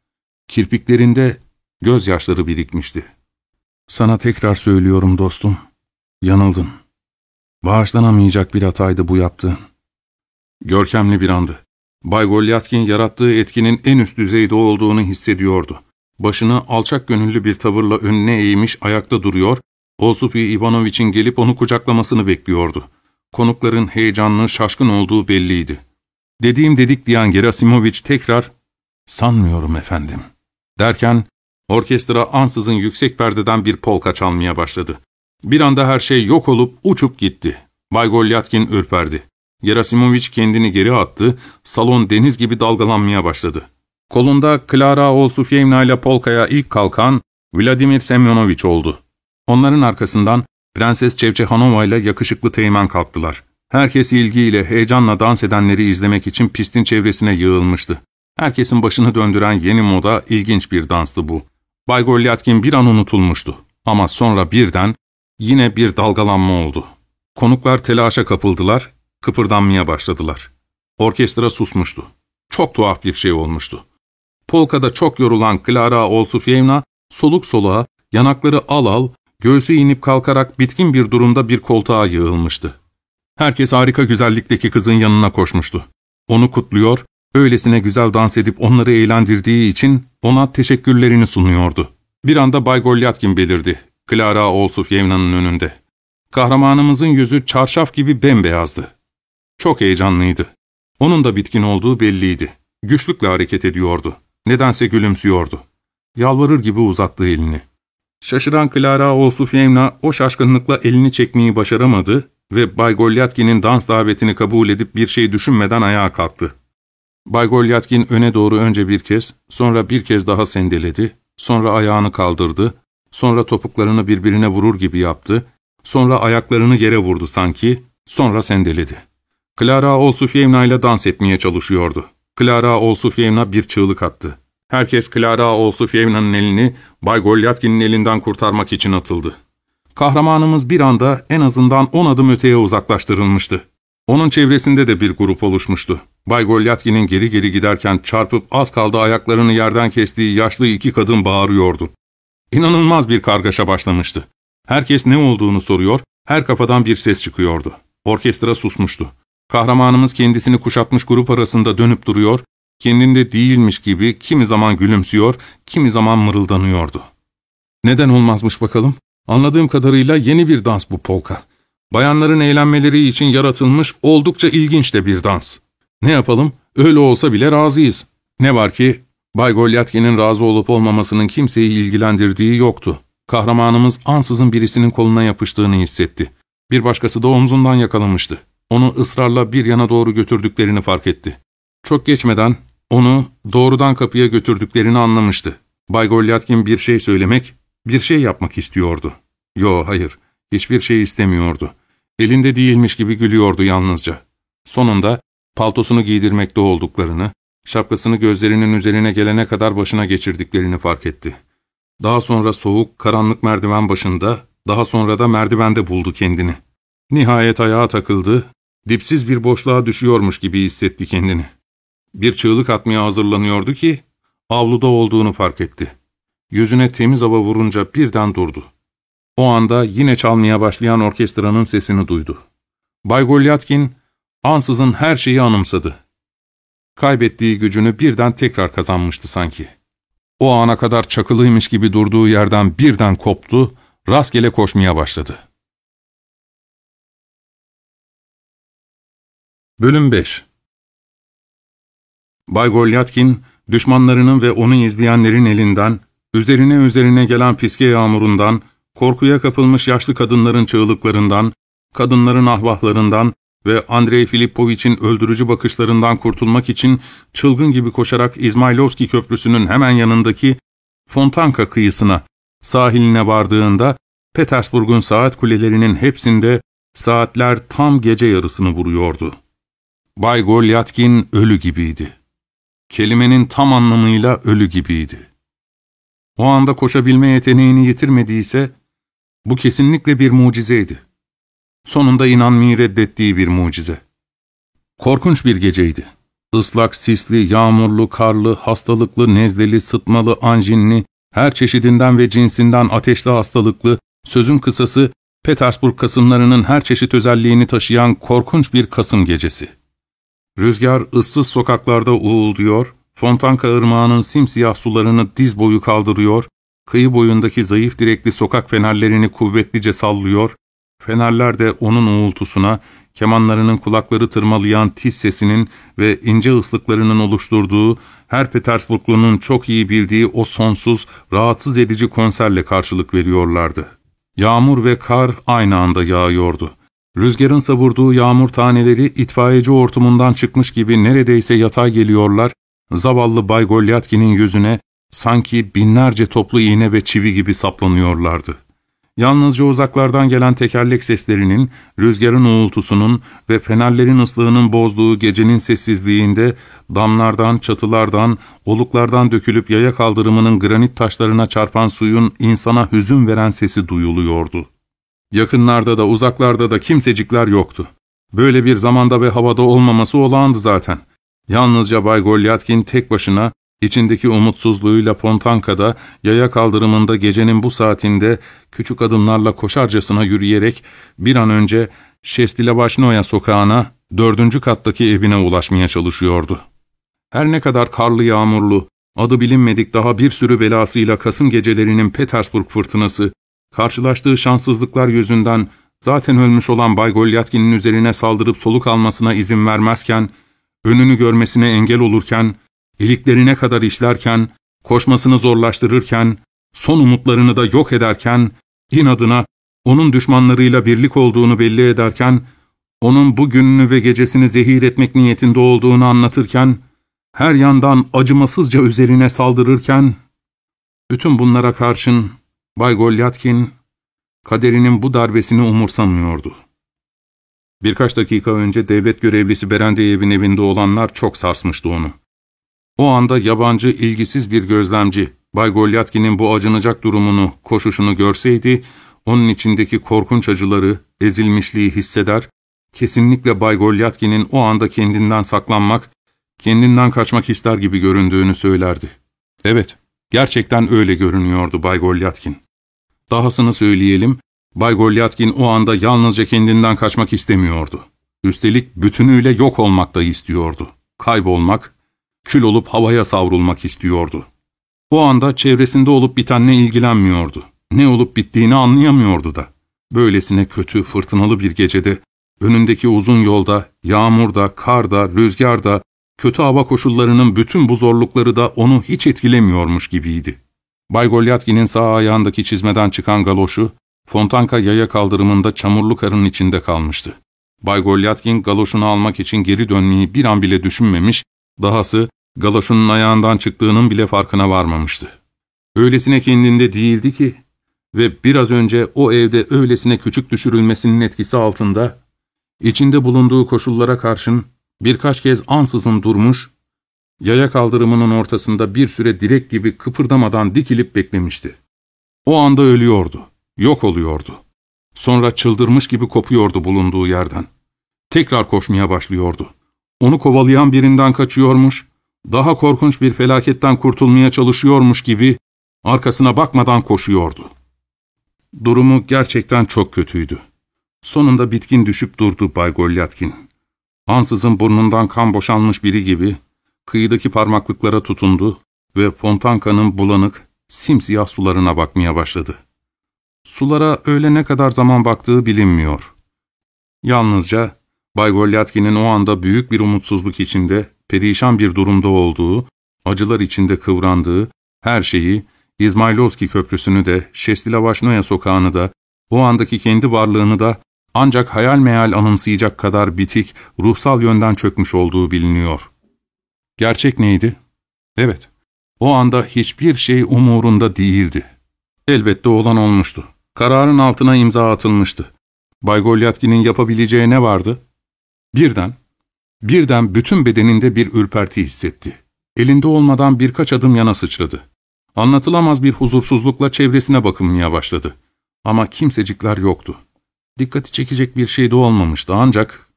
Kirpiklerinde gözyaşları birikmişti. ''Sana tekrar söylüyorum dostum, yanıldın. Bağışlanamayacak bir hataydı bu yaptığın.'' Görkemli bir andı. Bay Golyatkin yarattığı etkinin en üst düzeyde olduğunu hissediyordu. Başını alçak gönüllü bir tavırla önüne eğmiş ayakta duruyor, Olsupi Ivanoviç'in gelip onu kucaklamasını bekliyordu. Konukların heyecanlı, şaşkın olduğu belliydi. Dediğim dedik diyen Gerasimoviç tekrar, ''Sanmıyorum efendim.'' derken, orkestra ansızın yüksek perdeden bir polka çalmaya başladı. Bir anda her şey yok olup uçup gitti. Bay Golyatkin ürperdi. Gerasimoviç kendini geri attı, salon deniz gibi dalgalanmaya başladı. Kolunda Klara Olsufyevna ile polkaya ilk kalkan Vladimir Semyonoviç oldu. Onların arkasından Prenses Çevçehanova ile yakışıklı teğmen kalktılar. Herkes ilgiyle, heyecanla dans edenleri izlemek için pistin çevresine yığılmıştı. Herkesin başını döndüren yeni moda ilginç bir danstı bu. Bay Golyatkin bir an unutulmuştu. Ama sonra birden yine bir dalgalanma oldu. Konuklar telaşa kapıldılar, kıpırdanmaya başladılar. Orkestra susmuştu. Çok tuhaf bir şey olmuştu. Polkada çok yorulan Klara Olsufyevna soluk soluğa, yanakları al al, göğsü inip kalkarak bitkin bir durumda bir koltuğa yığılmıştı. Herkes harika güzellikteki kızın yanına koşmuştu. Onu kutluyor, öylesine güzel dans edip onları eğlendirdiği için ona teşekkürlerini sunuyordu. Bir anda Bay Golyatkin belirdi, Klara Olsufyevna'nın önünde. Kahramanımızın yüzü çarşaf gibi bembeyazdı. Çok heyecanlıydı. Onun da bitkin olduğu belliydi. Güçlükle hareket ediyordu. Nedense gülümsüyordu. Yalvarır gibi uzattığı elini. Şaşıran Klara Olsufyevna o şaşkınlıkla elini çekmeyi başaramadı ve Bay Golyatkin'in dans davetini kabul edip bir şey düşünmeden ayağa kalktı. Bay Golyatkin öne doğru önce bir kez, sonra bir kez daha sendeledi, sonra ayağını kaldırdı, sonra topuklarını birbirine vurur gibi yaptı, sonra ayaklarını yere vurdu sanki, sonra sendeledi. Klara Olsufyevna ile dans etmeye çalışıyordu. Klara Olsufyevna bir çığlık attı. Herkes Klara Olsufyevna'nın elini Bay Golyatkin'in elinden kurtarmak için atıldı. Kahramanımız bir anda en azından on adım öteye uzaklaştırılmıştı. Onun çevresinde de bir grup oluşmuştu. Bay Golyatkin'in geri geri giderken çarpıp az kaldı ayaklarını yerden kestiği yaşlı iki kadın bağırıyordu. İnanılmaz bir kargaşa başlamıştı. Herkes ne olduğunu soruyor, her kafadan bir ses çıkıyordu. Orkestra susmuştu. Kahramanımız kendisini kuşatmış grup arasında dönüp duruyor, kendinde değilmiş gibi kimi zaman gülümsüyor, kimi zaman mırıldanıyordu. Neden olmazmış bakalım? Anladığım kadarıyla yeni bir dans bu polka. Bayanların eğlenmeleri için yaratılmış oldukça ilginç de bir dans. Ne yapalım? Öyle olsa bile razıyız. Ne var ki Bay Golyatkin'in razı olup olmamasının kimseyi ilgilendirdiği yoktu. Kahramanımız ansızın birisinin koluna yapıştığını hissetti. Bir başkası da omzundan yakalamıştı. Onu ısrarla bir yana doğru götürdüklerini fark etti. Çok geçmeden onu doğrudan kapıya götürdüklerini anlamıştı. Bay Golyatkin bir şey söylemek, bir şey yapmak istiyordu. Yo hayır, hiçbir şey istemiyordu. Elinde değilmiş gibi gülüyordu yalnızca. Sonunda paltosunu giydirmekte olduklarını, şapkasını gözlerinin üzerine gelene kadar başına geçirdiklerini fark etti. Daha sonra soğuk, karanlık merdiven başında, daha sonra da merdivende buldu kendini. Nihayet ayağa takıldı, dipsiz bir boşluğa düşüyormuş gibi hissetti kendini. Bir çığlık atmaya hazırlanıyordu ki, avluda olduğunu fark etti. Yüzüne temiz hava vurunca birden durdu. O anda yine çalmaya başlayan orkestranın sesini duydu. Bay Golyatkin, ansızın her şeyi anımsadı. Kaybettiği gücünü birden tekrar kazanmıştı sanki. O ana kadar çakılıymış gibi durduğu yerden birden koptu, rastgele koşmaya başladı. Bölüm 5 Bay Golyatkin, düşmanlarının ve onu izleyenlerin elinden, üzerine üzerine gelen piske yağmurundan, korkuya kapılmış yaşlı kadınların çığlıklarından, kadınların ahvahlarından ve Andrei Filipovich'in öldürücü bakışlarından kurtulmak için çılgın gibi koşarak İzmailovski Köprüsü'nün hemen yanındaki Fontanka kıyısına, sahiline vardığında, Petersburg'un saat kulelerinin hepsinde saatler tam gece yarısını vuruyordu. Bay Golyatkin ölü gibiydi. Kelimenin tam anlamıyla ölü gibiydi. O anda koşabilme yeteneğini yitirmediyse, bu kesinlikle bir mucizeydi. Sonunda inanmayı reddettiği bir mucize. Korkunç bir geceydi. Islak, sisli, yağmurlu, karlı, hastalıklı, nezleli, sıtmalı, anjinli, her çeşidinden ve cinsinden ateşli hastalıklı, sözün kısası, Petersburg kasımlarının her çeşit özelliğini taşıyan korkunç bir Kasım gecesi. Rüzgar ıssız sokaklarda uğulduyor, Fontanka ırmağının simsiyah sularını diz boyu kaldırıyor, kıyı boyundaki zayıf direkli sokak fenerlerini kuvvetlice sallıyor, fenerler de onun uğultusuna, kemanlarının kulakları tırmalayan tiz sesinin ve ince ıslıklarının oluşturduğu, her Petersburglunun çok iyi bildiği o sonsuz, rahatsız edici konserle karşılık veriyorlardı. Yağmur ve kar aynı anda yağıyordu. Rüzgarın savurduğu yağmur taneleri itfaiyeci ortumundan çıkmış gibi neredeyse yatay geliyorlar, zavallı Bay Golyatkin'in yüzüne sanki binlerce toplu iğne ve çivi gibi saplanıyorlardı. Yalnızca uzaklardan gelen tekerlek seslerinin, rüzgarın uğultusunun ve fenerlerin ıslığının bozduğu gecenin sessizliğinde damlardan, çatılardan, oluklardan dökülüp yaya kaldırımının granit taşlarına çarpan suyun insana hüzün veren sesi duyuluyordu. Yakınlarda da uzaklarda da kimsecikler yoktu. Böyle bir zamanda ve havada olmaması olağandı zaten. Yalnızca Bay Golyatkin tek başına, içindeki umutsuzluğuyla Pontanka'da, yaya kaldırımında gecenin bu saatinde küçük adımlarla koşarcasına yürüyerek bir an önce Şestilevaşnoya sokağına, dördüncü kattaki evine ulaşmaya çalışıyordu. Her ne kadar karlı yağmurlu, adı bilinmedik daha bir sürü belasıyla Kasım gecelerinin Petersburg fırtınası, karşılaştığı şanssızlıklar yüzünden zaten ölmüş olan Bay Golyatkin'in üzerine saldırıp soluk almasına izin vermezken, önünü görmesine engel olurken, iliklerine kadar işlerken, koşmasını zorlaştırırken, son umutlarını da yok ederken, inadına onun düşmanlarıyla birlik olduğunu belli ederken, onun bu gününü ve gecesini zehir etmek niyetinde olduğunu anlatırken, her yandan acımasızca üzerine saldırırken, bütün bunlara karşın Bay Golyatkin, kaderinin bu darbesini umursamıyordu. Birkaç dakika önce devlet görevlisi Berendeyev'in evinde olanlar çok sarsmıştı onu. O anda yabancı, ilgisiz bir gözlemci, Bay Golyatkin'in bu acınacak durumunu, koşuşunu görseydi, onun içindeki korkunç acıları, ezilmişliği hisseder, kesinlikle Bay Golyatkin'in o anda kendinden saklanmak, kendinden kaçmak ister gibi göründüğünü söylerdi. Evet, gerçekten öyle görünüyordu Bay Golyatkin. Dahasını söyleyelim, Bay Golyatkin o anda yalnızca kendinden kaçmak istemiyordu. Üstelik bütünüyle yok olmak da istiyordu. Kaybolmak, kül olup havaya savrulmak istiyordu. O anda çevresinde olup bitenle ilgilenmiyordu. Ne olup bittiğini anlayamıyordu da. Böylesine kötü, fırtınalı bir gecede, önündeki uzun yolda, yağmurda, karda, rüzgarda, kötü hava koşullarının bütün bu zorlukları da onu hiç etkilemiyormuş gibiydi. Bay Golyatkin'in sağ ayağındaki çizmeden çıkan galoşu, Fontanka yaya kaldırımında çamurlu karın içinde kalmıştı. Bay Golyatkin galoşunu almak için geri dönmeyi bir an bile düşünmemiş, dahası galoşunun ayağından çıktığının bile farkına varmamıştı. Öylesine kendinde değildi ki ve biraz önce o evde öylesine küçük düşürülmesinin etkisi altında, içinde bulunduğu koşullara karşın birkaç kez ansızın durmuş, yaya kaldırımının ortasında bir süre direk gibi kıpırdamadan dikilip beklemişti. O anda ölüyordu, yok oluyordu. Sonra çıldırmış gibi kopuyordu bulunduğu yerden. Tekrar koşmaya başlıyordu. Onu kovalayan birinden kaçıyormuş, daha korkunç bir felaketten kurtulmaya çalışıyormuş gibi arkasına bakmadan koşuyordu. Durumu gerçekten çok kötüydü. Sonunda bitkin düşüp durdu Bay Golyatkin. Ansızın burnundan kan boşalmış biri gibi kıyıdaki parmaklıklara tutundu ve Fontanka'nın bulanık, simsiyah sularına bakmaya başladı. Sulara öyle ne kadar zaman baktığı bilinmiyor. Yalnızca Bay Golyatkin'in o anda büyük bir umutsuzluk içinde, perişan bir durumda olduğu, acılar içinde kıvrandığı, her şeyi, İzmailovski Köprüsü'nü de, Şestilavashnoya sokağını da, o andaki kendi varlığını da ancak hayal meyal anımsayacak kadar bitik, ruhsal yönden çökmüş olduğu biliniyor. Gerçek neydi? Evet, o anda hiçbir şey umurunda değildi. Elbette olan olmuştu. Kararın altına imza atılmıştı. Bay Golyatkin'in yapabileceği ne vardı? Birden, birden bütün bedeninde bir ürperti hissetti. Elinde olmadan birkaç adım yana sıçradı. Anlatılamaz bir huzursuzlukla çevresine bakınmaya başladı. Ama kimsecikler yoktu. Dikkati çekecek bir şey de olmamıştı ancak...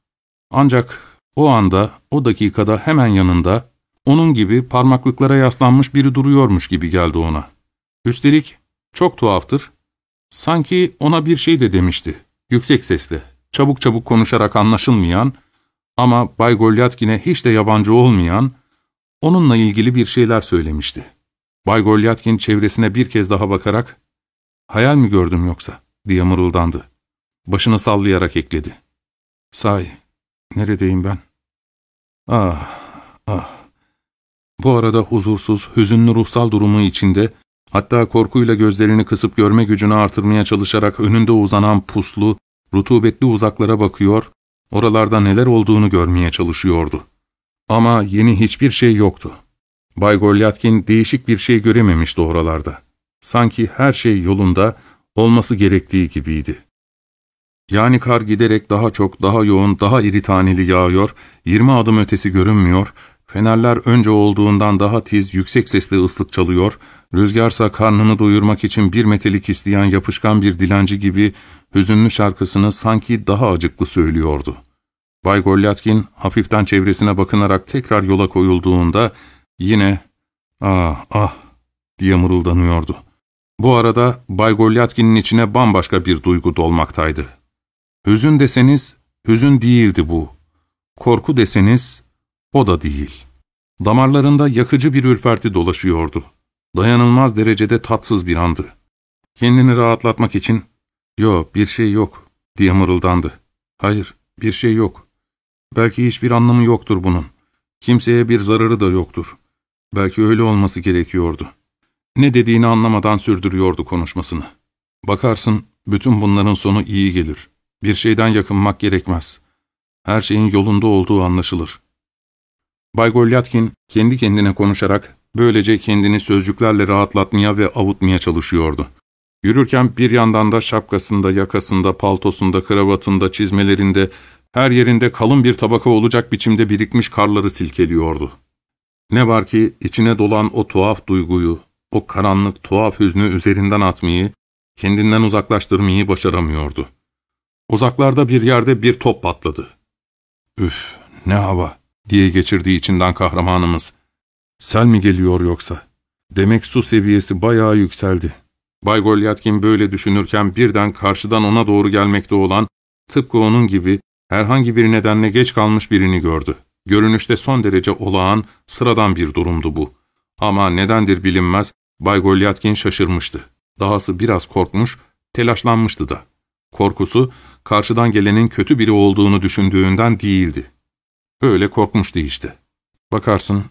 Ancak o anda, o dakikada hemen yanında, onun gibi parmaklıklara yaslanmış biri duruyormuş gibi geldi ona. Üstelik çok tuhaftır, sanki ona bir şey de demişti, yüksek sesle, çabuk çabuk konuşarak anlaşılmayan ama Bay Golyatkin'e hiç de yabancı olmayan, onunla ilgili bir şeyler söylemişti. Bay Golyatkin çevresine bir kez daha bakarak, ''Hayal mi gördüm yoksa?'' diye mırıldandı. Başını sallayarak ekledi. ''Sahi, neredeyim ben?'' ''Ah, ah.'' Bu arada huzursuz, hüzünlü ruhsal durumu içinde, hatta korkuyla gözlerini kısıp görme gücünü artırmaya çalışarak önünde uzanan puslu, rutubetli uzaklara bakıyor, oralarda neler olduğunu görmeye çalışıyordu. Ama yeni hiçbir şey yoktu. Bay Golyatkin değişik bir şey görememişti oralarda. Sanki her şey yolunda, olması gerektiği gibiydi. Yani kar giderek daha çok, daha yoğun, daha iri taneli yağıyor, yirmi adım ötesi görünmüyor, fenerler önce olduğundan daha tiz, yüksek sesli ıslık çalıyor, rüzgarsa karnını doyurmak için bir metelik isteyen yapışkan bir dilenci gibi hüzünlü şarkısını sanki daha acıklı söylüyordu. Bay Golyatkin hafiften çevresine bakınarak tekrar yola koyulduğunda yine ''Ah ah'' diye mırıldanıyordu. Bu arada Bay Golyatkin'in içine bambaşka bir duygu dolmaktaydı. Hüzün deseniz, hüzün değildi bu. Korku deseniz, o da değil. Damarlarında yakıcı bir ürperti dolaşıyordu. Dayanılmaz derecede tatsız bir andı. Kendini rahatlatmak için, ''Yo, bir şey yok.'' diye mırıldandı. ''Hayır, bir şey yok. Belki hiçbir anlamı yoktur bunun. Kimseye bir zararı da yoktur. Belki öyle olması gerekiyordu.'' Ne dediğini anlamadan sürdürüyordu konuşmasını. Bakarsın, bütün bunların sonu iyi gelir. Bir şeyden yakınmak gerekmez. Her şeyin yolunda olduğu anlaşılır. Bay Golyatkin kendi kendine konuşarak böylece kendini sözcüklerle rahatlatmaya ve avutmaya çalışıyordu. Yürürken bir yandan da şapkasında, yakasında, paltosunda, kravatında, çizmelerinde, her yerinde kalın bir tabaka olacak biçimde birikmiş karları silkeliyordu. Ne var ki içine dolan o tuhaf duyguyu, o karanlık tuhaf hüznü üzerinden atmayı, kendinden uzaklaştırmayı başaramıyordu. Uzaklarda bir yerde bir top patladı. Üf, ne hava diye geçirdiği içinden kahramanımız. Sel mi geliyor yoksa? Demek su seviyesi bayağı yükseldi. Bay Golyatkin böyle düşünürken birden karşıdan ona doğru gelmekte olan, tıpkı onun gibi herhangi bir nedenle geç kalmış birini gördü. Görünüşte son derece olağan, sıradan bir durumdu bu. Ama nedendir bilinmez, Bay Golyatkin şaşırmıştı. Dahası biraz korkmuş, telaşlanmıştı da. Korkusu, karşıdan gelenin kötü biri olduğunu düşündüğünden değildi. Öyle korkmuştu işte. Bakarsın...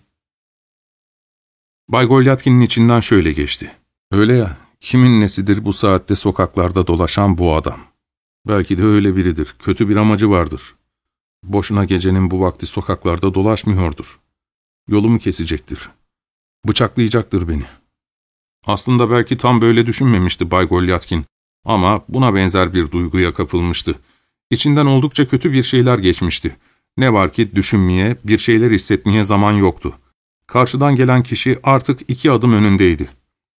Bay Golyatkin'in içinden şöyle geçti. Öyle ya, kimin nesidir bu saatte sokaklarda dolaşan bu adam? Belki de öyle biridir, kötü bir amacı vardır. Boşuna gecenin bu vakti sokaklarda dolaşmıyordur. Yolumu kesecektir. Bıçaklayacaktır beni. Aslında belki tam böyle düşünmemişti Bay Golyatkin. Ama buna benzer bir duyguya kapılmıştı. İçinden oldukça kötü bir şeyler geçmişti. Ne var ki düşünmeye, bir şeyler hissetmeye zaman yoktu. Karşıdan gelen kişi artık iki adım önündeydi.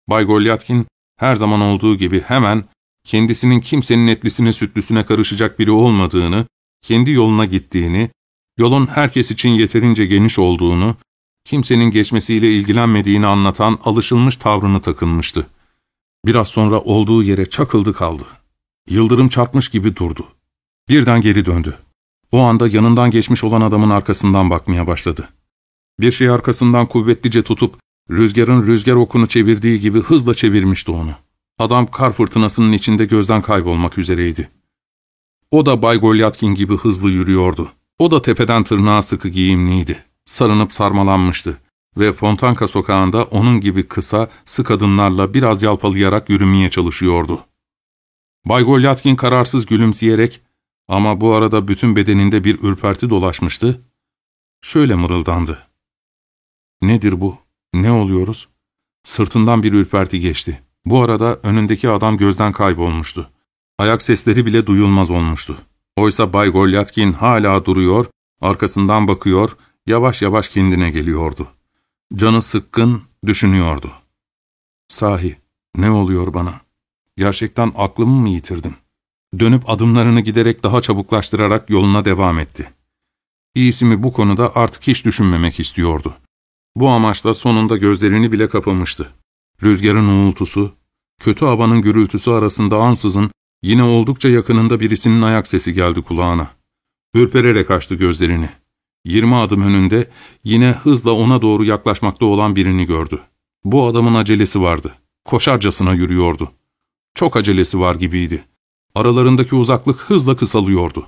Bay Golyatkin her zaman olduğu gibi hemen kendisinin kimsenin etlisine sütlüsüne karışacak biri olmadığını, kendi yoluna gittiğini, yolun herkes için yeterince geniş olduğunu, kimsenin geçmesiyle ilgilenmediğini anlatan alışılmış tavrını takınmıştı. Biraz sonra olduğu yere çakıldı kaldı. Yıldırım çarpmış gibi durdu. Birden geri döndü. O anda yanından geçmiş olan adamın arkasından bakmaya başladı. Bir şey arkasından kuvvetlice tutup, rüzgarın rüzgar okunu çevirdiği gibi hızla çevirmişti onu. Adam kar fırtınasının içinde gözden kaybolmak üzereydi. O da Bay Golyatkin gibi hızlı yürüyordu. O da tepeden tırnağa sıkı giyimliydi. Sarınıp sarmalanmıştı ve Fontanka sokağında onun gibi kısa, sık adımlarla biraz yalpalayarak yürümeye çalışıyordu. Bay Golyatkin kararsız gülümseyerek ama bu arada bütün bedeninde bir ürperti dolaşmıştı. Şöyle mırıldandı. ''Nedir bu? Ne oluyoruz?'' Sırtından bir ürperti geçti. Bu arada önündeki adam gözden kaybolmuştu. Ayak sesleri bile duyulmaz olmuştu. Oysa Bay Golyatkin hala duruyor, arkasından bakıyor, yavaş yavaş kendine geliyordu. Canı sıkkın, düşünüyordu. Sahi, ne oluyor bana? Gerçekten aklımı mı yitirdim? Dönüp adımlarını giderek daha çabuklaştırarak yoluna devam etti. İyisi mi bu konuda artık hiç düşünmemek istiyordu. Bu amaçla sonunda gözlerini bile kapamıştı. Rüzgarın uğultusu, kötü havanın gürültüsü arasında ansızın yine oldukça yakınında birisinin ayak sesi geldi kulağına. Ürpererek açtı gözlerini. Yirmi adım önünde yine hızla ona doğru yaklaşmakta olan birini gördü. Bu adamın acelesi vardı. Koşarcasına yürüyordu. Çok acelesi var gibiydi. Aralarındaki uzaklık hızla kısalıyordu.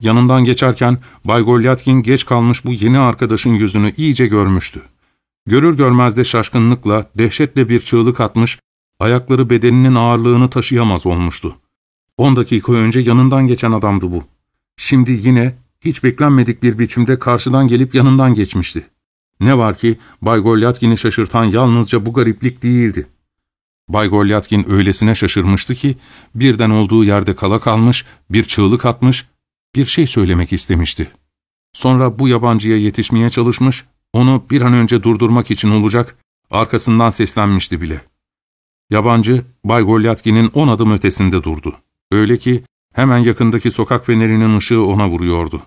Yanından geçerken Bay Golyatkin geç kalmış bu yeni arkadaşın yüzünü iyice görmüştü. Görür görmez de şaşkınlıkla, dehşetle bir çığlık atmış, ayakları bedeninin ağırlığını taşıyamaz olmuştu. On dakika önce yanından geçen adamdı bu. Şimdi yine hiç beklenmedik bir biçimde karşıdan gelip yanından geçmişti. Ne var ki Bay Golyatkin'i şaşırtan yalnızca bu gariplik değildi. Bay Golyatkin öylesine şaşırmıştı ki birden olduğu yerde kala kalmış, bir çığlık atmış, bir şey söylemek istemişti. Sonra bu yabancıya yetişmeye çalışmış, onu bir an önce durdurmak için olacak, arkasından seslenmişti bile. Yabancı, Bay Golyatkin'in on adım ötesinde durdu. Öyle ki hemen yakındaki sokak fenerinin ışığı ona vuruyordu.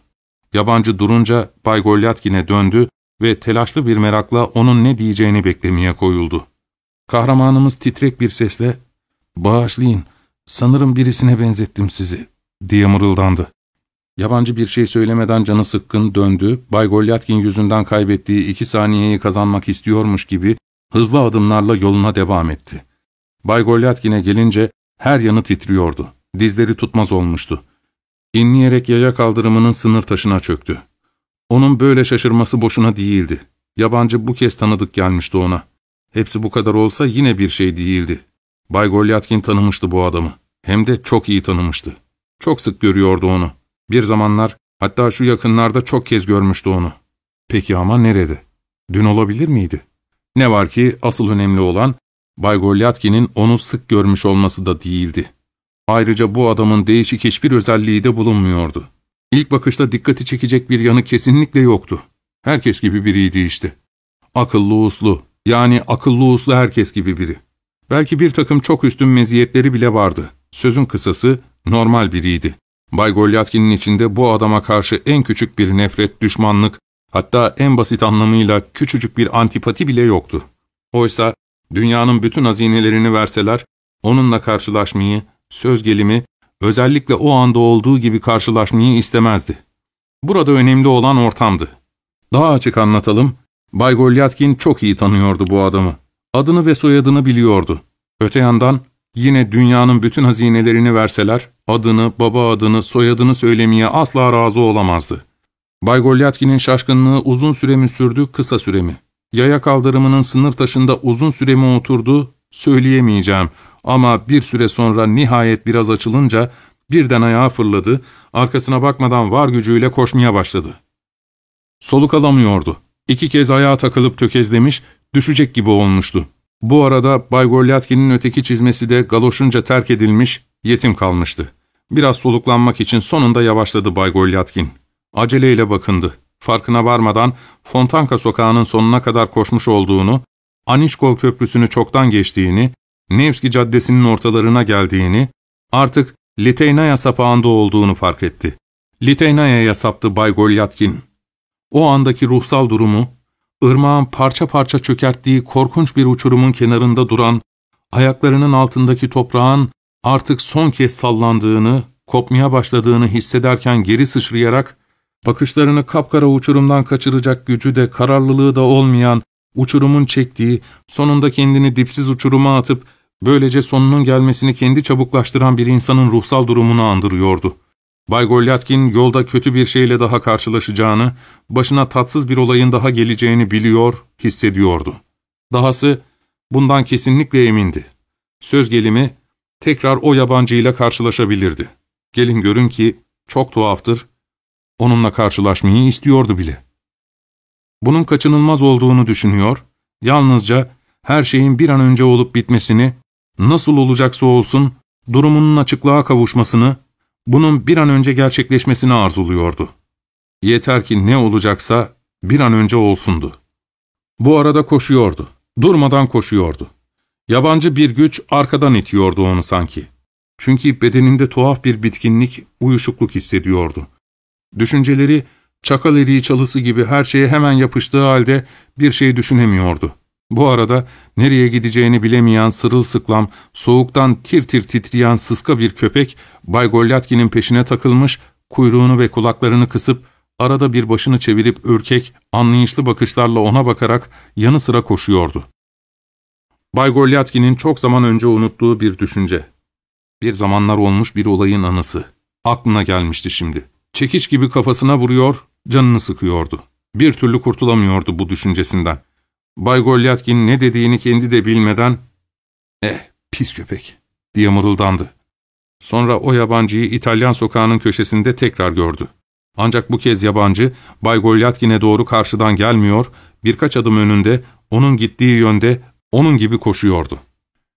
Yabancı durunca Bay Golyatkin'e döndü ve telaşlı bir merakla onun ne diyeceğini beklemeye koyuldu. Kahramanımız titrek bir sesle, ''Bağışlayın, sanırım birisine benzettim sizi.'' diye mırıldandı. Yabancı bir şey söylemeden canı sıkkın döndü, Bay Golyatkin yüzünden kaybettiği iki saniyeyi kazanmak istiyormuş gibi hızlı adımlarla yoluna devam etti. Bay Golyatkin'e gelince her yanı titriyordu, dizleri tutmaz olmuştu. İnleyerek yaya kaldırımının sınır taşına çöktü. Onun böyle şaşırması boşuna değildi. Yabancı bu kez tanıdık gelmişti ona. Hepsi bu kadar olsa yine bir şey değildi. Bay Golyatkin tanımıştı bu adamı. Hem de çok iyi tanımıştı. Çok sık görüyordu onu. Bir zamanlar, hatta şu yakınlarda çok kez görmüştü onu. Peki ama nerede? Dün olabilir miydi? Ne var ki asıl önemli olan, Bay Golyatkin'in onu sık görmüş olması da değildi. Ayrıca bu adamın değişik hiçbir özelliği de bulunmuyordu. İlk bakışta dikkati çekecek bir yanı kesinlikle yoktu. Herkes gibi biriydi işte. Akıllı uslu, yani akıllı uslu herkes gibi biri. Belki bir takım çok üstün meziyetleri bile vardı. Sözün kısası normal biriydi. Bay Golyatkin'in içinde bu adama karşı en küçük bir nefret, düşmanlık, hatta en basit anlamıyla küçücük bir antipati bile yoktu. Oysa dünyanın bütün hazinelerini verseler, onunla karşılaşmayı, söz gelimi, özellikle o anda olduğu gibi karşılaşmayı istemezdi. Burada önemli olan ortamdı. Daha açık anlatalım, Bay Golyatkin çok iyi tanıyordu bu adamı. Adını ve soyadını biliyordu. Öte yandan yine dünyanın bütün hazinelerini verseler, adını, baba adını, soyadını söylemeye asla razı olamazdı. Bay Golyatkin'in şaşkınlığı uzun süre mi sürdü, kısa süre mi? Yaya kaldırımının sınır taşında uzun süre mi oturdu, söyleyemeyeceğim. Ama bir süre sonra nihayet biraz açılınca birden ayağa fırladı, arkasına bakmadan var gücüyle koşmaya başladı. Soluk alamıyordu. İki kez ayağa takılıp tökezlemiş, düşecek gibi olmuştu. Bu arada Bay Golyatkin'in öteki çizmesi de galoşunca terk edilmiş, yetim kalmıştı. Biraz soluklanmak için sonunda yavaşladı Bay Golyatkin. Aceleyle bakındı. Farkına varmadan Fontanka sokağının sonuna kadar koşmuş olduğunu, Aniçkol köprüsünü çoktan geçtiğini, Nevski caddesinin ortalarına geldiğini, artık Liteynaya sapağında olduğunu fark etti. Liteynaya'ya saptı Bay Golyatkin. O andaki ruhsal durumu, ırmağın parça parça çökerttiği korkunç bir uçurumun kenarında duran, ayaklarının altındaki toprağın artık son kez sallandığını, kopmaya başladığını hissederken geri sıçrayarak, bakışlarını kapkara uçurumdan kaçıracak gücü de kararlılığı da olmayan, uçurumun çektiği, sonunda kendini dipsiz uçuruma atıp, böylece sonunun gelmesini kendi çabuklaştıran bir insanın ruhsal durumunu andırıyordu. Bay Golyatkin yolda kötü bir şeyle daha karşılaşacağını, başına tatsız bir olayın daha geleceğini biliyor, hissediyordu. Dahası bundan kesinlikle emindi. Söz gelimi tekrar o yabancıyla karşılaşabilirdi. Gelin görün ki çok tuhaftır, onunla karşılaşmayı istiyordu bile. Bunun kaçınılmaz olduğunu düşünüyor, yalnızca her şeyin bir an önce olup bitmesini, nasıl olacaksa olsun durumunun açıklığa kavuşmasını, bunun bir an önce gerçekleşmesini arzuluyordu. Yeter ki ne olacaksa bir an önce olsundu. Bu arada koşuyordu. Durmadan koşuyordu. Yabancı bir güç arkadan itiyordu onu sanki. Çünkü bedeninde tuhaf bir bitkinlik, uyuşukluk hissediyordu. Düşünceleri, çakal eriği çalısı gibi her şeye hemen yapıştığı halde bir şey düşünemiyordu. Bu arada nereye gideceğini bilemeyen sırılsıklam, soğuktan tir tir titreyen sıska bir köpek, Bay Golyatkin'in peşine takılmış, kuyruğunu ve kulaklarını kısıp, arada bir başını çevirip ürkek, anlayışlı bakışlarla ona bakarak yanı sıra koşuyordu. Bay Golyatkin'in çok zaman önce unuttuğu bir düşünce. Bir zamanlar olmuş bir olayın anısı. Aklına gelmişti şimdi. Çekiç gibi kafasına vuruyor, canını sıkıyordu. Bir türlü kurtulamıyordu bu düşüncesinden. Bay Golyatkin ne dediğini kendi de bilmeden, ''Eh, pis köpek.'' diye mırıldandı. Sonra o yabancıyı İtalyan sokağının köşesinde tekrar gördü. Ancak bu kez yabancı, Bay Golyatkin'e doğru karşıdan gelmiyor, birkaç adım önünde, onun gittiği yönde, onun gibi koşuyordu.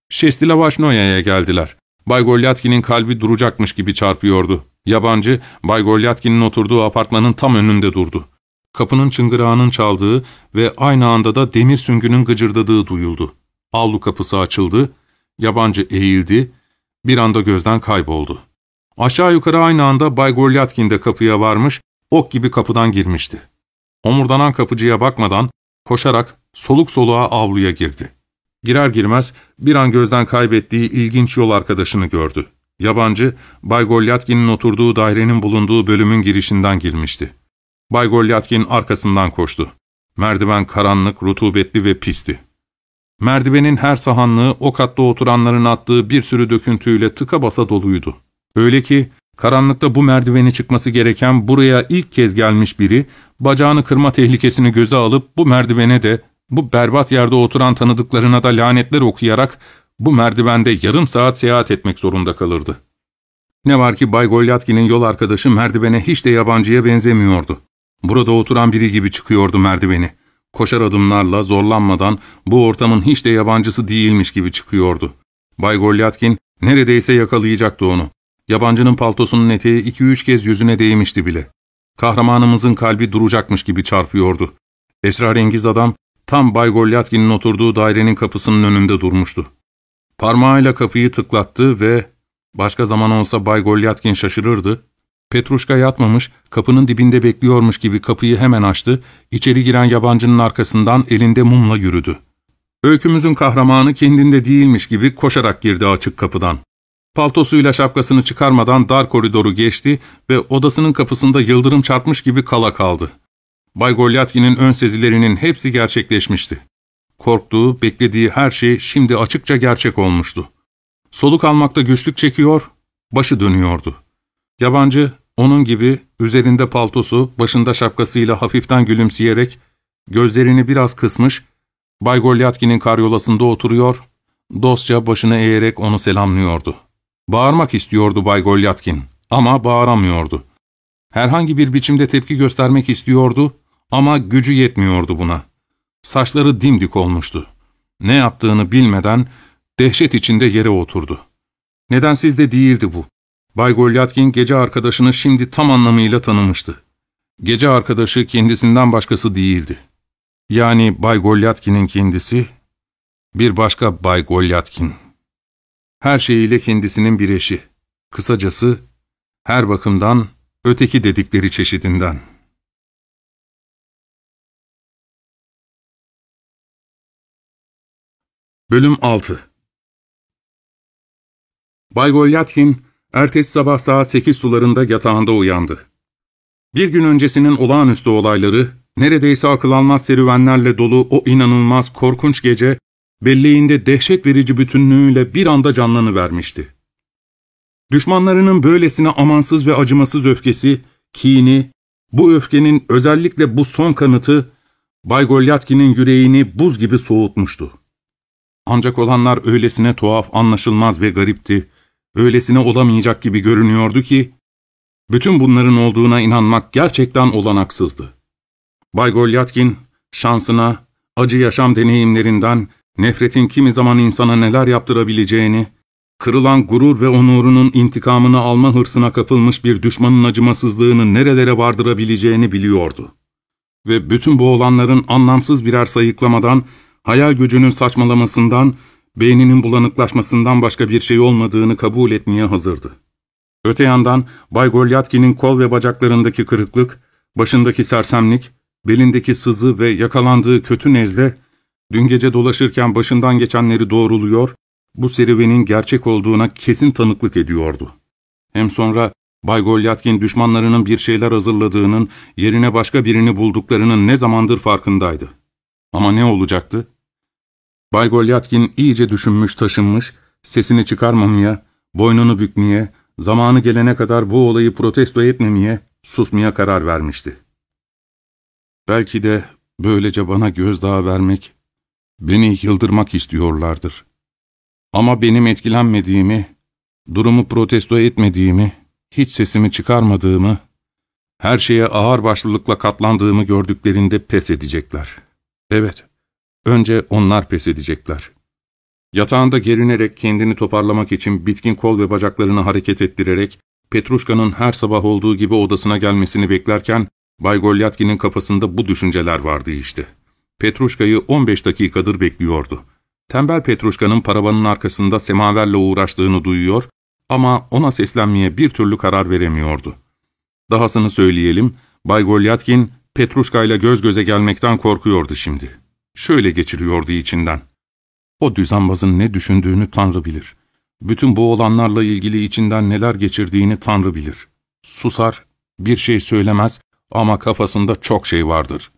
Şestilavashnoya'ya geldiler. Bay Golyatkin'in kalbi duracakmış gibi çarpıyordu. Yabancı, Bay Golyatkin'in oturduğu apartmanın tam önünde durdu. Kapının çıngırağının çaldığı ve aynı anda da demir süngünün gıcırdadığı duyuldu. Avlu kapısı açıldı, yabancı eğildi, bir anda gözden kayboldu. Aşağı yukarı aynı anda Bay Golyatkin de kapıya varmış, ok gibi kapıdan girmişti. Omurdanan kapıcıya bakmadan, koşarak soluk soluğa avluya girdi. Girer girmez bir an gözden kaybettiği ilginç yol arkadaşını gördü. Yabancı, Bay Golyatkin'in oturduğu dairenin bulunduğu bölümün girişinden girmişti. Bay Golyatkin arkasından koştu. Merdiven karanlık, rutubetli ve pisti. Merdivenin her sahanlığı o katta oturanların attığı bir sürü döküntüyle tıka basa doluydu. Öyle ki karanlıkta bu merdiveni çıkması gereken buraya ilk kez gelmiş biri, bacağını kırma tehlikesini göze alıp bu merdivene de, bu berbat yerde oturan tanıdıklarına da lanetler okuyarak bu merdivende yarım saat seyahat etmek zorunda kalırdı. Ne var ki Bay Golyatkin'in yol arkadaşı merdivene hiç de yabancıya benzemiyordu. Burada oturan biri gibi çıkıyordu merdiveni. Koşar adımlarla, zorlanmadan, bu ortamın hiç de yabancısı değilmiş gibi çıkıyordu. Bay Golyatkin neredeyse yakalayacaktı onu. Yabancının paltosunun eteği iki üç kez yüzüne değmişti bile. Kahramanımızın kalbi duracakmış gibi çarpıyordu. Esrarengiz adam tam Bay Golyatkin'in oturduğu dairenin kapısının önünde durmuştu. Parmağıyla kapıyı tıklattı ve başka zaman olsa Bay Golyatkin şaşırırdı. Petruşka yatmamış, kapının dibinde bekliyormuş gibi kapıyı hemen açtı, içeri giren yabancının arkasından elinde mumla yürüdü. Öykümüzün kahramanı kendinde değilmiş gibi koşarak girdi açık kapıdan. Paltosuyla şapkasını çıkarmadan dar koridoru geçti ve odasının kapısında yıldırım çarpmış gibi kala kaldı. Bay Golyatkin'in ön sezilerinin hepsi gerçekleşmişti. Korktuğu, beklediği her şey şimdi açıkça gerçek olmuştu. Soluk almakta güçlük çekiyor, başı dönüyordu. Yabancı, onun gibi üzerinde paltosu, başında şapkasıyla hafiften gülümseyerek, gözlerini biraz kısmış, Bay Golyatkin'in karyolasında oturuyor, dostça başını eğerek onu selamlıyordu. Bağırmak istiyordu Bay Golyatkin ama bağıramıyordu. Herhangi bir biçimde tepki göstermek istiyordu ama gücü yetmiyordu buna. Saçları dimdik olmuştu. Ne yaptığını bilmeden dehşet içinde yere oturdu. Nedensiz de değildi bu. Bay Golyatkin gece arkadaşını şimdi tam anlamıyla tanımıştı. Gece arkadaşı kendisinden başkası değildi. Yani Bay Golyatkin'in kendisi, bir başka Bay Golyatkin. Her şeyiyle kendisinin bir eşi. Kısacası, her bakımdan öteki dedikleri çeşidinden. Bölüm 6 Bay Golyatkin, ertesi sabah saat 8 sularında yatağında uyandı. Bir gün öncesinin olağanüstü olayları, neredeyse akıl almaz serüvenlerle dolu o inanılmaz, korkunç gece, belleğinde dehşet verici bütünlüğüyle bir anda canlanıvermişti. Düşmanlarının böylesine amansız ve acımasız öfkesi, kini, bu öfkenin özellikle bu son kanıtı, Bay Golyatkin'in yüreğini buz gibi soğutmuştu. Ancak olanlar öylesine tuhaf, anlaşılmaz ve garipti, öylesine olamayacak gibi görünüyordu ki, bütün bunların olduğuna inanmak gerçekten olanaksızdı. Bay Golyatkin, şansına, acı yaşam deneyimlerinden, nefretin kimi zaman insana neler yaptırabileceğini, kırılan gurur ve onurunun intikamını alma hırsına kapılmış bir düşmanın acımasızlığını nerelere vardırabileceğini biliyordu. Ve bütün bu olanların anlamsız birer sayıklamadan, hayal gücünün saçmalamasından, beyninin bulanıklaşmasından başka bir şey olmadığını kabul etmeye hazırdı. Öte yandan Bay Golyatkin'in kol ve bacaklarındaki kırıklık, başındaki sersemlik, belindeki sızı ve yakalandığı kötü nezle, dün gece dolaşırken başından geçenleri doğruluyor, bu serüvenin gerçek olduğuna kesin tanıklık ediyordu. Hem sonra Bay Golyatkin düşmanlarının bir şeyler hazırladığının, yerine başka birini bulduklarının ne zamandır farkındaydı. Ama ne olacaktı? Bay Golyatkin iyice düşünmüş taşınmış, sesini çıkarmamaya, boynunu bükmeye, zamanı gelene kadar bu olayı protesto etmemeye, susmaya karar vermişti. Belki de böylece bana gözdağı vermek, beni yıldırmak istiyorlardır. Ama benim etkilenmediğimi, durumu protesto etmediğimi, hiç sesimi çıkarmadığımı, her şeye ağır başlılıkla katlandığımı gördüklerinde pes edecekler. Evet, önce onlar pes edecekler. Yatağında gerinerek kendini toparlamak için bitkin kol ve bacaklarını hareket ettirerek, Petruşka'nın her sabah olduğu gibi odasına gelmesini beklerken, Bay Golyatkin'in kafasında bu düşünceler vardı işte. Petruşka'yı 15 dakikadır bekliyordu. Tembel Petruşka'nın paravanın arkasında semaverle uğraştığını duyuyor ama ona seslenmeye bir türlü karar veremiyordu. Dahasını söyleyelim, Bay Golyatkin, Petruşka göz göze gelmekten korkuyordu şimdi. Şöyle geçiriyordu içinden. O düzenbazın ne düşündüğünü Tanrı bilir. Bütün bu olanlarla ilgili içinden neler geçirdiğini Tanrı bilir. Susar, bir şey söylemez ama kafasında çok şey vardır.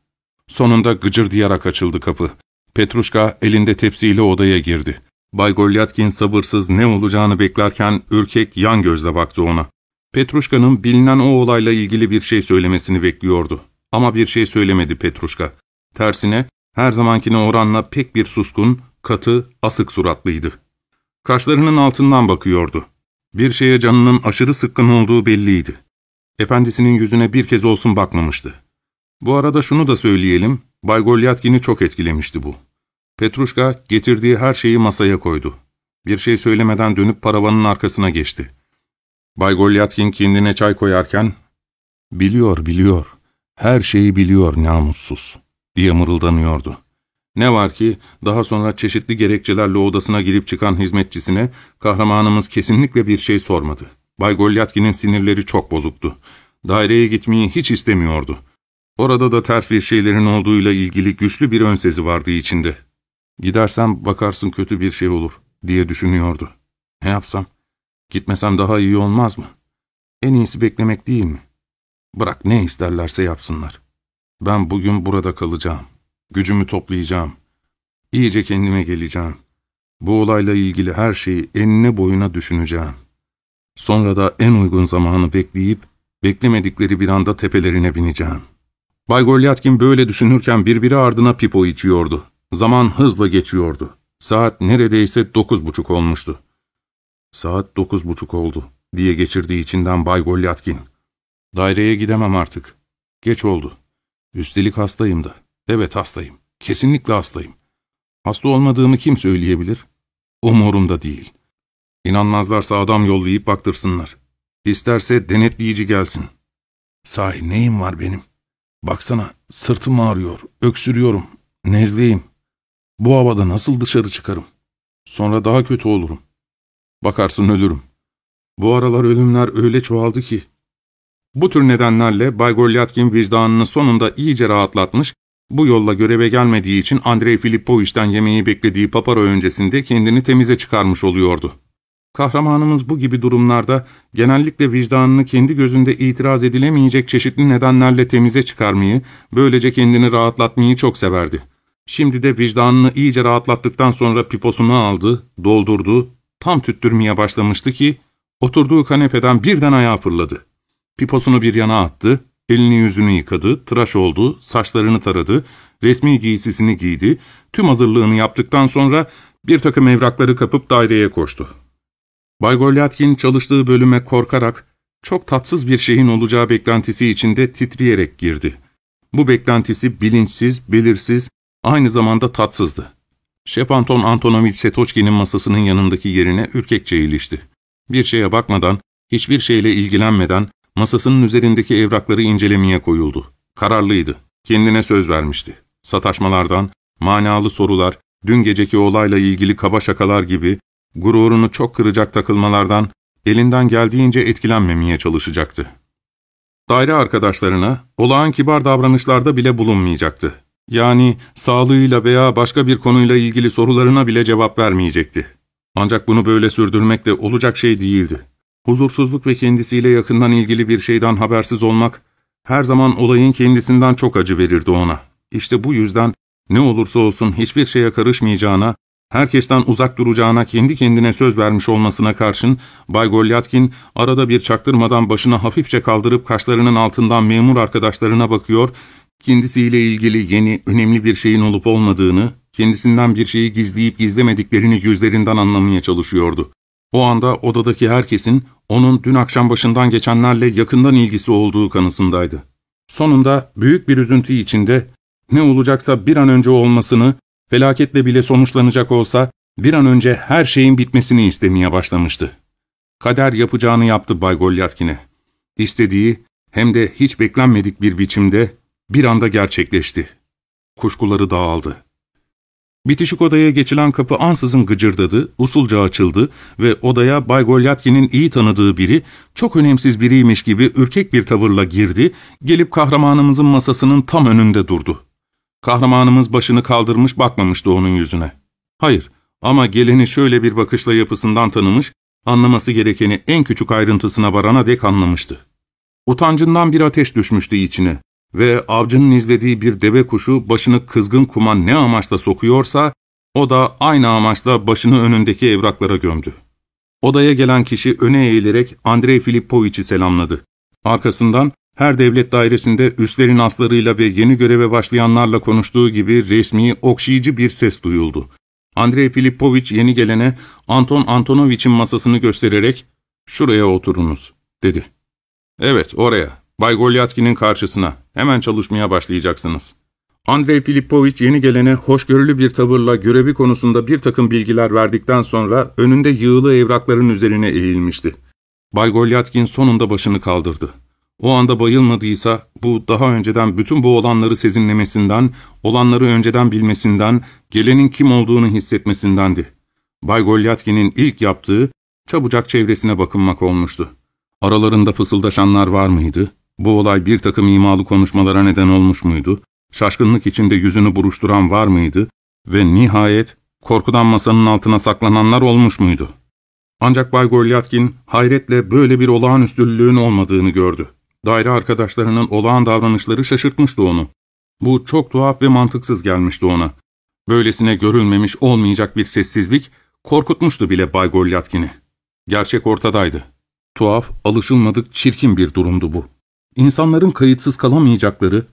Sonunda gıcır diyerek açıldı kapı. Petruşka elinde tepsiyle odaya girdi. Bay Golyatkin sabırsız ne olacağını beklerken ürkek yan gözle baktı ona. Petruşka'nın bilinen o olayla ilgili bir şey söylemesini bekliyordu. Ama bir şey söylemedi Petruşka. Tersine her zamankine oranla pek bir suskun, katı, asık suratlıydı. Kaşlarının altından bakıyordu. Bir şeye canının aşırı sıkkın olduğu belliydi. Efendisinin yüzüne bir kez olsun bakmamıştı. Bu arada şunu da söyleyelim, Bay Golyatkin'i çok etkilemişti bu. Petruşka getirdiği her şeyi masaya koydu. Bir şey söylemeden dönüp paravanın arkasına geçti. Bay Golyatkin kendine çay koyarken, ''Biliyor, biliyor, her şeyi biliyor namussuz.'' Diye mırıldanıyordu. Ne var ki daha sonra çeşitli gerekçelerle odasına girip çıkan hizmetçisine kahramanımız kesinlikle bir şey sormadı. Bay Golyatkin'in sinirleri çok bozuktu. Daireye gitmeyi hiç istemiyordu. Orada da ters bir şeylerin olduğuyla ilgili güçlü bir önsezi vardı içinde. Gidersem bakarsın kötü bir şey olur diye düşünüyordu. Ne yapsam? Gitmesem daha iyi olmaz mı? En iyisi beklemek değil mi? Bırak ne isterlerse yapsınlar. Ben bugün burada kalacağım. Gücümü toplayacağım. İyice kendime geleceğim. Bu olayla ilgili her şeyi enine boyuna düşüneceğim. Sonra da en uygun zamanı bekleyip, beklemedikleri bir anda tepelerine bineceğim. Bay Golyatkin böyle düşünürken birbiri ardına pipo içiyordu. Zaman hızla geçiyordu. Saat neredeyse dokuz buçuk olmuştu. Saat dokuz buçuk oldu diye geçirdiği içinden Bay Golyatkin. Daireye gidemem artık. Geç oldu. Üstelik hastayım da. Evet hastayım. Kesinlikle hastayım. Hasta olmadığımı kim söyleyebilir? Umurumda değil. İnanmazlarsa adam yollayıp baktırsınlar. İsterse denetleyici gelsin. Sahi neyim var benim? Baksana sırtım ağrıyor, öksürüyorum, nezleyim. Bu havada nasıl dışarı çıkarım? Sonra daha kötü olurum. Bakarsın ölürüm. Bu aralar ölümler öyle çoğaldı ki. Bu tür nedenlerle Bay Golyatkin vicdanını sonunda iyice rahatlatmış, bu yolla göreve gelmediği için Andrei Filipovich'ten yemeği beklediği paparo öncesinde kendini temize çıkarmış oluyordu. Kahramanımız bu gibi durumlarda genellikle vicdanını kendi gözünde itiraz edilemeyecek çeşitli nedenlerle temize çıkarmayı, böylece kendini rahatlatmayı çok severdi. Şimdi de vicdanını iyice rahatlattıktan sonra piposunu aldı, doldurdu, tam tüttürmeye başlamıştı ki, Oturduğu kanepeden birden ayağa fırladı. Piposunu bir yana attı, elini yüzünü yıkadı, tıraş oldu, saçlarını taradı, resmi giysisini giydi, tüm hazırlığını yaptıktan sonra bir takım evrakları kapıp daireye koştu. Bay Golyatkin çalıştığı bölüme korkarak, çok tatsız bir şeyin olacağı beklentisi içinde titreyerek girdi. Bu beklentisi bilinçsiz, belirsiz, aynı zamanda tatsızdı. Şef Anton Antonovich Setoçkin'in masasının yanındaki yerine ürkekçe ilişti. Bir şeye bakmadan, hiçbir şeyle ilgilenmeden masasının üzerindeki evrakları incelemeye koyuldu. Kararlıydı. Kendine söz vermişti. Sataşmalardan, manalı sorular, dün geceki olayla ilgili kaba şakalar gibi, gururunu çok kıracak takılmalardan, elinden geldiğince etkilenmemeye çalışacaktı. Daire arkadaşlarına olağan kibar davranışlarda bile bulunmayacaktı. Yani sağlığıyla veya başka bir konuyla ilgili sorularına bile cevap vermeyecekti. Ancak bunu böyle sürdürmek de olacak şey değildi. Huzursuzluk ve kendisiyle yakından ilgili bir şeyden habersiz olmak, her zaman olayın kendisinden çok acı verirdi ona. İşte bu yüzden ne olursa olsun hiçbir şeye karışmayacağına, herkesten uzak duracağına kendi kendine söz vermiş olmasına karşın, Bay Golyatkin arada bir çaktırmadan başını hafifçe kaldırıp kaşlarının altından memur arkadaşlarına bakıyor, kendisiyle ilgili yeni, önemli bir şeyin olup olmadığını, kendisinden bir şeyi gizleyip gizlemediklerini yüzlerinden anlamaya çalışıyordu. O anda odadaki herkesin onun dün akşam başından geçenlerle yakından ilgisi olduğu kanısındaydı. Sonunda büyük bir üzüntü içinde ne olacaksa bir an önce olmasını, felaketle bile sonuçlanacak olsa bir an önce her şeyin bitmesini istemeye başlamıştı. Kader yapacağını yaptı Bay Golyatkin'e. İstediği hem de hiç beklenmedik bir biçimde bir anda gerçekleşti. Kuşkuları dağıldı. Bitişik odaya geçilen kapı ansızın gıcırdadı, usulca açıldı ve odaya Bay Golyatkin'in iyi tanıdığı biri, çok önemsiz biriymiş gibi ürkek bir tavırla girdi, gelip kahramanımızın masasının tam önünde durdu. Kahramanımız başını kaldırmış bakmamıştı onun yüzüne. Hayır ama geleni şöyle bir bakışla yapısından tanımış, anlaması gerekeni en küçük ayrıntısına varana dek anlamıştı. Utancından bir ateş düşmüştü içine ve avcının izlediği bir deve kuşu başını kızgın kuma ne amaçla sokuyorsa, o da aynı amaçla başını önündeki evraklara gömdü. Odaya gelen kişi öne eğilerek Andrei Filipoviç'i selamladı. Arkasından her devlet dairesinde üstlerin aslarıyla ve yeni göreve başlayanlarla konuştuğu gibi resmi, okşayıcı bir ses duyuldu. Andrei Filipoviç yeni gelene Anton Antonoviç'in masasını göstererek ''Şuraya oturunuz'' dedi. ''Evet, oraya.'' Bay Golyatkin'in karşısına. Hemen çalışmaya başlayacaksınız. Andrei Filipoviç yeni gelene hoşgörülü bir tavırla görevi konusunda bir takım bilgiler verdikten sonra önünde yığılı evrakların üzerine eğilmişti. Bay Golyatkin sonunda başını kaldırdı. O anda bayılmadıysa bu daha önceden bütün bu olanları sezinlemesinden, olanları önceden bilmesinden, gelenin kim olduğunu hissetmesindendi. Bay Golyatkin'in ilk yaptığı çabucak çevresine bakınmak olmuştu. Aralarında fısıldaşanlar var mıydı? Bu olay bir takım imalı konuşmalara neden olmuş muydu? Şaşkınlık içinde yüzünü buruşturan var mıydı? Ve nihayet korkudan masanın altına saklananlar olmuş muydu? Ancak Bay Golyatkin hayretle böyle bir olağanüstülülüğün olmadığını gördü. Daire arkadaşlarının olağan davranışları şaşırtmıştı onu. Bu çok tuhaf ve mantıksız gelmişti ona. Böylesine görülmemiş olmayacak bir sessizlik korkutmuştu bile Bay Golyatkin'i. Gerçek ortadaydı. Tuhaf, alışılmadık, çirkin bir durumdu bu. İnsanların kayıtsız kalamayacakları,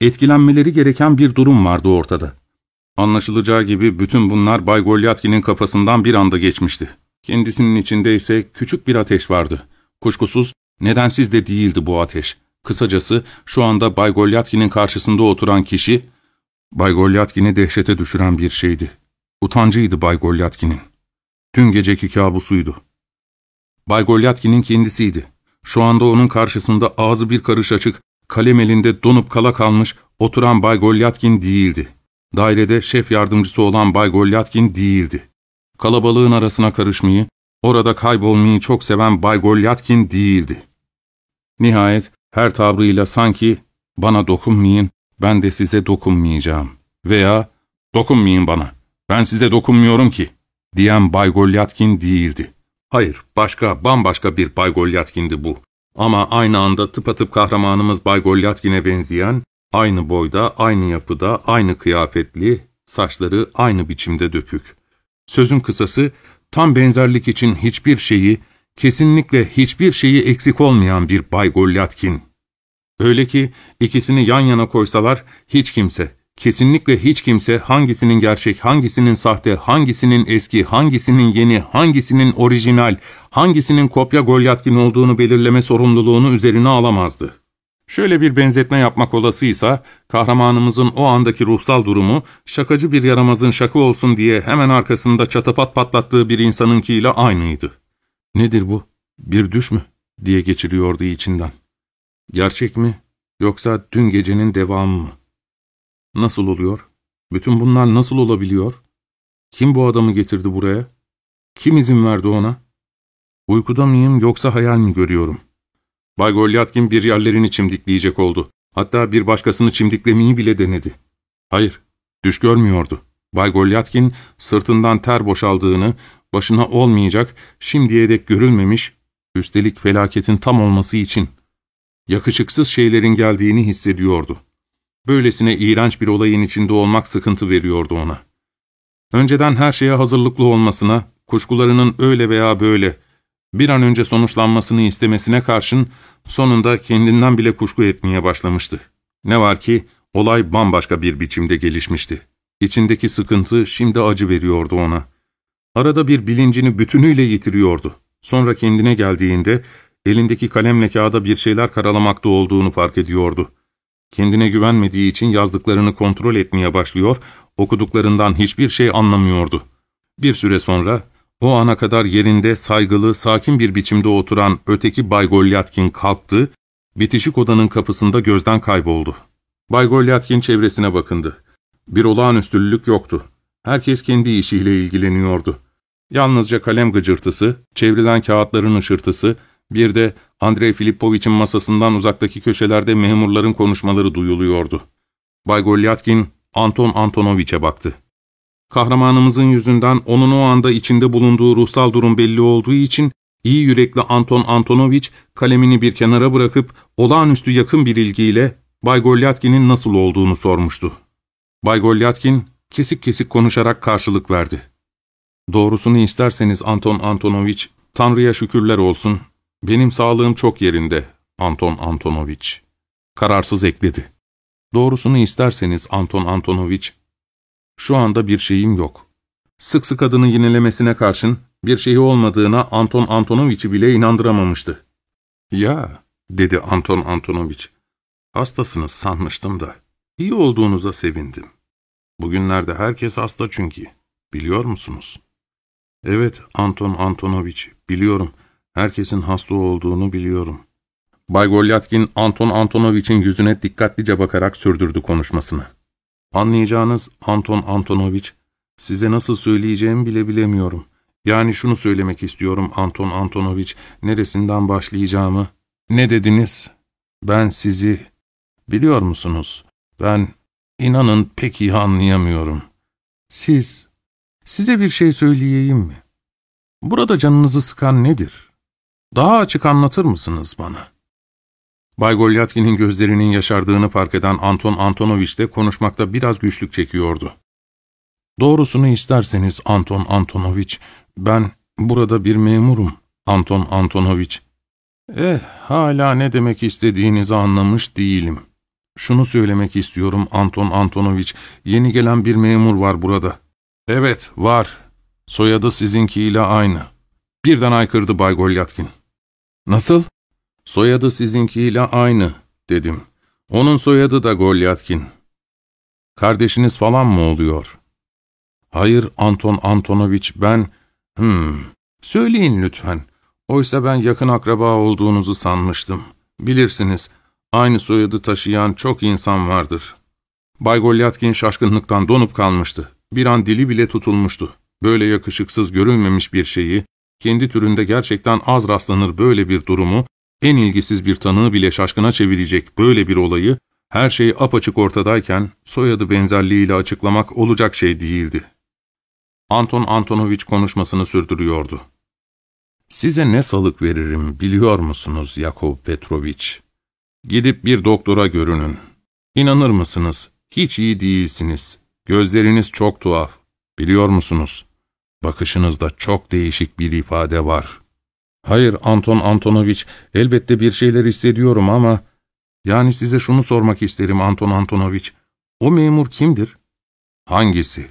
etkilenmeleri gereken bir durum vardı ortada. Anlaşılacağı gibi bütün bunlar Bay Golyatkin'in kafasından bir anda geçmişti. Kendisinin içinde ise küçük bir ateş vardı. Kuşkusuz nedensiz de değildi bu ateş. Kısacası şu anda Bay Golyatkin'in karşısında oturan kişi, Bay Golyatkin'i dehşete düşüren bir şeydi. Utancıydı Bay Golyatkin'in. Dün geceki kabusuydu. Bay Golyatkin'in kendisiydi. Şu anda onun karşısında ağzı bir karış açık, kalem elinde donup kala kalmış oturan Bay Golyatkin değildi. Dairede şef yardımcısı olan Bay Golyatkin değildi. Kalabalığın arasına karışmayı, orada kaybolmayı çok seven Bay Golyatkin değildi. Nihayet her tavrıyla sanki ''Bana dokunmayın, ben de size dokunmayacağım.'' veya ''Dokunmayın bana, ben size dokunmuyorum ki.'' diyen Bay Golyatkin değildi. Hayır, başka, bambaşka bir Bay Golyatkin'di bu. Ama aynı anda tıpatıp kahramanımız Bay Golyatkin'e benzeyen, aynı boyda, aynı yapıda, aynı kıyafetli, saçları aynı biçimde dökük. Sözün kısası, tam benzerlik için hiçbir şeyi, kesinlikle hiçbir şeyi eksik olmayan bir Bay Golyatkin. Öyle ki ikisini yan yana koysalar hiç kimse, kesinlikle hiç kimse hangisinin gerçek, hangisinin sahte, hangisinin eski, hangisinin yeni, hangisinin orijinal, hangisinin kopya Golyatkin olduğunu belirleme sorumluluğunu üzerine alamazdı. Şöyle bir benzetme yapmak olasıysa, kahramanımızın o andaki ruhsal durumu, şakacı bir yaramazın şaka olsun diye hemen arkasında çatapat patlattığı bir insanınkiyle aynıydı. Nedir bu? Bir düş mü? diye geçiriyordu içinden. Gerçek mi? Yoksa dün gecenin devamı mı? Nasıl oluyor? Bütün bunlar nasıl olabiliyor? Kim bu adamı getirdi buraya? Kim izin verdi ona? Uykuda mıyım yoksa hayal mi görüyorum? Bay Golyatkin bir yerlerini çimdikleyecek oldu. Hatta bir başkasını çimdiklemeyi bile denedi. Hayır, düş görmüyordu. Bay Golyatkin sırtından ter boşaldığını, başına olmayacak, şimdiye dek görülmemiş, üstelik felaketin tam olması için yakışıksız şeylerin geldiğini hissediyordu. Böylesine iğrenç bir olayın içinde olmak sıkıntı veriyordu ona. Önceden her şeye hazırlıklı olmasına, kuşkularının öyle veya böyle bir an önce sonuçlanmasını istemesine karşın sonunda kendinden bile kuşku etmeye başlamıştı. Ne var ki olay bambaşka bir biçimde gelişmişti. İçindeki sıkıntı şimdi acı veriyordu ona. Arada bir bilincini bütünüyle yitiriyordu. Sonra kendine geldiğinde elindeki kalemle kağıda bir şeyler karalamakta olduğunu fark ediyordu. Kendine güvenmediği için yazdıklarını kontrol etmeye başlıyor, okuduklarından hiçbir şey anlamıyordu. Bir süre sonra o ana kadar yerinde saygılı, sakin bir biçimde oturan öteki Bay Golyatkin kalktı, bitişik odanın kapısında gözden kayboldu. Bay Golyatkin çevresine bakındı. Bir olağanüstülülük yoktu. Herkes kendi işiyle ilgileniyordu. Yalnızca kalem gıcırtısı, çevrilen kağıtların ışırtısı, bir de Andrei Filipovich'in masasından uzaktaki köşelerde memurların konuşmaları duyuluyordu. Bay Golyatkin, Anton Antonoviç'e baktı. Kahramanımızın yüzünden onun o anda içinde bulunduğu ruhsal durum belli olduğu için iyi yürekli Anton Antonoviç kalemini bir kenara bırakıp olağanüstü yakın bir ilgiyle Bay Golyatkin'in nasıl olduğunu sormuştu. Bay Golyatkin kesik kesik konuşarak karşılık verdi. Doğrusunu isterseniz Anton Antonoviç, Tanrı'ya şükürler olsun, benim sağlığım çok yerinde, Anton Antonoviç. Kararsız ekledi. Doğrusunu isterseniz Anton Antonoviç, şu anda bir şeyim yok. Sık sık adını yinelemesine karşın bir şeyi olmadığına Anton Antonoviç'i bile inandıramamıştı. ''Ya'' dedi Anton Antonoviç, ''hastasınız sanmıştım da. İyi olduğunuza sevindim. Bugünlerde herkes hasta çünkü. Biliyor musunuz?'' ''Evet Anton Antonoviç, biliyorum. Herkesin hasta olduğunu biliyorum.'' Bay Golyatkin, Anton Antonoviç'in yüzüne dikkatlice bakarak sürdürdü konuşmasını. Anlayacağınız Anton Antonoviç, size nasıl söyleyeceğimi bile bilemiyorum. Yani şunu söylemek istiyorum Anton Antonoviç, neresinden başlayacağımı. Ne dediniz? Ben sizi... Biliyor musunuz? Ben, inanın pek iyi anlayamıyorum. Siz, size bir şey söyleyeyim mi? Burada canınızı sıkan nedir? Daha açık anlatır mısınız bana?'' Bay Golyatkin'in gözlerinin yaşardığını fark eden Anton Antonovich de konuşmakta biraz güçlük çekiyordu. ''Doğrusunu isterseniz Anton Antonovich, ben burada bir memurum, Anton Antonovich. Eh, hala ne demek istediğinizi anlamış değilim. Şunu söylemek istiyorum Anton Antonovich, yeni gelen bir memur var burada. Evet, var. Soyadı sizinkiyle aynı. Birden aykırdı Bay Golyatkin. Nasıl? Soyadı sizinkiyle aynı, dedim. Onun soyadı da Golyatkin. Kardeşiniz falan mı oluyor? Hayır Anton Antonovich ben... Hmm, söyleyin lütfen. Oysa ben yakın akraba olduğunuzu sanmıştım. Bilirsiniz, aynı soyadı taşıyan çok insan vardır. Bay Golyatkin şaşkınlıktan donup kalmıştı. Bir an dili bile tutulmuştu. Böyle yakışıksız görülmemiş bir şeyi, kendi türünde gerçekten az rastlanır böyle bir durumu, en ilgisiz bir tanığı bile şaşkına çevirecek böyle bir olayı, her şey apaçık ortadayken soyadı benzerliğiyle açıklamak olacak şey değildi. Anton Antonovich konuşmasını sürdürüyordu. ''Size ne salık veririm biliyor musunuz Yakov Petrovich? Gidip bir doktora görünün. İnanır mısınız? Hiç iyi değilsiniz. Gözleriniz çok tuhaf. Biliyor musunuz? Bakışınızda çok değişik bir ifade var. Hayır Anton Antonovich, elbette bir şeyler hissediyorum ama... Yani size şunu sormak isterim Anton Antonovich. O memur kimdir? Hangisi?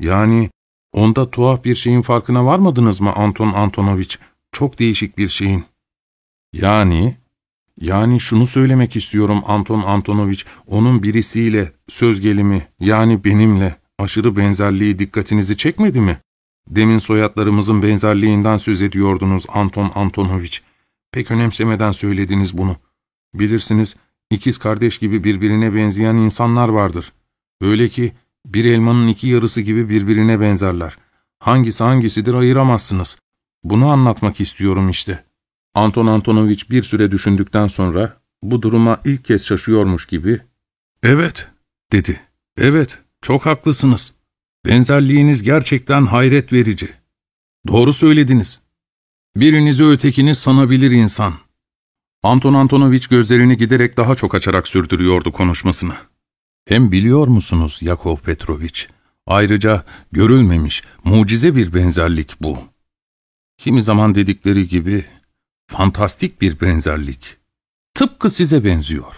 Yani onda tuhaf bir şeyin farkına varmadınız mı Anton Antonovich? Çok değişik bir şeyin. Yani, yani şunu söylemek istiyorum Anton Antonovich, onun birisiyle, söz gelimi, yani benimle aşırı benzerliği dikkatinizi çekmedi mi? Demin soyadlarımızın benzerliğinden söz ediyordunuz Anton Antonovich. Pek önemsemeden söylediniz bunu. Bilirsiniz, ikiz kardeş gibi birbirine benzeyen insanlar vardır. Öyle ki bir elmanın iki yarısı gibi birbirine benzerler. Hangisi hangisidir ayıramazsınız. Bunu anlatmak istiyorum işte. Anton Antonovich bir süre düşündükten sonra bu duruma ilk kez şaşıyormuş gibi ''Evet'' dedi. ''Evet, çok haklısınız. Benzerliğiniz gerçekten hayret verici. Doğru söylediniz. Birinizi ötekiniz sanabilir insan. Anton Antonovich gözlerini giderek daha çok açarak sürdürüyordu konuşmasını. Hem biliyor musunuz Yakov Petrovich, ayrıca görülmemiş, mucize bir benzerlik bu. Kimi zaman dedikleri gibi, fantastik bir benzerlik. Tıpkı size benziyor.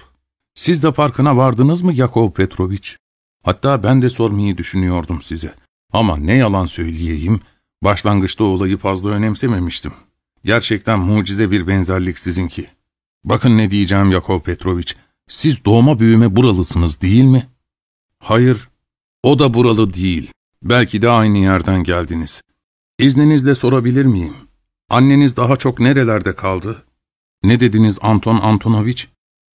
Siz de farkına vardınız mı Yakov Petrovich? Hatta ben de sormayı düşünüyordum size. Ama ne yalan söyleyeyim, başlangıçta olayı fazla önemsememiştim. Gerçekten mucize bir benzerlik sizinki. Bakın ne diyeceğim Yakov Petrovich, siz doğma büyüme buralısınız değil mi? Hayır, o da buralı değil. Belki de aynı yerden geldiniz. İzninizle sorabilir miyim? Anneniz daha çok nerelerde kaldı? Ne dediniz Anton Antonovich?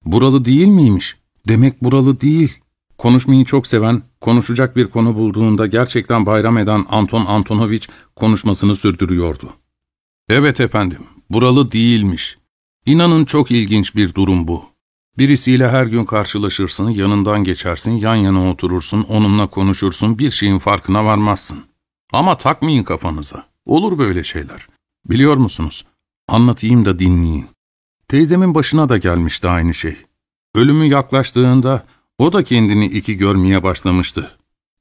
Buralı değil miymiş? Demek buralı değil. Konuşmayı çok seven, konuşacak bir konu bulduğunda gerçekten bayram eden Anton Antonovich konuşmasını sürdürüyordu. Evet efendim, buralı değilmiş. İnanın çok ilginç bir durum bu. Birisiyle her gün karşılaşırsın, yanından geçersin, yan yana oturursun, onunla konuşursun, bir şeyin farkına varmazsın. Ama takmayın kafanıza. Olur böyle şeyler. Biliyor musunuz? Anlatayım da dinleyin. Teyzemin başına da gelmişti aynı şey. Ölümü yaklaştığında o da kendini iki görmeye başlamıştı.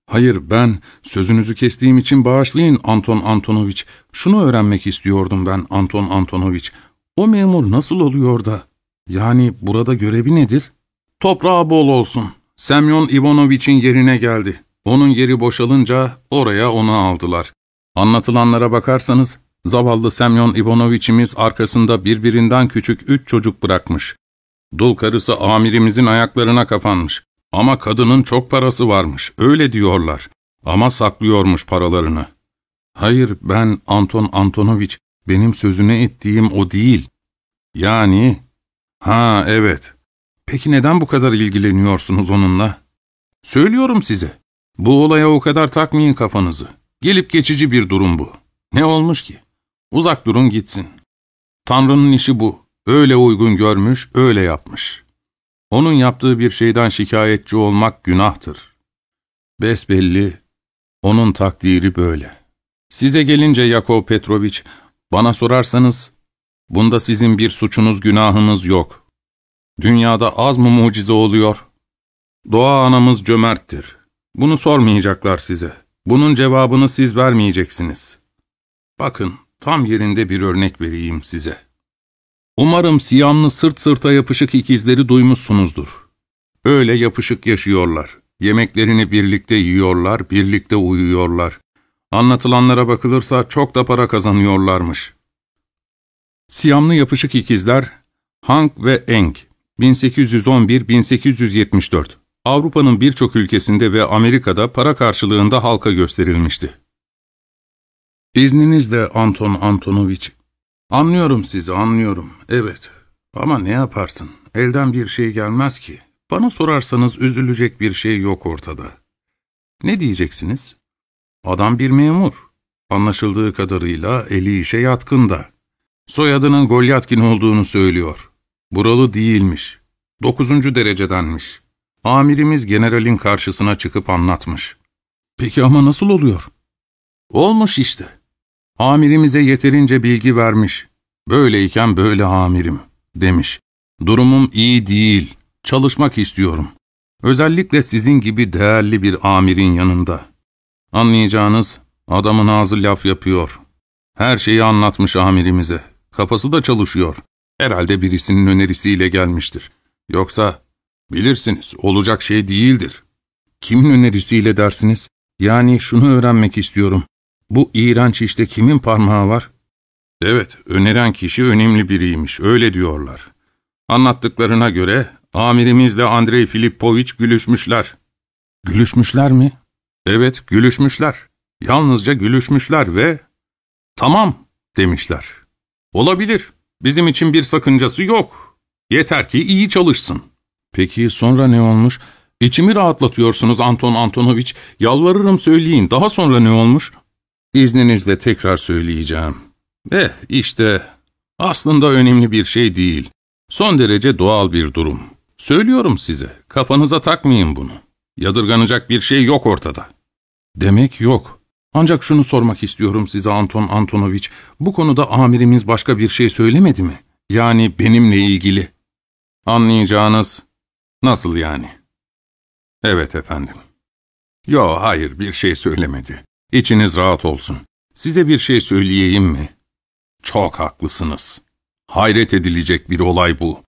Hayır ben, sözünüzü kestiğim için bağışlayın Anton Antonovich. Şunu öğrenmek istiyordum ben Anton Antonovich. O memur nasıl oluyor da? Yani burada görevi nedir? Toprağı bol olsun. Semyon Ivanovich'in yerine geldi. Onun yeri boşalınca oraya onu aldılar. Anlatılanlara bakarsanız, zavallı Semyon Ivanovich'imiz arkasında birbirinden küçük üç çocuk bırakmış. Dul karısı amirimizin ayaklarına kapanmış. Ama kadının çok parası varmış, öyle diyorlar. Ama saklıyormuş paralarını. Hayır, ben Anton Antonovich, benim sözüne ettiğim o değil. Yani... Ha, evet. Peki neden bu kadar ilgileniyorsunuz onunla? Söylüyorum size. Bu olaya o kadar takmayın kafanızı. Gelip geçici bir durum bu. Ne olmuş ki? Uzak durun gitsin. Tanrı'nın işi bu. Öyle uygun görmüş, öyle yapmış. Onun yaptığı bir şeyden şikayetçi olmak günahtır. Besbelli, onun takdiri böyle. Size gelince Yakov Petrovich, bana sorarsanız, bunda sizin bir suçunuz, günahınız yok. Dünyada az mı mucize oluyor? Doğa anamız cömerttir. Bunu sormayacaklar size. Bunun cevabını siz vermeyeceksiniz. Bakın, tam yerinde bir örnek vereyim size. Umarım siyamlı sırt sırta yapışık ikizleri duymuşsunuzdur. Öyle yapışık yaşıyorlar. Yemeklerini birlikte yiyorlar, birlikte uyuyorlar. Anlatılanlara bakılırsa çok da para kazanıyorlarmış. Siyamlı yapışık ikizler Hank ve Eng 1811-1874 Avrupa'nın birçok ülkesinde ve Amerika'da para karşılığında halka gösterilmişti. İzninizle Anton Antonovich, Anlıyorum sizi, anlıyorum. Evet. Ama ne yaparsın? Elden bir şey gelmez ki. Bana sorarsanız üzülecek bir şey yok ortada. Ne diyeceksiniz? Adam bir memur. Anlaşıldığı kadarıyla eli işe yatkın da. Soyadının Golyatkin olduğunu söylüyor. Buralı değilmiş. Dokuzuncu derecedenmiş. Amirimiz generalin karşısına çıkıp anlatmış. Peki ama nasıl oluyor? Olmuş işte. Amirimize yeterince bilgi vermiş. Böyleyken böyle amirim, demiş. Durumum iyi değil, çalışmak istiyorum. Özellikle sizin gibi değerli bir amirin yanında. Anlayacağınız, adamın ağzı laf yapıyor. Her şeyi anlatmış amirimize. Kafası da çalışıyor. Herhalde birisinin önerisiyle gelmiştir. Yoksa bilirsiniz olacak şey değildir. Kimin önerisiyle dersiniz? Yani şunu öğrenmek istiyorum. Bu iğrenç işte kimin parmağı var? Evet, öneren kişi önemli biriymiş, öyle diyorlar. Anlattıklarına göre amirimizle Andrei Filipoviç gülüşmüşler. Gülüşmüşler mi? Evet, gülüşmüşler. Yalnızca gülüşmüşler ve tamam demişler. Olabilir, bizim için bir sakıncası yok. Yeter ki iyi çalışsın. Peki sonra ne olmuş? İçimi rahatlatıyorsunuz Anton Antonoviç. Yalvarırım söyleyin. Daha sonra ne olmuş? İzninizle tekrar söyleyeceğim. Eh işte aslında önemli bir şey değil. Son derece doğal bir durum. Söylüyorum size. Kafanıza takmayın bunu. Yadırganacak bir şey yok ortada. Demek yok. Ancak şunu sormak istiyorum size Anton Antonoviç. Bu konuda amirimiz başka bir şey söylemedi mi? Yani benimle ilgili. Anlayacağınız nasıl yani? Evet efendim. Yo hayır bir şey söylemedi. İçiniz rahat olsun. Size bir şey söyleyeyim mi? Çok haklısınız. Hayret edilecek bir olay bu.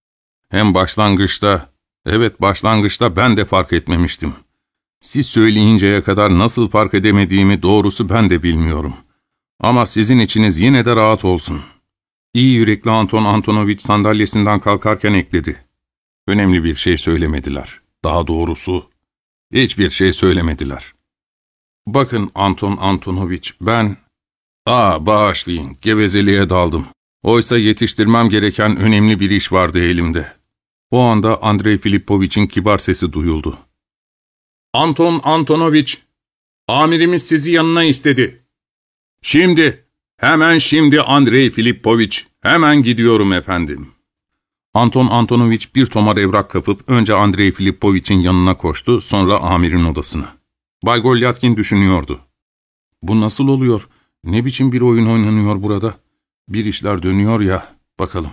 Hem başlangıçta, evet başlangıçta ben de fark etmemiştim. Siz söyleyinceye kadar nasıl fark edemediğimi doğrusu ben de bilmiyorum. Ama sizin içiniz yine de rahat olsun. İyi yürekli Anton Antonovich sandalyesinden kalkarken ekledi. Önemli bir şey söylemediler. Daha doğrusu hiçbir şey söylemediler. Bakın Anton Antonovich ben... Aa bağışlayın gevezeliğe daldım. Oysa yetiştirmem gereken önemli bir iş vardı elimde. O anda Andrei Filipovich'in kibar sesi duyuldu. Anton Antonovich, amirimiz sizi yanına istedi. Şimdi, hemen şimdi Andrei Filipovich, hemen gidiyorum efendim. Anton Antonovich bir tomar evrak kapıp önce Andrei Filipovich'in yanına koştu, sonra amirin odasına. Bay Golyatkin düşünüyordu. Bu nasıl oluyor? Ne biçim bir oyun oynanıyor burada? Bir işler dönüyor ya, bakalım.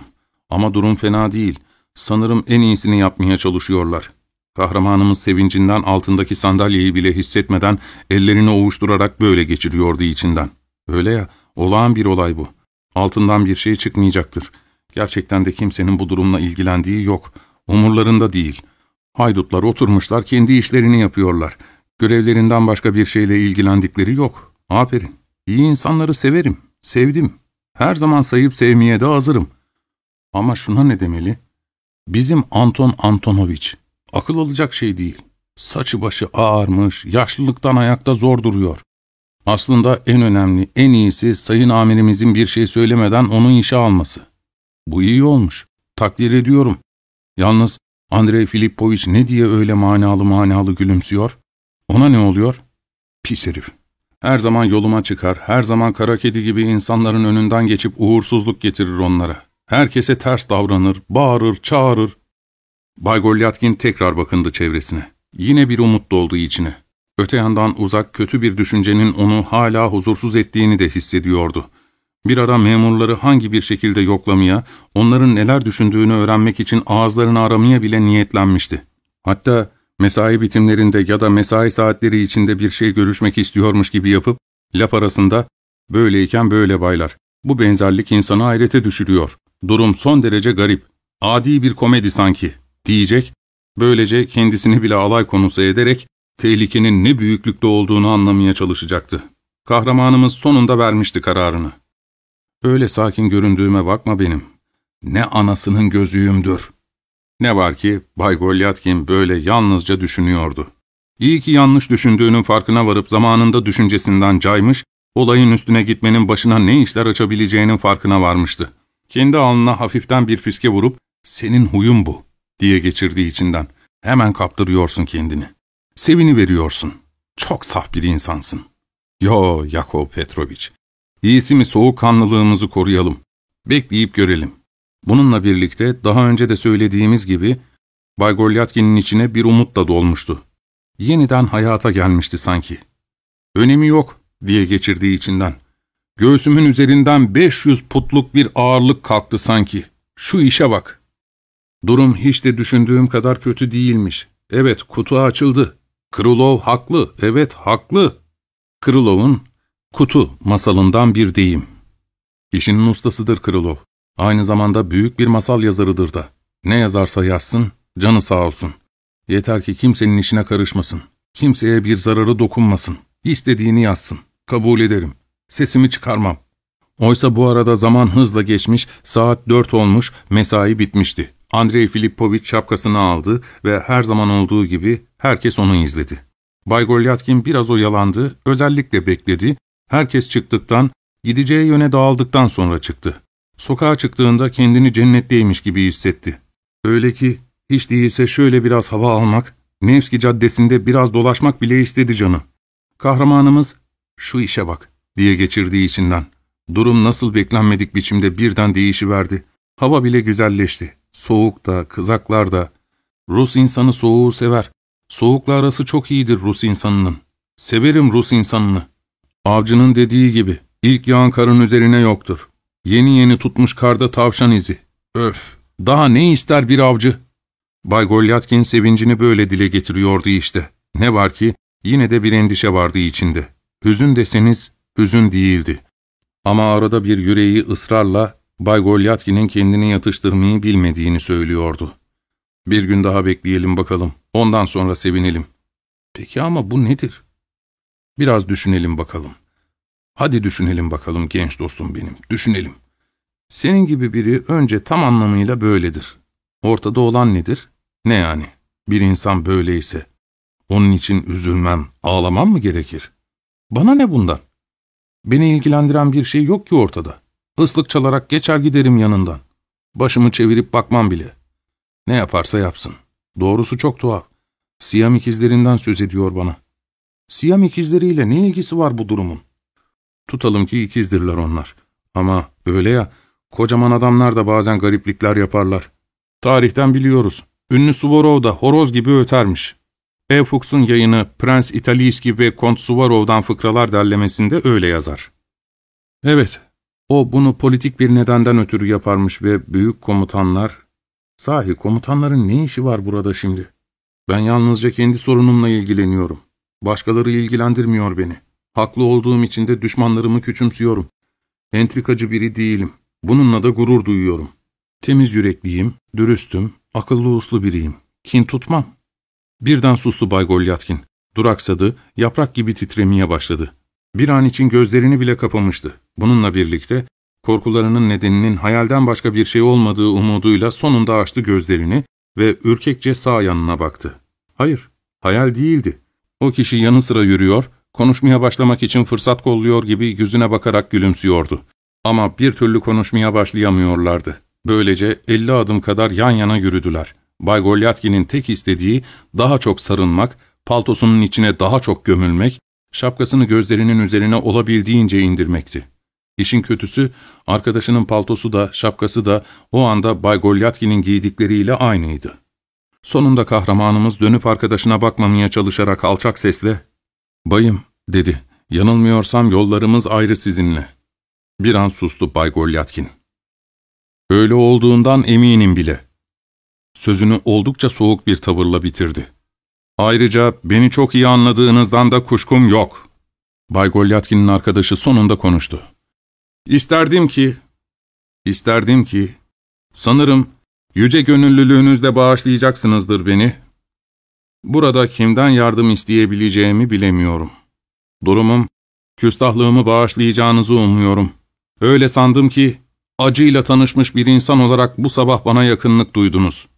Ama durum fena değil. Sanırım en iyisini yapmaya çalışıyorlar. Kahramanımız sevincinden altındaki sandalyeyi bile hissetmeden ellerini ovuşturarak böyle geçiriyordu içinden. Öyle ya, olağan bir olay bu. Altından bir şey çıkmayacaktır. Gerçekten de kimsenin bu durumla ilgilendiği yok. Umurlarında değil. Haydutlar oturmuşlar kendi işlerini yapıyorlar. Görevlerinden başka bir şeyle ilgilendikleri yok. Aferin. İyi insanları severim. Sevdim. Her zaman sayıp sevmeye de hazırım. Ama şuna ne demeli? Bizim Anton Antonovich. Akıl alacak şey değil. Saçı başı ağarmış, yaşlılıktan ayakta zor duruyor. Aslında en önemli, en iyisi sayın amirimizin bir şey söylemeden onu işe alması. Bu iyi olmuş. Takdir ediyorum. Yalnız Andrei Filipovich ne diye öyle manalı manalı gülümsüyor? Ona ne oluyor? Pis herif. Her zaman yoluma çıkar, her zaman kara kedi gibi insanların önünden geçip uğursuzluk getirir onlara. Herkese ters davranır, bağırır, çağırır. Bay Golyatkin tekrar bakındı çevresine. Yine bir umut doldu içine. Öte yandan uzak kötü bir düşüncenin onu hala huzursuz ettiğini de hissediyordu. Bir ara memurları hangi bir şekilde yoklamaya, onların neler düşündüğünü öğrenmek için ağızlarını aramaya bile niyetlenmişti. Hatta mesai bitimlerinde ya da mesai saatleri içinde bir şey görüşmek istiyormuş gibi yapıp, laf arasında, böyleyken böyle baylar, bu benzerlik insanı hayrete düşürüyor. Durum son derece garip, adi bir komedi sanki, diyecek, böylece kendisini bile alay konusu ederek, tehlikenin ne büyüklükte olduğunu anlamaya çalışacaktı. Kahramanımız sonunda vermişti kararını. Öyle sakin göründüğüme bakma benim. Ne anasının gözüyümdür. Ne var ki Bay Golyatkin böyle yalnızca düşünüyordu. İyi ki yanlış düşündüğünün farkına varıp zamanında düşüncesinden caymış, olayın üstüne gitmenin başına ne işler açabileceğinin farkına varmıştı. Kendi alnına hafiften bir fiske vurup, ''Senin huyun bu.'' diye geçirdiği içinden. Hemen kaptırıyorsun kendini. Sevini veriyorsun. Çok saf bir insansın. Yo Yakov Petrovic, İyisi mi soğukkanlılığımızı koruyalım. Bekleyip görelim. Bununla birlikte daha önce de söylediğimiz gibi Bay Golyatkin'in içine bir umut da dolmuştu. Yeniden hayata gelmişti sanki. Önemi yok diye geçirdiği içinden. Göğsümün üzerinden 500 putluk bir ağırlık kalktı sanki. Şu işe bak. Durum hiç de düşündüğüm kadar kötü değilmiş. Evet kutu açıldı. Krulov haklı, evet haklı. Krılov'un kutu masalından bir deyim. İşinin ustasıdır Krılov. Aynı zamanda büyük bir masal yazarıdır da. Ne yazarsa yazsın, canı sağ olsun. Yeter ki kimsenin işine karışmasın. Kimseye bir zararı dokunmasın. İstediğini yazsın. Kabul ederim. Sesimi çıkarmam. Oysa bu arada zaman hızla geçmiş, saat dört olmuş, mesai bitmişti. Andrei Filipovic şapkasını aldı ve her zaman olduğu gibi herkes onu izledi. Bay Golyatkin biraz oyalandı, özellikle bekledi. Herkes çıktıktan, gideceği yöne dağıldıktan sonra çıktı. Sokağa çıktığında kendini cennetteymiş gibi hissetti. Öyle ki hiç değilse şöyle biraz hava almak, Nevski Caddesi'nde biraz dolaşmak bile istedi canı. Kahramanımız, şu işe bak diye geçirdiği içinden. Durum nasıl beklenmedik biçimde birden değişiverdi. Hava bile güzelleşti. Soğuk da, kızaklar da. Rus insanı soğuğu sever. Soğukla arası çok iyidir Rus insanının. Severim Rus insanını. Avcının dediği gibi, ilk yağan karın üzerine yoktur. Yeni yeni tutmuş karda tavşan izi. Öf, daha ne ister bir avcı? Bay Golyatkin sevincini böyle dile getiriyordu işte. Ne var ki, yine de bir endişe vardı içinde. Hüzün deseniz, hüzün değildi. Ama arada bir yüreği ısrarla Bay Golyatkin'in kendini yatıştırmayı bilmediğini söylüyordu. Bir gün daha bekleyelim bakalım, ondan sonra sevinelim. Peki ama bu nedir? Biraz düşünelim bakalım. Hadi düşünelim bakalım genç dostum benim, düşünelim. Senin gibi biri önce tam anlamıyla böyledir. Ortada olan nedir? Ne yani? Bir insan böyleyse, onun için üzülmem, ağlamam mı gerekir? Bana ne bundan? Beni ilgilendiren bir şey yok ki ortada. Islık çalarak geçer giderim yanından. Başımı çevirip bakmam bile. Ne yaparsa yapsın. Doğrusu çok tuhaf. Siyam ikizlerinden söz ediyor bana. Siyam ikizleriyle ne ilgisi var bu durumun? Tutalım ki ikizdirler onlar. Ama öyle ya, kocaman adamlar da bazen gariplikler yaparlar. Tarihten biliyoruz. Ünlü Suvorov da horoz gibi ötermiş. E. Fuchs'un yayını Prens Italiski ve Kont Suvorov'dan fıkralar derlemesinde öyle yazar. Evet, o bunu politik bir nedenden ötürü yaparmış ve büyük komutanlar... Sahi komutanların ne işi var burada şimdi? Ben yalnızca kendi sorunumla ilgileniyorum. Başkaları ilgilendirmiyor beni. Haklı olduğum için de düşmanlarımı küçümsüyorum. Entrikacı biri değilim. Bununla da gurur duyuyorum. Temiz yürekliyim, dürüstüm, akıllı uslu biriyim. Kin tutmam. Birden sustu Bay Golyatkin. Duraksadı, yaprak gibi titremeye başladı. Bir an için gözlerini bile kapamıştı. Bununla birlikte korkularının nedeninin hayalden başka bir şey olmadığı umuduyla sonunda açtı gözlerini ve ürkekçe sağ yanına baktı. Hayır, hayal değildi. O kişi yanı sıra yürüyor, konuşmaya başlamak için fırsat kolluyor gibi yüzüne bakarak gülümsüyordu. Ama bir türlü konuşmaya başlayamıyorlardı. Böylece elli adım kadar yan yana yürüdüler. Bay Golyatkin'in tek istediği daha çok sarılmak, paltosunun içine daha çok gömülmek, şapkasını gözlerinin üzerine olabildiğince indirmekti. İşin kötüsü, arkadaşının paltosu da, şapkası da o anda Bay Golyatkin'in giydikleriyle aynıydı. Sonunda kahramanımız dönüp arkadaşına bakmamaya çalışarak alçak sesle, ''Bayım'' dedi, ''yanılmıyorsam yollarımız ayrı sizinle.'' Bir an sustu Bay Golyatkin. ''Öyle olduğundan eminim bile.'' Sözünü oldukça soğuk bir tavırla bitirdi. ''Ayrıca beni çok iyi anladığınızdan da kuşkum yok.'' Bay Golyatkin'in arkadaşı sonunda konuştu. ''İsterdim ki, isterdim ki, sanırım yüce gönüllülüğünüzle bağışlayacaksınızdır beni. Burada kimden yardım isteyebileceğimi bilemiyorum. Durumum, küstahlığımı bağışlayacağınızı umuyorum. Öyle sandım ki, acıyla tanışmış bir insan olarak bu sabah bana yakınlık duydunuz.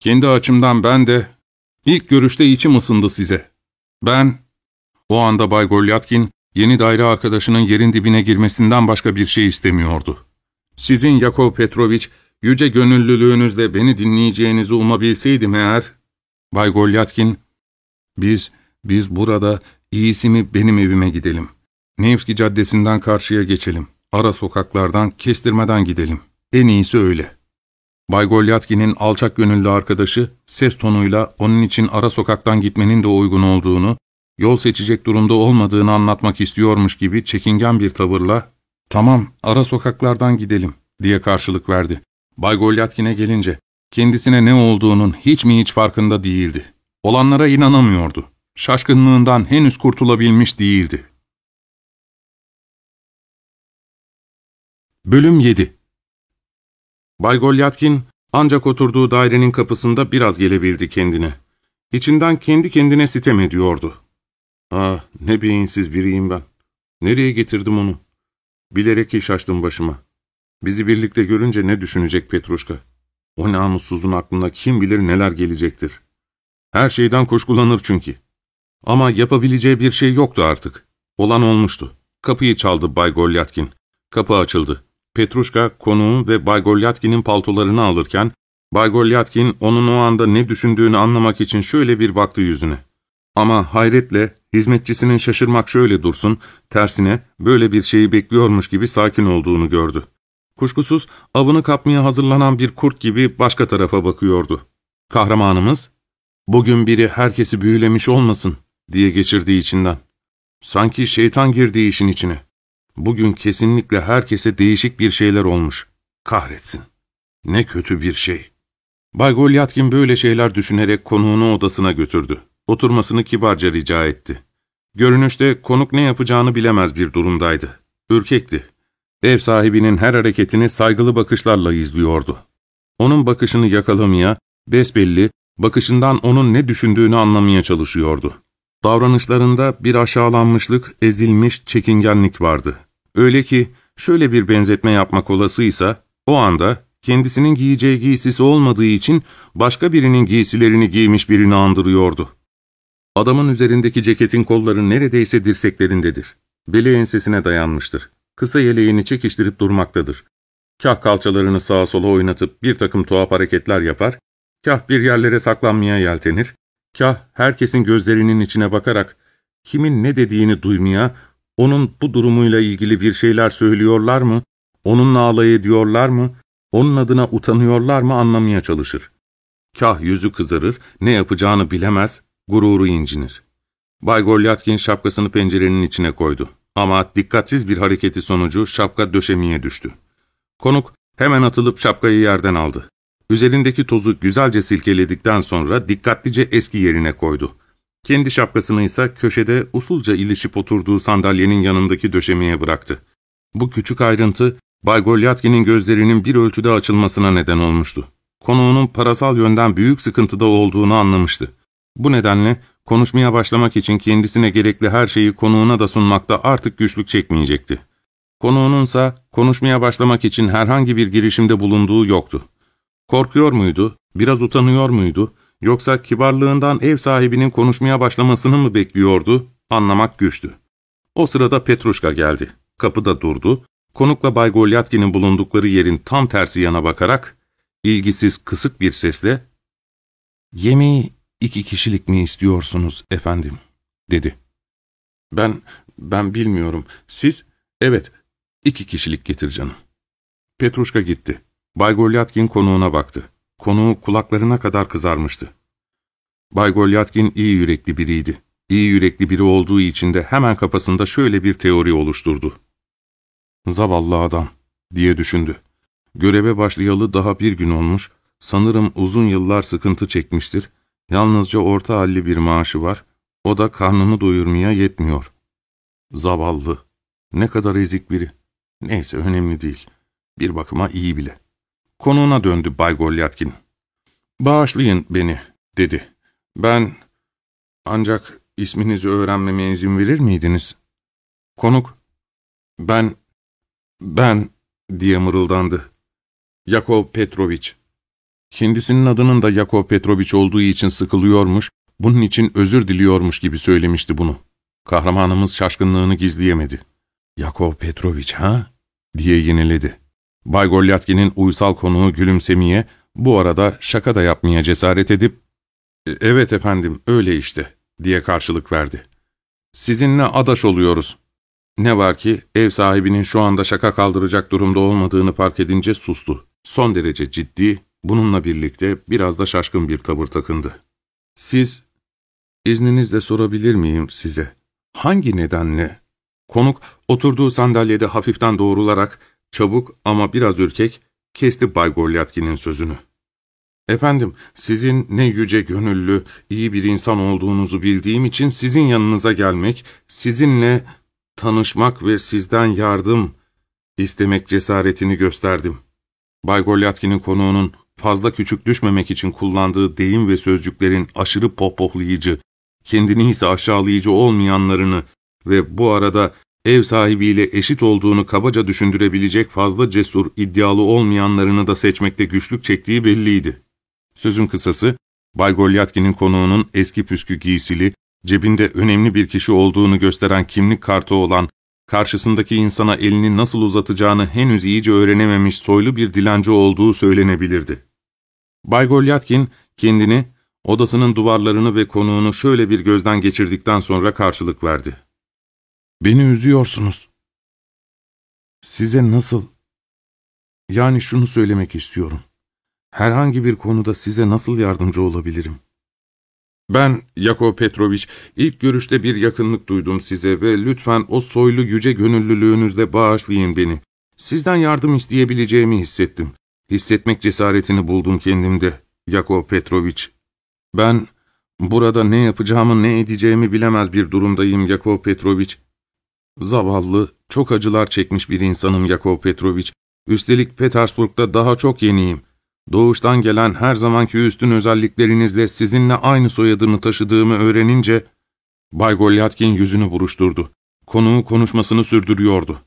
Kendi açımdan ben de, ilk görüşte içim ısındı size. Ben, o anda Bay Golyatkin, yeni daire arkadaşının yerin dibine girmesinden başka bir şey istemiyordu. Sizin Yakov Petrovic, yüce gönüllülüğünüzle beni dinleyeceğinizi umabilseydim eğer, Bay Golyatkin, biz, biz burada iyisi mi benim evime gidelim. Nevski Caddesi'nden karşıya geçelim. Ara sokaklardan, kestirmeden gidelim. En iyisi öyle. Bay Golyatkin'in alçak gönüllü arkadaşı, ses tonuyla onun için ara sokaktan gitmenin de uygun olduğunu, yol seçecek durumda olmadığını anlatmak istiyormuş gibi çekingen bir tavırla, ''Tamam, ara sokaklardan gidelim.'' diye karşılık verdi. Bay Golyatkin'e gelince, kendisine ne olduğunun hiç mi hiç farkında değildi. Olanlara inanamıyordu. Şaşkınlığından henüz kurtulabilmiş değildi. Bölüm 7 Bay Golyatkin ancak oturduğu dairenin kapısında biraz gelebildi kendine. İçinden kendi kendine sitem ediyordu. Ah ne beyinsiz biriyim ben. Nereye getirdim onu? Bilerek iş açtım başıma. Bizi birlikte görünce ne düşünecek Petruşka? O namussuzun aklına kim bilir neler gelecektir. Her şeyden kuşkulanır çünkü. Ama yapabileceği bir şey yoktu artık. Olan olmuştu. Kapıyı çaldı Bay Golyatkin. Kapı açıldı. Petruşka konuğu ve Bay Golyatkin'in paltolarını alırken, Bay Golyatkin onun o anda ne düşündüğünü anlamak için şöyle bir baktı yüzüne. Ama hayretle hizmetçisinin şaşırmak şöyle dursun, tersine böyle bir şeyi bekliyormuş gibi sakin olduğunu gördü. Kuşkusuz avını kapmaya hazırlanan bir kurt gibi başka tarafa bakıyordu. Kahramanımız, ''Bugün biri herkesi büyülemiş olmasın.'' diye geçirdiği içinden. Sanki şeytan girdiği işin içine. Bugün kesinlikle herkese değişik bir şeyler olmuş. Kahretsin. Ne kötü bir şey. Bay Golyatkin böyle şeyler düşünerek konuğunu odasına götürdü. Oturmasını kibarca rica etti. Görünüşte konuk ne yapacağını bilemez bir durumdaydı. Ürkekti. Ev sahibinin her hareketini saygılı bakışlarla izliyordu. Onun bakışını yakalamaya, besbelli, bakışından onun ne düşündüğünü anlamaya çalışıyordu. Davranışlarında bir aşağılanmışlık, ezilmiş çekingenlik vardı. Öyle ki şöyle bir benzetme yapmak olasıysa, o anda kendisinin giyeceği giysisi olmadığı için başka birinin giysilerini giymiş birini andırıyordu. Adamın üzerindeki ceketin kolları neredeyse dirseklerindedir. Beli ensesine dayanmıştır. Kısa yeleğini çekiştirip durmaktadır. Kah kalçalarını sağa sola oynatıp bir takım tuhaf hareketler yapar, kah bir yerlere saklanmaya yeltenir, kah herkesin gözlerinin içine bakarak kimin ne dediğini duymaya, onun bu durumuyla ilgili bir şeyler söylüyorlar mı, onunla alay ediyorlar mı, onun adına utanıyorlar mı anlamaya çalışır. Kah yüzü kızarır, ne yapacağını bilemez, gururu incinir. Bay Golyatkin şapkasını pencerenin içine koydu. Ama dikkatsiz bir hareketi sonucu şapka döşemeye düştü. Konuk hemen atılıp şapkayı yerden aldı. Üzerindeki tozu güzelce silkeledikten sonra dikkatlice eski yerine koydu. Kendi şapkasını ise köşede usulca ilişip oturduğu sandalyenin yanındaki döşemeye bıraktı. Bu küçük ayrıntı Bay Golyatkin'in gözlerinin bir ölçüde açılmasına neden olmuştu. Konuğunun parasal yönden büyük sıkıntıda olduğunu anlamıştı. Bu nedenle konuşmaya başlamak için kendisine gerekli her şeyi konuğuna da sunmakta artık güçlük çekmeyecekti. Konuğununsa konuşmaya başlamak için herhangi bir girişimde bulunduğu yoktu. Korkuyor muydu, biraz utanıyor muydu, yoksa kibarlığından ev sahibinin konuşmaya başlamasını mı bekliyordu, anlamak güçtü. O sırada Petruşka geldi. Kapıda durdu, konukla Bay Golyatkin'in bulundukları yerin tam tersi yana bakarak, ilgisiz kısık bir sesle, ''Yemeği iki kişilik mi istiyorsunuz efendim?'' dedi. ''Ben, ben bilmiyorum. Siz, evet, iki kişilik getir canım.'' Petruşka gitti. Bay Golyatkin konuğuna baktı. Konuğu kulaklarına kadar kızarmıştı. Bay Golyatkin iyi yürekli biriydi. İyi yürekli biri olduğu için de hemen kafasında şöyle bir teori oluşturdu. Zavallı adam, diye düşündü. Göreve başlayalı daha bir gün olmuş, sanırım uzun yıllar sıkıntı çekmiştir, yalnızca orta halli bir maaşı var, o da karnını doyurmaya yetmiyor. Zavallı, ne kadar ezik biri. Neyse önemli değil, bir bakıma iyi bile. Konuğuna döndü Bay Golyatkin. ''Bağışlayın beni.'' dedi. ''Ben... Ancak isminizi öğrenmeme izin verir miydiniz?'' Konuk, ''Ben... Ben...'' diye mırıldandı. Yakov Petroviç. Kendisinin adının da Yakov Petroviç olduğu için sıkılıyormuş, bunun için özür diliyormuş gibi söylemişti bunu. Kahramanımız şaşkınlığını gizleyemedi. ''Yakov Petroviç ha?'' diye yeniledi. Bay Golyatkin'in uysal konuğu gülümsemeye, bu arada şaka da yapmaya cesaret edip, e, ''Evet efendim, öyle işte.'' diye karşılık verdi. ''Sizinle adaş oluyoruz.'' Ne var ki ev sahibinin şu anda şaka kaldıracak durumda olmadığını fark edince sustu. Son derece ciddi, bununla birlikte biraz da şaşkın bir tavır takındı. ''Siz, izninizle sorabilir miyim size? Hangi nedenle?'' Konuk oturduğu sandalyede hafiften doğrularak Çabuk ama biraz ürkek kesti Bay Golyatkin'in sözünü. Efendim, sizin ne yüce gönüllü, iyi bir insan olduğunuzu bildiğim için sizin yanınıza gelmek, sizinle tanışmak ve sizden yardım istemek cesaretini gösterdim. Bay Golyatkin'in konuğunun fazla küçük düşmemek için kullandığı deyim ve sözcüklerin aşırı pohpohlayıcı, kendini ise aşağılayıcı olmayanlarını ve bu arada ev sahibiyle eşit olduğunu kabaca düşündürebilecek fazla cesur, iddialı olmayanlarını da seçmekte güçlük çektiği belliydi. Sözün kısası, Bay Golyatkin'in konuğunun eski püskü giysili, cebinde önemli bir kişi olduğunu gösteren kimlik kartı olan, karşısındaki insana elini nasıl uzatacağını henüz iyice öğrenememiş soylu bir dilenci olduğu söylenebilirdi. Bay Golyatkin kendini, odasının duvarlarını ve konuğunu şöyle bir gözden geçirdikten sonra karşılık verdi. ''Beni üzüyorsunuz. Size nasıl... Yani şunu söylemek istiyorum. Herhangi bir konuda size nasıl yardımcı olabilirim? Ben, Yakov Petrovic, ilk görüşte bir yakınlık duydum size ve lütfen o soylu yüce gönüllülüğünüzle bağışlayın beni. Sizden yardım isteyebileceğimi hissettim. Hissetmek cesaretini buldum kendimde, Yakov Petrovic. Ben, burada ne yapacağımı ne edeceğimi bilemez bir durumdayım Yakov Petrovic. Zavallı, çok acılar çekmiş bir insanım Yakov Petrovic. Üstelik Petersburg'da daha çok yeniyim. Doğuştan gelen her zamanki üstün özelliklerinizle sizinle aynı soyadını taşıdığımı öğrenince, Bay Golyatkin yüzünü buruşturdu. Konuğu konuşmasını sürdürüyordu.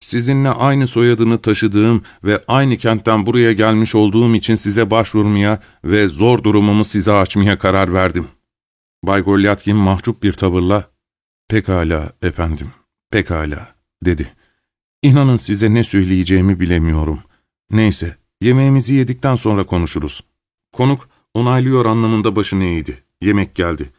Sizinle aynı soyadını taşıdığım ve aynı kentten buraya gelmiş olduğum için size başvurmaya ve zor durumumu size açmaya karar verdim. Bay Golyatkin mahcup bir tavırla, ''Pekala efendim, pekala.'' dedi. ''İnanın size ne söyleyeceğimi bilemiyorum. Neyse, Yemeğimizi yedikten sonra konuşuruz. Konuk onaylıyor anlamında başını eğdi. Yemek geldi.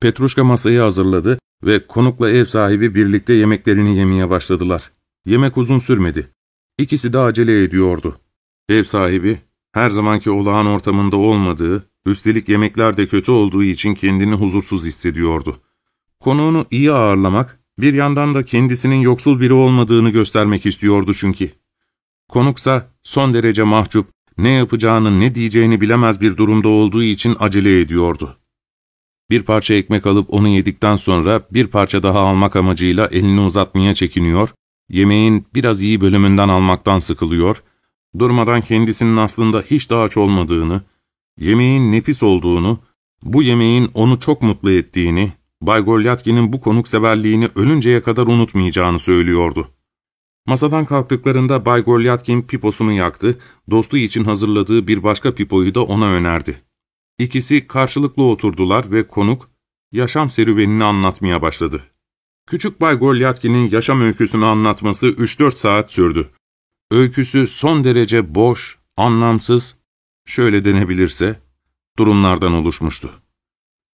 Petruşka masayı hazırladı ve konukla ev sahibi birlikte yemeklerini yemeye başladılar. Yemek uzun sürmedi. İkisi de acele ediyordu. Ev sahibi, her zamanki olağan ortamında olmadığı, üstelik yemekler de kötü olduğu için kendini huzursuz hissediyordu. Konuğunu iyi ağırlamak, bir yandan da kendisinin yoksul biri olmadığını göstermek istiyordu çünkü. Konuksa son derece mahcup, ne yapacağını ne diyeceğini bilemez bir durumda olduğu için acele ediyordu. Bir parça ekmek alıp onu yedikten sonra bir parça daha almak amacıyla elini uzatmaya çekiniyor, yemeğin biraz iyi bölümünden almaktan sıkılıyor, durmadan kendisinin aslında hiç daha aç olmadığını, yemeğin nefis olduğunu, bu yemeğin onu çok mutlu ettiğini, Bay Golyatkin'in bu konukseverliğini ölünceye kadar unutmayacağını söylüyordu. Masadan kalktıklarında Bay Golyatkin piposunu yaktı, dostu için hazırladığı bir başka pipoyu da ona önerdi. İkisi karşılıklı oturdular ve konuk, yaşam serüvenini anlatmaya başladı. Küçük Bay Golyatkin'in yaşam öyküsünü anlatması 3-4 saat sürdü. Öyküsü son derece boş, anlamsız, şöyle denebilirse, durumlardan oluşmuştu.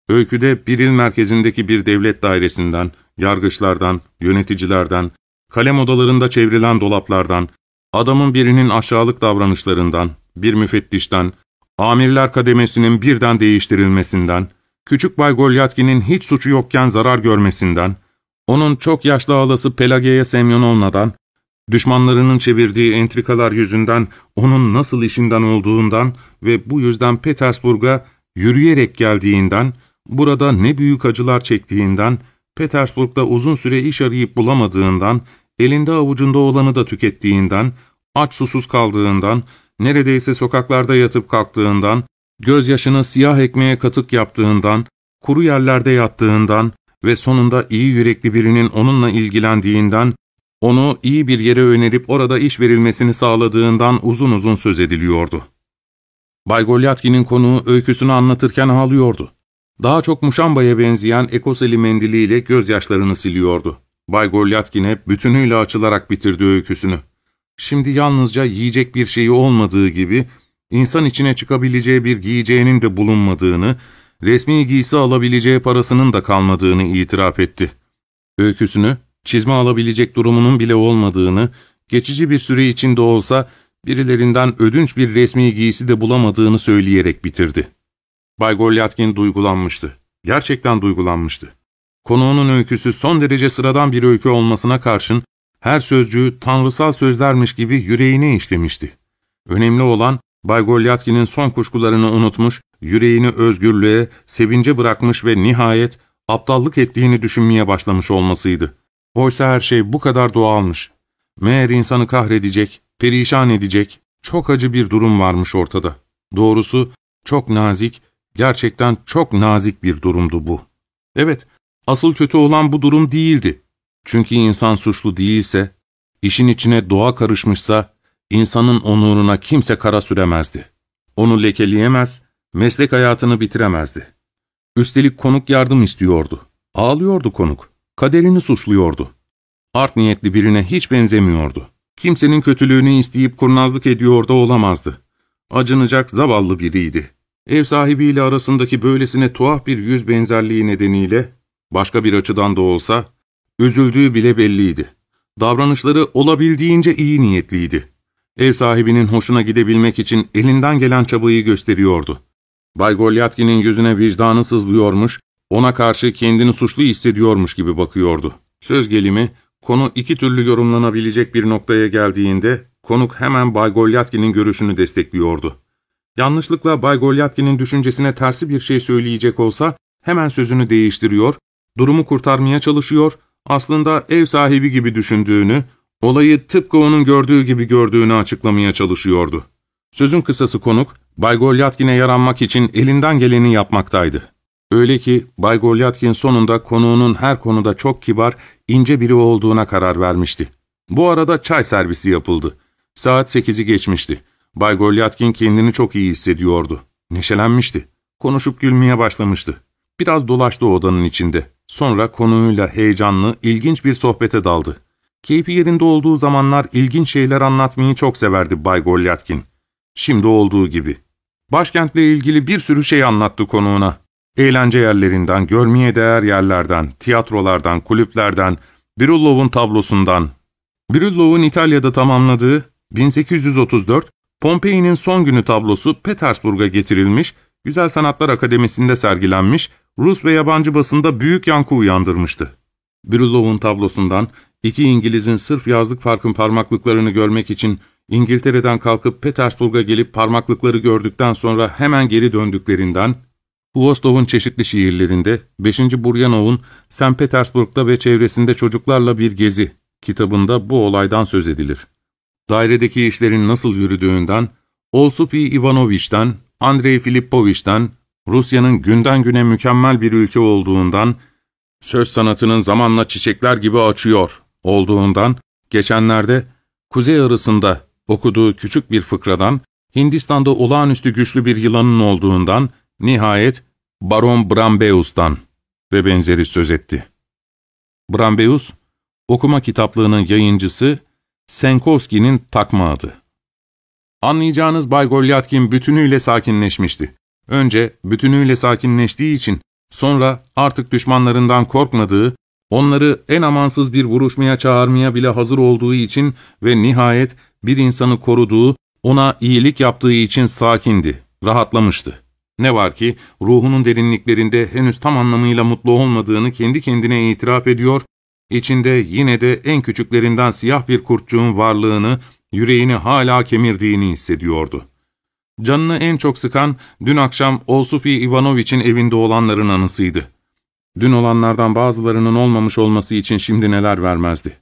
Öyküde bir il merkezindeki bir devlet dairesinden, yargıçlardan, yöneticilerden, kalem odalarında çevrilen dolaplardan, adamın birinin aşağılık davranışlarından, bir müfettişten, amirler kademesinin birden değiştirilmesinden, küçük Bay Golyatkin'in hiç suçu yokken zarar görmesinden, onun çok yaşlı ağlası Pelageya Semyonovna'dan, düşmanlarının çevirdiği entrikalar yüzünden onun nasıl işinden olduğundan ve bu yüzden Petersburg'a yürüyerek geldiğinden, burada ne büyük acılar çektiğinden, Petersburg'da uzun süre iş arayıp bulamadığından, elinde avucunda olanı da tükettiğinden, aç susuz kaldığından, neredeyse sokaklarda yatıp kalktığından, gözyaşını siyah ekmeğe katık yaptığından, kuru yerlerde yattığından ve sonunda iyi yürekli birinin onunla ilgilendiğinden, onu iyi bir yere önerip orada iş verilmesini sağladığından uzun uzun söz ediliyordu. Bay Golyatkin'in konuğu öyküsünü anlatırken ağlıyordu. Daha çok muşambaya benzeyen ekoseli mendiliyle gözyaşlarını siliyordu. Bay Golyatkin'e bütünüyle açılarak bitirdi öyküsünü. Şimdi yalnızca yiyecek bir şeyi olmadığı gibi, insan içine çıkabileceği bir giyeceğinin de bulunmadığını, resmi giysi alabileceği parasının da kalmadığını itiraf etti. Öyküsünü, çizme alabilecek durumunun bile olmadığını, geçici bir süre içinde olsa birilerinden ödünç bir resmi giysi de bulamadığını söyleyerek bitirdi. Bay Golyatkin duygulanmıştı. Gerçekten duygulanmıştı. Konuğunun öyküsü son derece sıradan bir öykü olmasına karşın, her sözcüğü tanrısal sözlermiş gibi yüreğine işlemişti. Önemli olan, Bay Golyatkin'in son kuşkularını unutmuş, yüreğini özgürlüğe, sevince bırakmış ve nihayet aptallık ettiğini düşünmeye başlamış olmasıydı. Oysa her şey bu kadar doğalmış. Meğer insanı kahredecek, perişan edecek, çok acı bir durum varmış ortada. Doğrusu çok nazik, gerçekten çok nazik bir durumdu bu. Evet, asıl kötü olan bu durum değildi. Çünkü insan suçlu değilse, işin içine doğa karışmışsa, insanın onuruna kimse kara süremezdi. Onu lekeleyemez, meslek hayatını bitiremezdi. Üstelik konuk yardım istiyordu. Ağlıyordu konuk. Kaderini suçluyordu. Art niyetli birine hiç benzemiyordu. Kimsenin kötülüğünü isteyip kurnazlık ediyor da olamazdı. Acınacak zavallı biriydi. Ev sahibiyle arasındaki böylesine tuhaf bir yüz benzerliği nedeniyle, başka bir açıdan da olsa, üzüldüğü bile belliydi. Davranışları olabildiğince iyi niyetliydi. Ev sahibinin hoşuna gidebilmek için elinden gelen çabayı gösteriyordu. Bay Golyatkin'in yüzüne vicdanı sızlıyormuş, ona karşı kendini suçlu hissediyormuş gibi bakıyordu. Söz gelimi, konu iki türlü yorumlanabilecek bir noktaya geldiğinde, konuk hemen Bay Golyatkin'in görüşünü destekliyordu. Yanlışlıkla Bay Golyatkin'in düşüncesine tersi bir şey söyleyecek olsa, hemen sözünü değiştiriyor, durumu kurtarmaya çalışıyor, aslında ev sahibi gibi düşündüğünü, olayı tıpkı onun gördüğü gibi gördüğünü açıklamaya çalışıyordu. Sözün kısası konuk, Bay Golyatkin'e yaranmak için elinden geleni yapmaktaydı. Öyle ki Bay Golyatkin sonunda konuğunun her konuda çok kibar, ince biri olduğuna karar vermişti. Bu arada çay servisi yapıldı. Saat sekizi geçmişti. Bay Golyatkin kendini çok iyi hissediyordu. Neşelenmişti. Konuşup gülmeye başlamıştı. Biraz dolaştı odanın içinde. Sonra konuğuyla heyecanlı, ilginç bir sohbete daldı. Keyfi yerinde olduğu zamanlar ilginç şeyler anlatmayı çok severdi Bay Golyatkin. Şimdi olduğu gibi. Başkentle ilgili bir sürü şey anlattı konuğuna. Eğlence yerlerinden, görmeye değer yerlerden, tiyatrolardan, kulüplerden, Birullov'un tablosundan. Birullov'un İtalya'da tamamladığı 1834 Pompei'nin son günü tablosu Petersburg'a getirilmiş, Güzel Sanatlar Akademisi'nde sergilenmiş, Rus ve yabancı basında büyük yankı uyandırmıştı. Birullov'un tablosundan iki İngiliz'in sırf yazlık parkın parmaklıklarını görmek için İngiltere'den kalkıp Petersburg'a gelip parmaklıkları gördükten sonra hemen geri döndüklerinden, Uvostov'un çeşitli şiirlerinde, 5. Buryanov'un St. Petersburg'da ve çevresinde çocuklarla bir gezi kitabında bu olaydan söz edilir. Dairedeki işlerin nasıl yürüdüğünden, Olsupi Ivanoviç'ten, Andrei Filipoviç'ten, Rusya'nın günden güne mükemmel bir ülke olduğundan, söz sanatının zamanla çiçekler gibi açıyor olduğundan, geçenlerde Kuzey arasında okuduğu küçük bir fıkradan, Hindistan'da olağanüstü güçlü bir yılanın olduğundan, nihayet Baron Brambeus'tan ve benzeri söz etti. Brambeus, okuma kitaplığının yayıncısı Senkowski'nin takma adı. Anlayacağınız Bay Golyatkin bütünüyle sakinleşmişti. Önce bütünüyle sakinleştiği için, sonra artık düşmanlarından korkmadığı, onları en amansız bir vuruşmaya çağırmaya bile hazır olduğu için ve nihayet bir insanı koruduğu, ona iyilik yaptığı için sakindi, rahatlamıştı. Ne var ki ruhunun derinliklerinde henüz tam anlamıyla mutlu olmadığını kendi kendine itiraf ediyor, içinde yine de en küçüklerinden siyah bir kurtçuğun varlığını, yüreğini hala kemirdiğini hissediyordu. Canını en çok sıkan dün akşam Olsufi Ivanoviç'in evinde olanların anısıydı. Dün olanlardan bazılarının olmamış olması için şimdi neler vermezdi.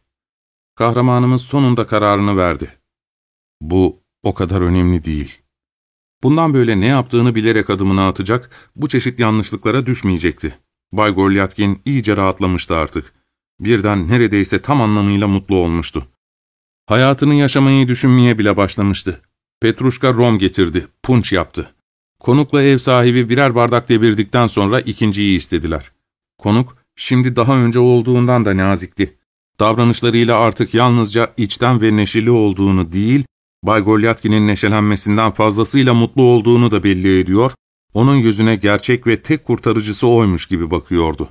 Kahramanımız sonunda kararını verdi. Bu o kadar önemli değil. Bundan böyle ne yaptığını bilerek adımını atacak, bu çeşit yanlışlıklara düşmeyecekti. Bay Golyatkin iyice rahatlamıştı artık. Birden neredeyse tam anlamıyla mutlu olmuştu. Hayatını yaşamayı düşünmeye bile başlamıştı. Petruşka rom getirdi, punç yaptı. Konukla ev sahibi birer bardak devirdikten sonra ikinciyi istediler. Konuk, şimdi daha önce olduğundan da nazikti. Davranışlarıyla artık yalnızca içten ve neşeli olduğunu değil, Bay Golyatkin'in neşelenmesinden fazlasıyla mutlu olduğunu da belli ediyor, onun yüzüne gerçek ve tek kurtarıcısı oymuş gibi bakıyordu.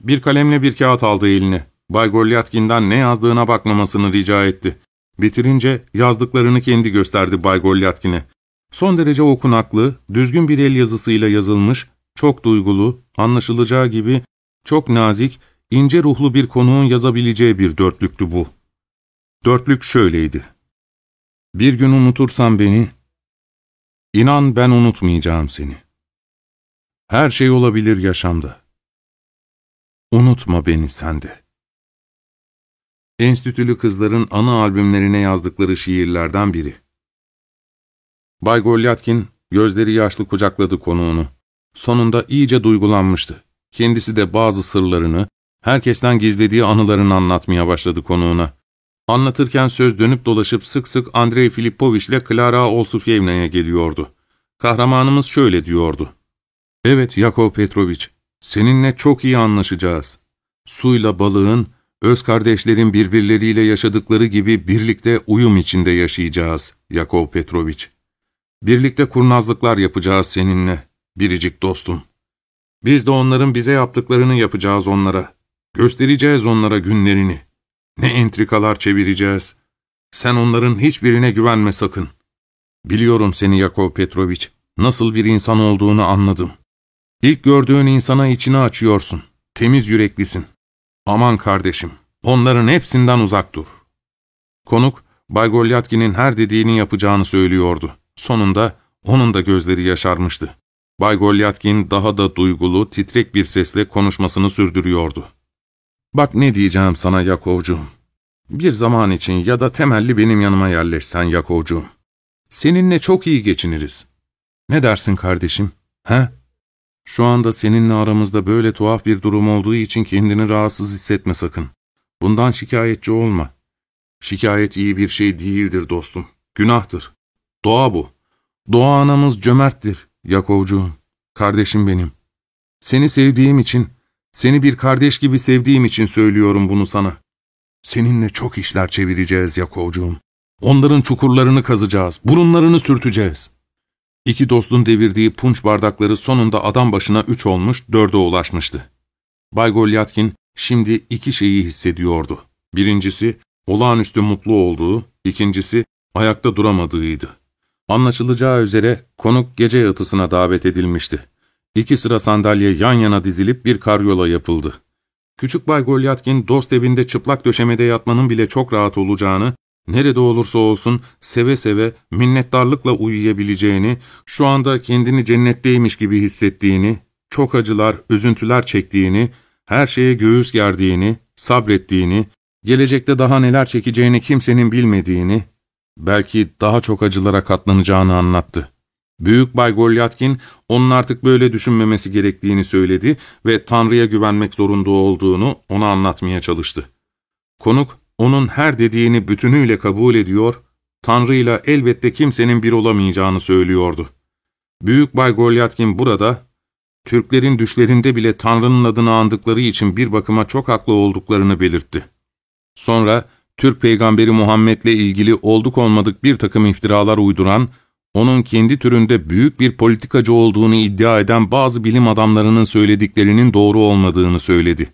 Bir kalemle bir kağıt aldı eline. Bay Golyatkin'den ne yazdığına bakmamasını rica etti. Bitirince yazdıklarını kendi gösterdi Bay Golyatkin'e. Son derece okunaklı, düzgün bir el yazısıyla yazılmış, çok duygulu, anlaşılacağı gibi çok nazik, ince ruhlu bir konuğun yazabileceği bir dörtlüktü bu. Dörtlük şöyleydi. Bir gün unutursan beni, inan ben unutmayacağım seni. Her şey olabilir yaşamda. Unutma beni sen de. Enstitülü kızların ana albümlerine yazdıkları şiirlerden biri. Bay Golyatkin gözleri yaşlı kucakladı konuğunu. Sonunda iyice duygulanmıştı. Kendisi de bazı sırlarını, herkesten gizlediği anılarını anlatmaya başladı konuğuna. Anlatırken söz dönüp dolaşıp sık sık Andrei Filipovich ile Klara Olsufyevna'ya geliyordu. Kahramanımız şöyle diyordu. Evet Yakov Petrovich, seninle çok iyi anlaşacağız. Suyla balığın, öz kardeşlerin birbirleriyle yaşadıkları gibi birlikte uyum içinde yaşayacağız Yakov Petrovich. Birlikte kurnazlıklar yapacağız seninle, biricik dostum. Biz de onların bize yaptıklarını yapacağız onlara. Göstereceğiz onlara günlerini. Ne entrikalar çevireceğiz. Sen onların hiçbirine güvenme sakın. Biliyorum seni Yakov Petrovich. Nasıl bir insan olduğunu anladım. İlk gördüğün insana içini açıyorsun. Temiz yüreklisin. Aman kardeşim, onların hepsinden uzak dur. Konuk, Bay Golyatkin'in her dediğini yapacağını söylüyordu. Sonunda onun da gözleri yaşarmıştı. Bay Golyatkin daha da duygulu, titrek bir sesle konuşmasını sürdürüyordu. ''Bak ne diyeceğim sana Yakovcuğum. Bir zaman için ya da temelli benim yanıma yerleşsen Yakovcuğum. Seninle çok iyi geçiniriz. Ne dersin kardeşim, he? Şu anda seninle aramızda böyle tuhaf bir durum olduğu için kendini rahatsız hissetme sakın. Bundan şikayetçi olma. Şikayet iyi bir şey değildir dostum. Günahtır. Doğa bu. Doğa anamız cömerttir, Yakovcuğum. Kardeşim benim. Seni sevdiğim için, seni bir kardeş gibi sevdiğim için söylüyorum bunu sana. Seninle çok işler çevireceğiz Yakovcuğum. Onların çukurlarını kazacağız, burunlarını sürteceğiz. İki dostun devirdiği punç bardakları sonunda adam başına üç olmuş, dörde ulaşmıştı. Bay Golyatkin şimdi iki şeyi hissediyordu. Birincisi, olağanüstü mutlu olduğu, ikincisi, ayakta duramadığıydı. Anlaşılacağı üzere konuk gece yatısına davet edilmişti. İki sıra sandalye yan yana dizilip bir karyola yapıldı. Küçük Bay Golyatkin dost evinde çıplak döşemede yatmanın bile çok rahat olacağını, nerede olursa olsun seve seve minnettarlıkla uyuyabileceğini, şu anda kendini cennetteymiş gibi hissettiğini, çok acılar, üzüntüler çektiğini, her şeye göğüs gerdiğini, sabrettiğini, gelecekte daha neler çekeceğini kimsenin bilmediğini, belki daha çok acılara katlanacağını anlattı. Büyük Bay Golyatkin, onun artık böyle düşünmemesi gerektiğini söyledi ve Tanrı'ya güvenmek zorunda olduğunu ona anlatmaya çalıştı. Konuk, onun her dediğini bütünüyle kabul ediyor, Tanrı'yla elbette kimsenin bir olamayacağını söylüyordu. Büyük Bay Golyatkin burada, Türklerin düşlerinde bile Tanrı'nın adını andıkları için bir bakıma çok haklı olduklarını belirtti. Sonra, Türk peygamberi Muhammed'le ilgili olduk olmadık bir takım iftiralar uyduran, onun kendi türünde büyük bir politikacı olduğunu iddia eden bazı bilim adamlarının söylediklerinin doğru olmadığını söyledi.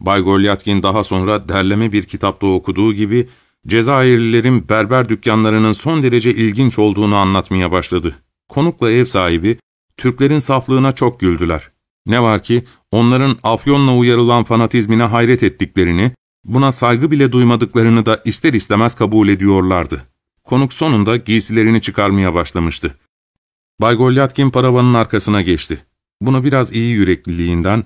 Bay Golyatkin daha sonra derleme bir kitapta okuduğu gibi, Cezayirlilerin berber dükkanlarının son derece ilginç olduğunu anlatmaya başladı. Konukla ev sahibi, Türklerin saflığına çok güldüler. Ne var ki, onların afyonla uyarılan fanatizmine hayret ettiklerini, buna saygı bile duymadıklarını da ister istemez kabul ediyorlardı. Konuk sonunda giysilerini çıkarmaya başlamıştı. Bay Golyatkin paravanın arkasına geçti. Bunu biraz iyi yürekliliğinden,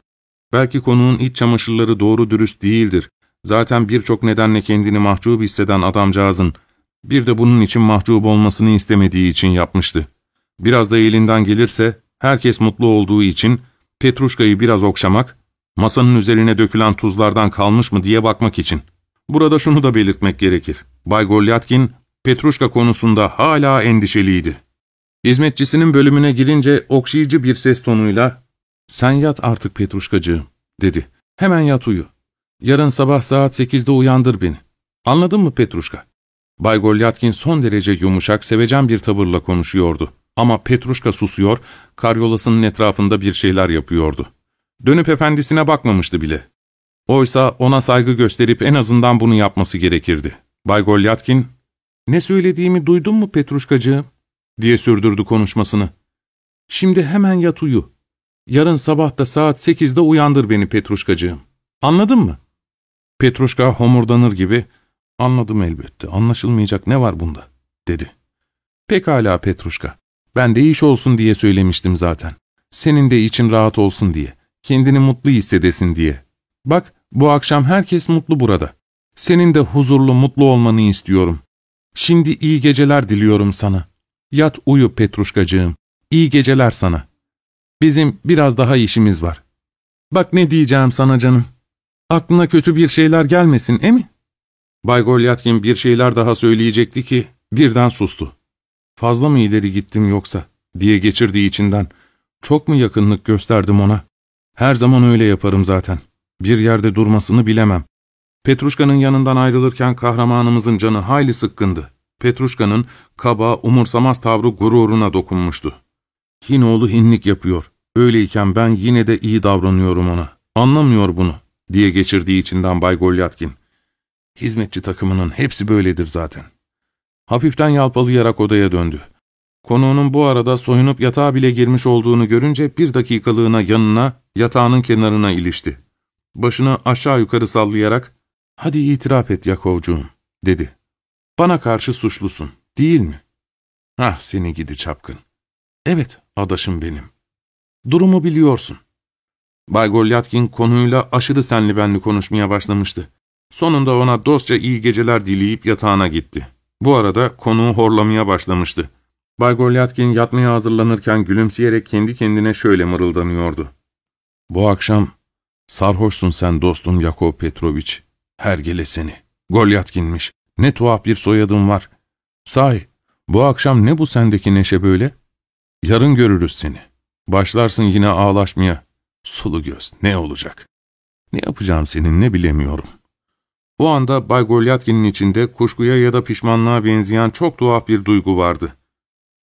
belki konuğun iç çamaşırları doğru dürüst değildir, zaten birçok nedenle kendini mahcup hisseden adamcağızın, bir de bunun için mahcup olmasını istemediği için yapmıştı. Biraz da elinden gelirse, herkes mutlu olduğu için, Petruşka'yı biraz okşamak, masanın üzerine dökülen tuzlardan kalmış mı diye bakmak için. Burada şunu da belirtmek gerekir. Bay Golyatkin, Petruşka konusunda hala endişeliydi. Hizmetçisinin bölümüne girince okşayıcı bir ses tonuyla ''Sen yat artık Petruşkacığım'' dedi. ''Hemen yat uyu. Yarın sabah saat sekizde uyandır beni. Anladın mı Petruşka?'' Bay Golyatkin son derece yumuşak, sevecen bir tavırla konuşuyordu. Ama Petruşka susuyor, karyolasının etrafında bir şeyler yapıyordu. Dönüp efendisine bakmamıştı bile. Oysa ona saygı gösterip en azından bunu yapması gerekirdi. Bay Golyatkin, ''Ne söylediğimi duydun mu Petruşkacığım?'' diye sürdürdü konuşmasını. ''Şimdi hemen yat uyu. Yarın sabah da saat sekizde uyandır beni Petruşkacığım. Anladın mı?'' Petruşka homurdanır gibi, ''Anladım elbette, anlaşılmayacak ne var bunda?'' dedi. ''Pekala Petruşka, ben de iş olsun diye söylemiştim zaten. Senin de için rahat olsun diye, kendini mutlu hissedesin diye. Bak, bu akşam herkes mutlu burada. Senin de huzurlu, mutlu olmanı istiyorum. Şimdi iyi geceler diliyorum sana. Yat uyu Petruşkacığım. İyi geceler sana. Bizim biraz daha işimiz var. Bak ne diyeceğim sana canım. Aklına kötü bir şeyler gelmesin, e mi? Bay Golyatkin bir şeyler daha söyleyecekti ki birden sustu. Fazla mı ileri gittim yoksa diye geçirdiği içinden. Çok mu yakınlık gösterdim ona? Her zaman öyle yaparım zaten. Bir yerde durmasını bilemem. Petruşka'nın yanından ayrılırken kahramanımızın canı hayli sıkkındı. Petruşka'nın kaba, umursamaz tavrı gururuna dokunmuştu. Hinoğlu hinlik yapıyor. Öyleyken ben yine de iyi davranıyorum ona. Anlamıyor bunu, diye geçirdiği içinden Bay Golyatkin. Hizmetçi takımının hepsi böyledir zaten. Hafiften yalpalayarak odaya döndü. Konuğunun bu arada soyunup yatağa bile girmiş olduğunu görünce bir dakikalığına yanına, yatağının kenarına ilişti. Başını aşağı yukarı sallayarak, ''Hadi itiraf et Yakovcuğum.'' dedi. ''Bana karşı suçlusun, değil mi?'' ''Ah seni gidi çapkın.'' ''Evet, adaşım benim. Durumu biliyorsun.'' Bay Golyatkin konuyla aşırı senli benli konuşmaya başlamıştı. Sonunda ona dostça iyi geceler dileyip yatağına gitti. Bu arada konuğu horlamaya başlamıştı. Bay Golyatkin yatmaya hazırlanırken gülümseyerek kendi kendine şöyle mırıldanıyordu. ''Bu akşam sarhoşsun sen dostum Yakov Petroviç. Hergele seni. Golyatkinmiş. Ne tuhaf bir soyadın var. Sahi, bu akşam ne bu sendeki neşe böyle? Yarın görürüz seni. Başlarsın yine ağlaşmaya. Sulu göz, ne olacak? Ne yapacağım seninle bilemiyorum.'' O anda Bay Golyatkin'in içinde kuşkuya ya da pişmanlığa benzeyen çok tuhaf bir duygu vardı.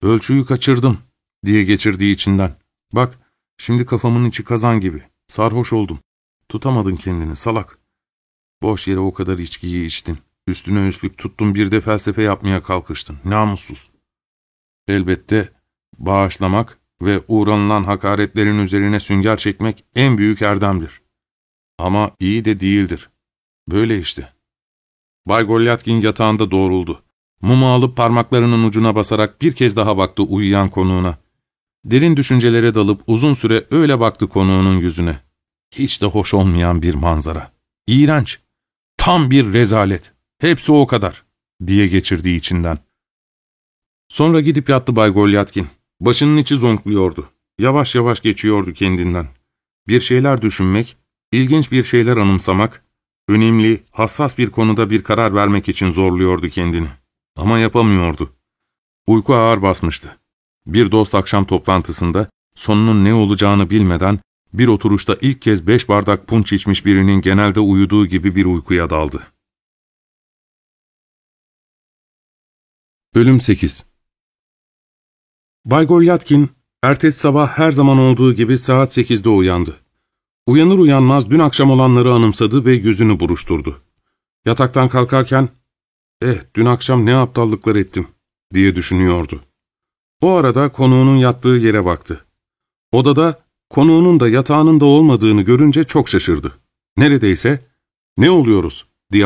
''Ölçüyü kaçırdım.'' diye geçirdiği içinden. ''Bak, şimdi kafamın içi kazan gibi. Sarhoş oldum. Tutamadın kendini, salak. Boş yere o kadar içkiyi içtin. Üstüne üstlük tuttun bir de felsefe yapmaya kalkıştın. Namussuz. Elbette bağışlamak ve uğranılan hakaretlerin üzerine sünger çekmek en büyük erdemdir. Ama iyi de değildir. Böyle işte. Bay Golyatkin yatağında doğruldu. Mumu alıp parmaklarının ucuna basarak bir kez daha baktı uyuyan konuğuna. Derin düşüncelere dalıp uzun süre öyle baktı konuğunun yüzüne. Hiç de hoş olmayan bir manzara. İğrenç. Tam bir rezalet. Hepsi o kadar. Diye geçirdiği içinden. Sonra gidip yattı Bay Golyatkin. Başının içi zonkluyordu. Yavaş yavaş geçiyordu kendinden. Bir şeyler düşünmek, ilginç bir şeyler anımsamak, önemli, hassas bir konuda bir karar vermek için zorluyordu kendini. Ama yapamıyordu. Uyku ağır basmıştı. Bir dost akşam toplantısında sonunun ne olacağını bilmeden bir oturuşta ilk kez beş bardak punç içmiş birinin genelde uyuduğu gibi bir uykuya daldı. Bölüm 8 Bay Golyatkin, ertesi sabah her zaman olduğu gibi saat 8'de uyandı. Uyanır uyanmaz dün akşam olanları anımsadı ve yüzünü buruşturdu. Yataktan kalkarken, ''Eh, dün akşam ne aptallıklar ettim.'' diye düşünüyordu. O arada konuğunun yattığı yere baktı. Odada konuğunun da yatağının da olmadığını görünce çok şaşırdı. Neredeyse, ''Ne oluyoruz?'' diye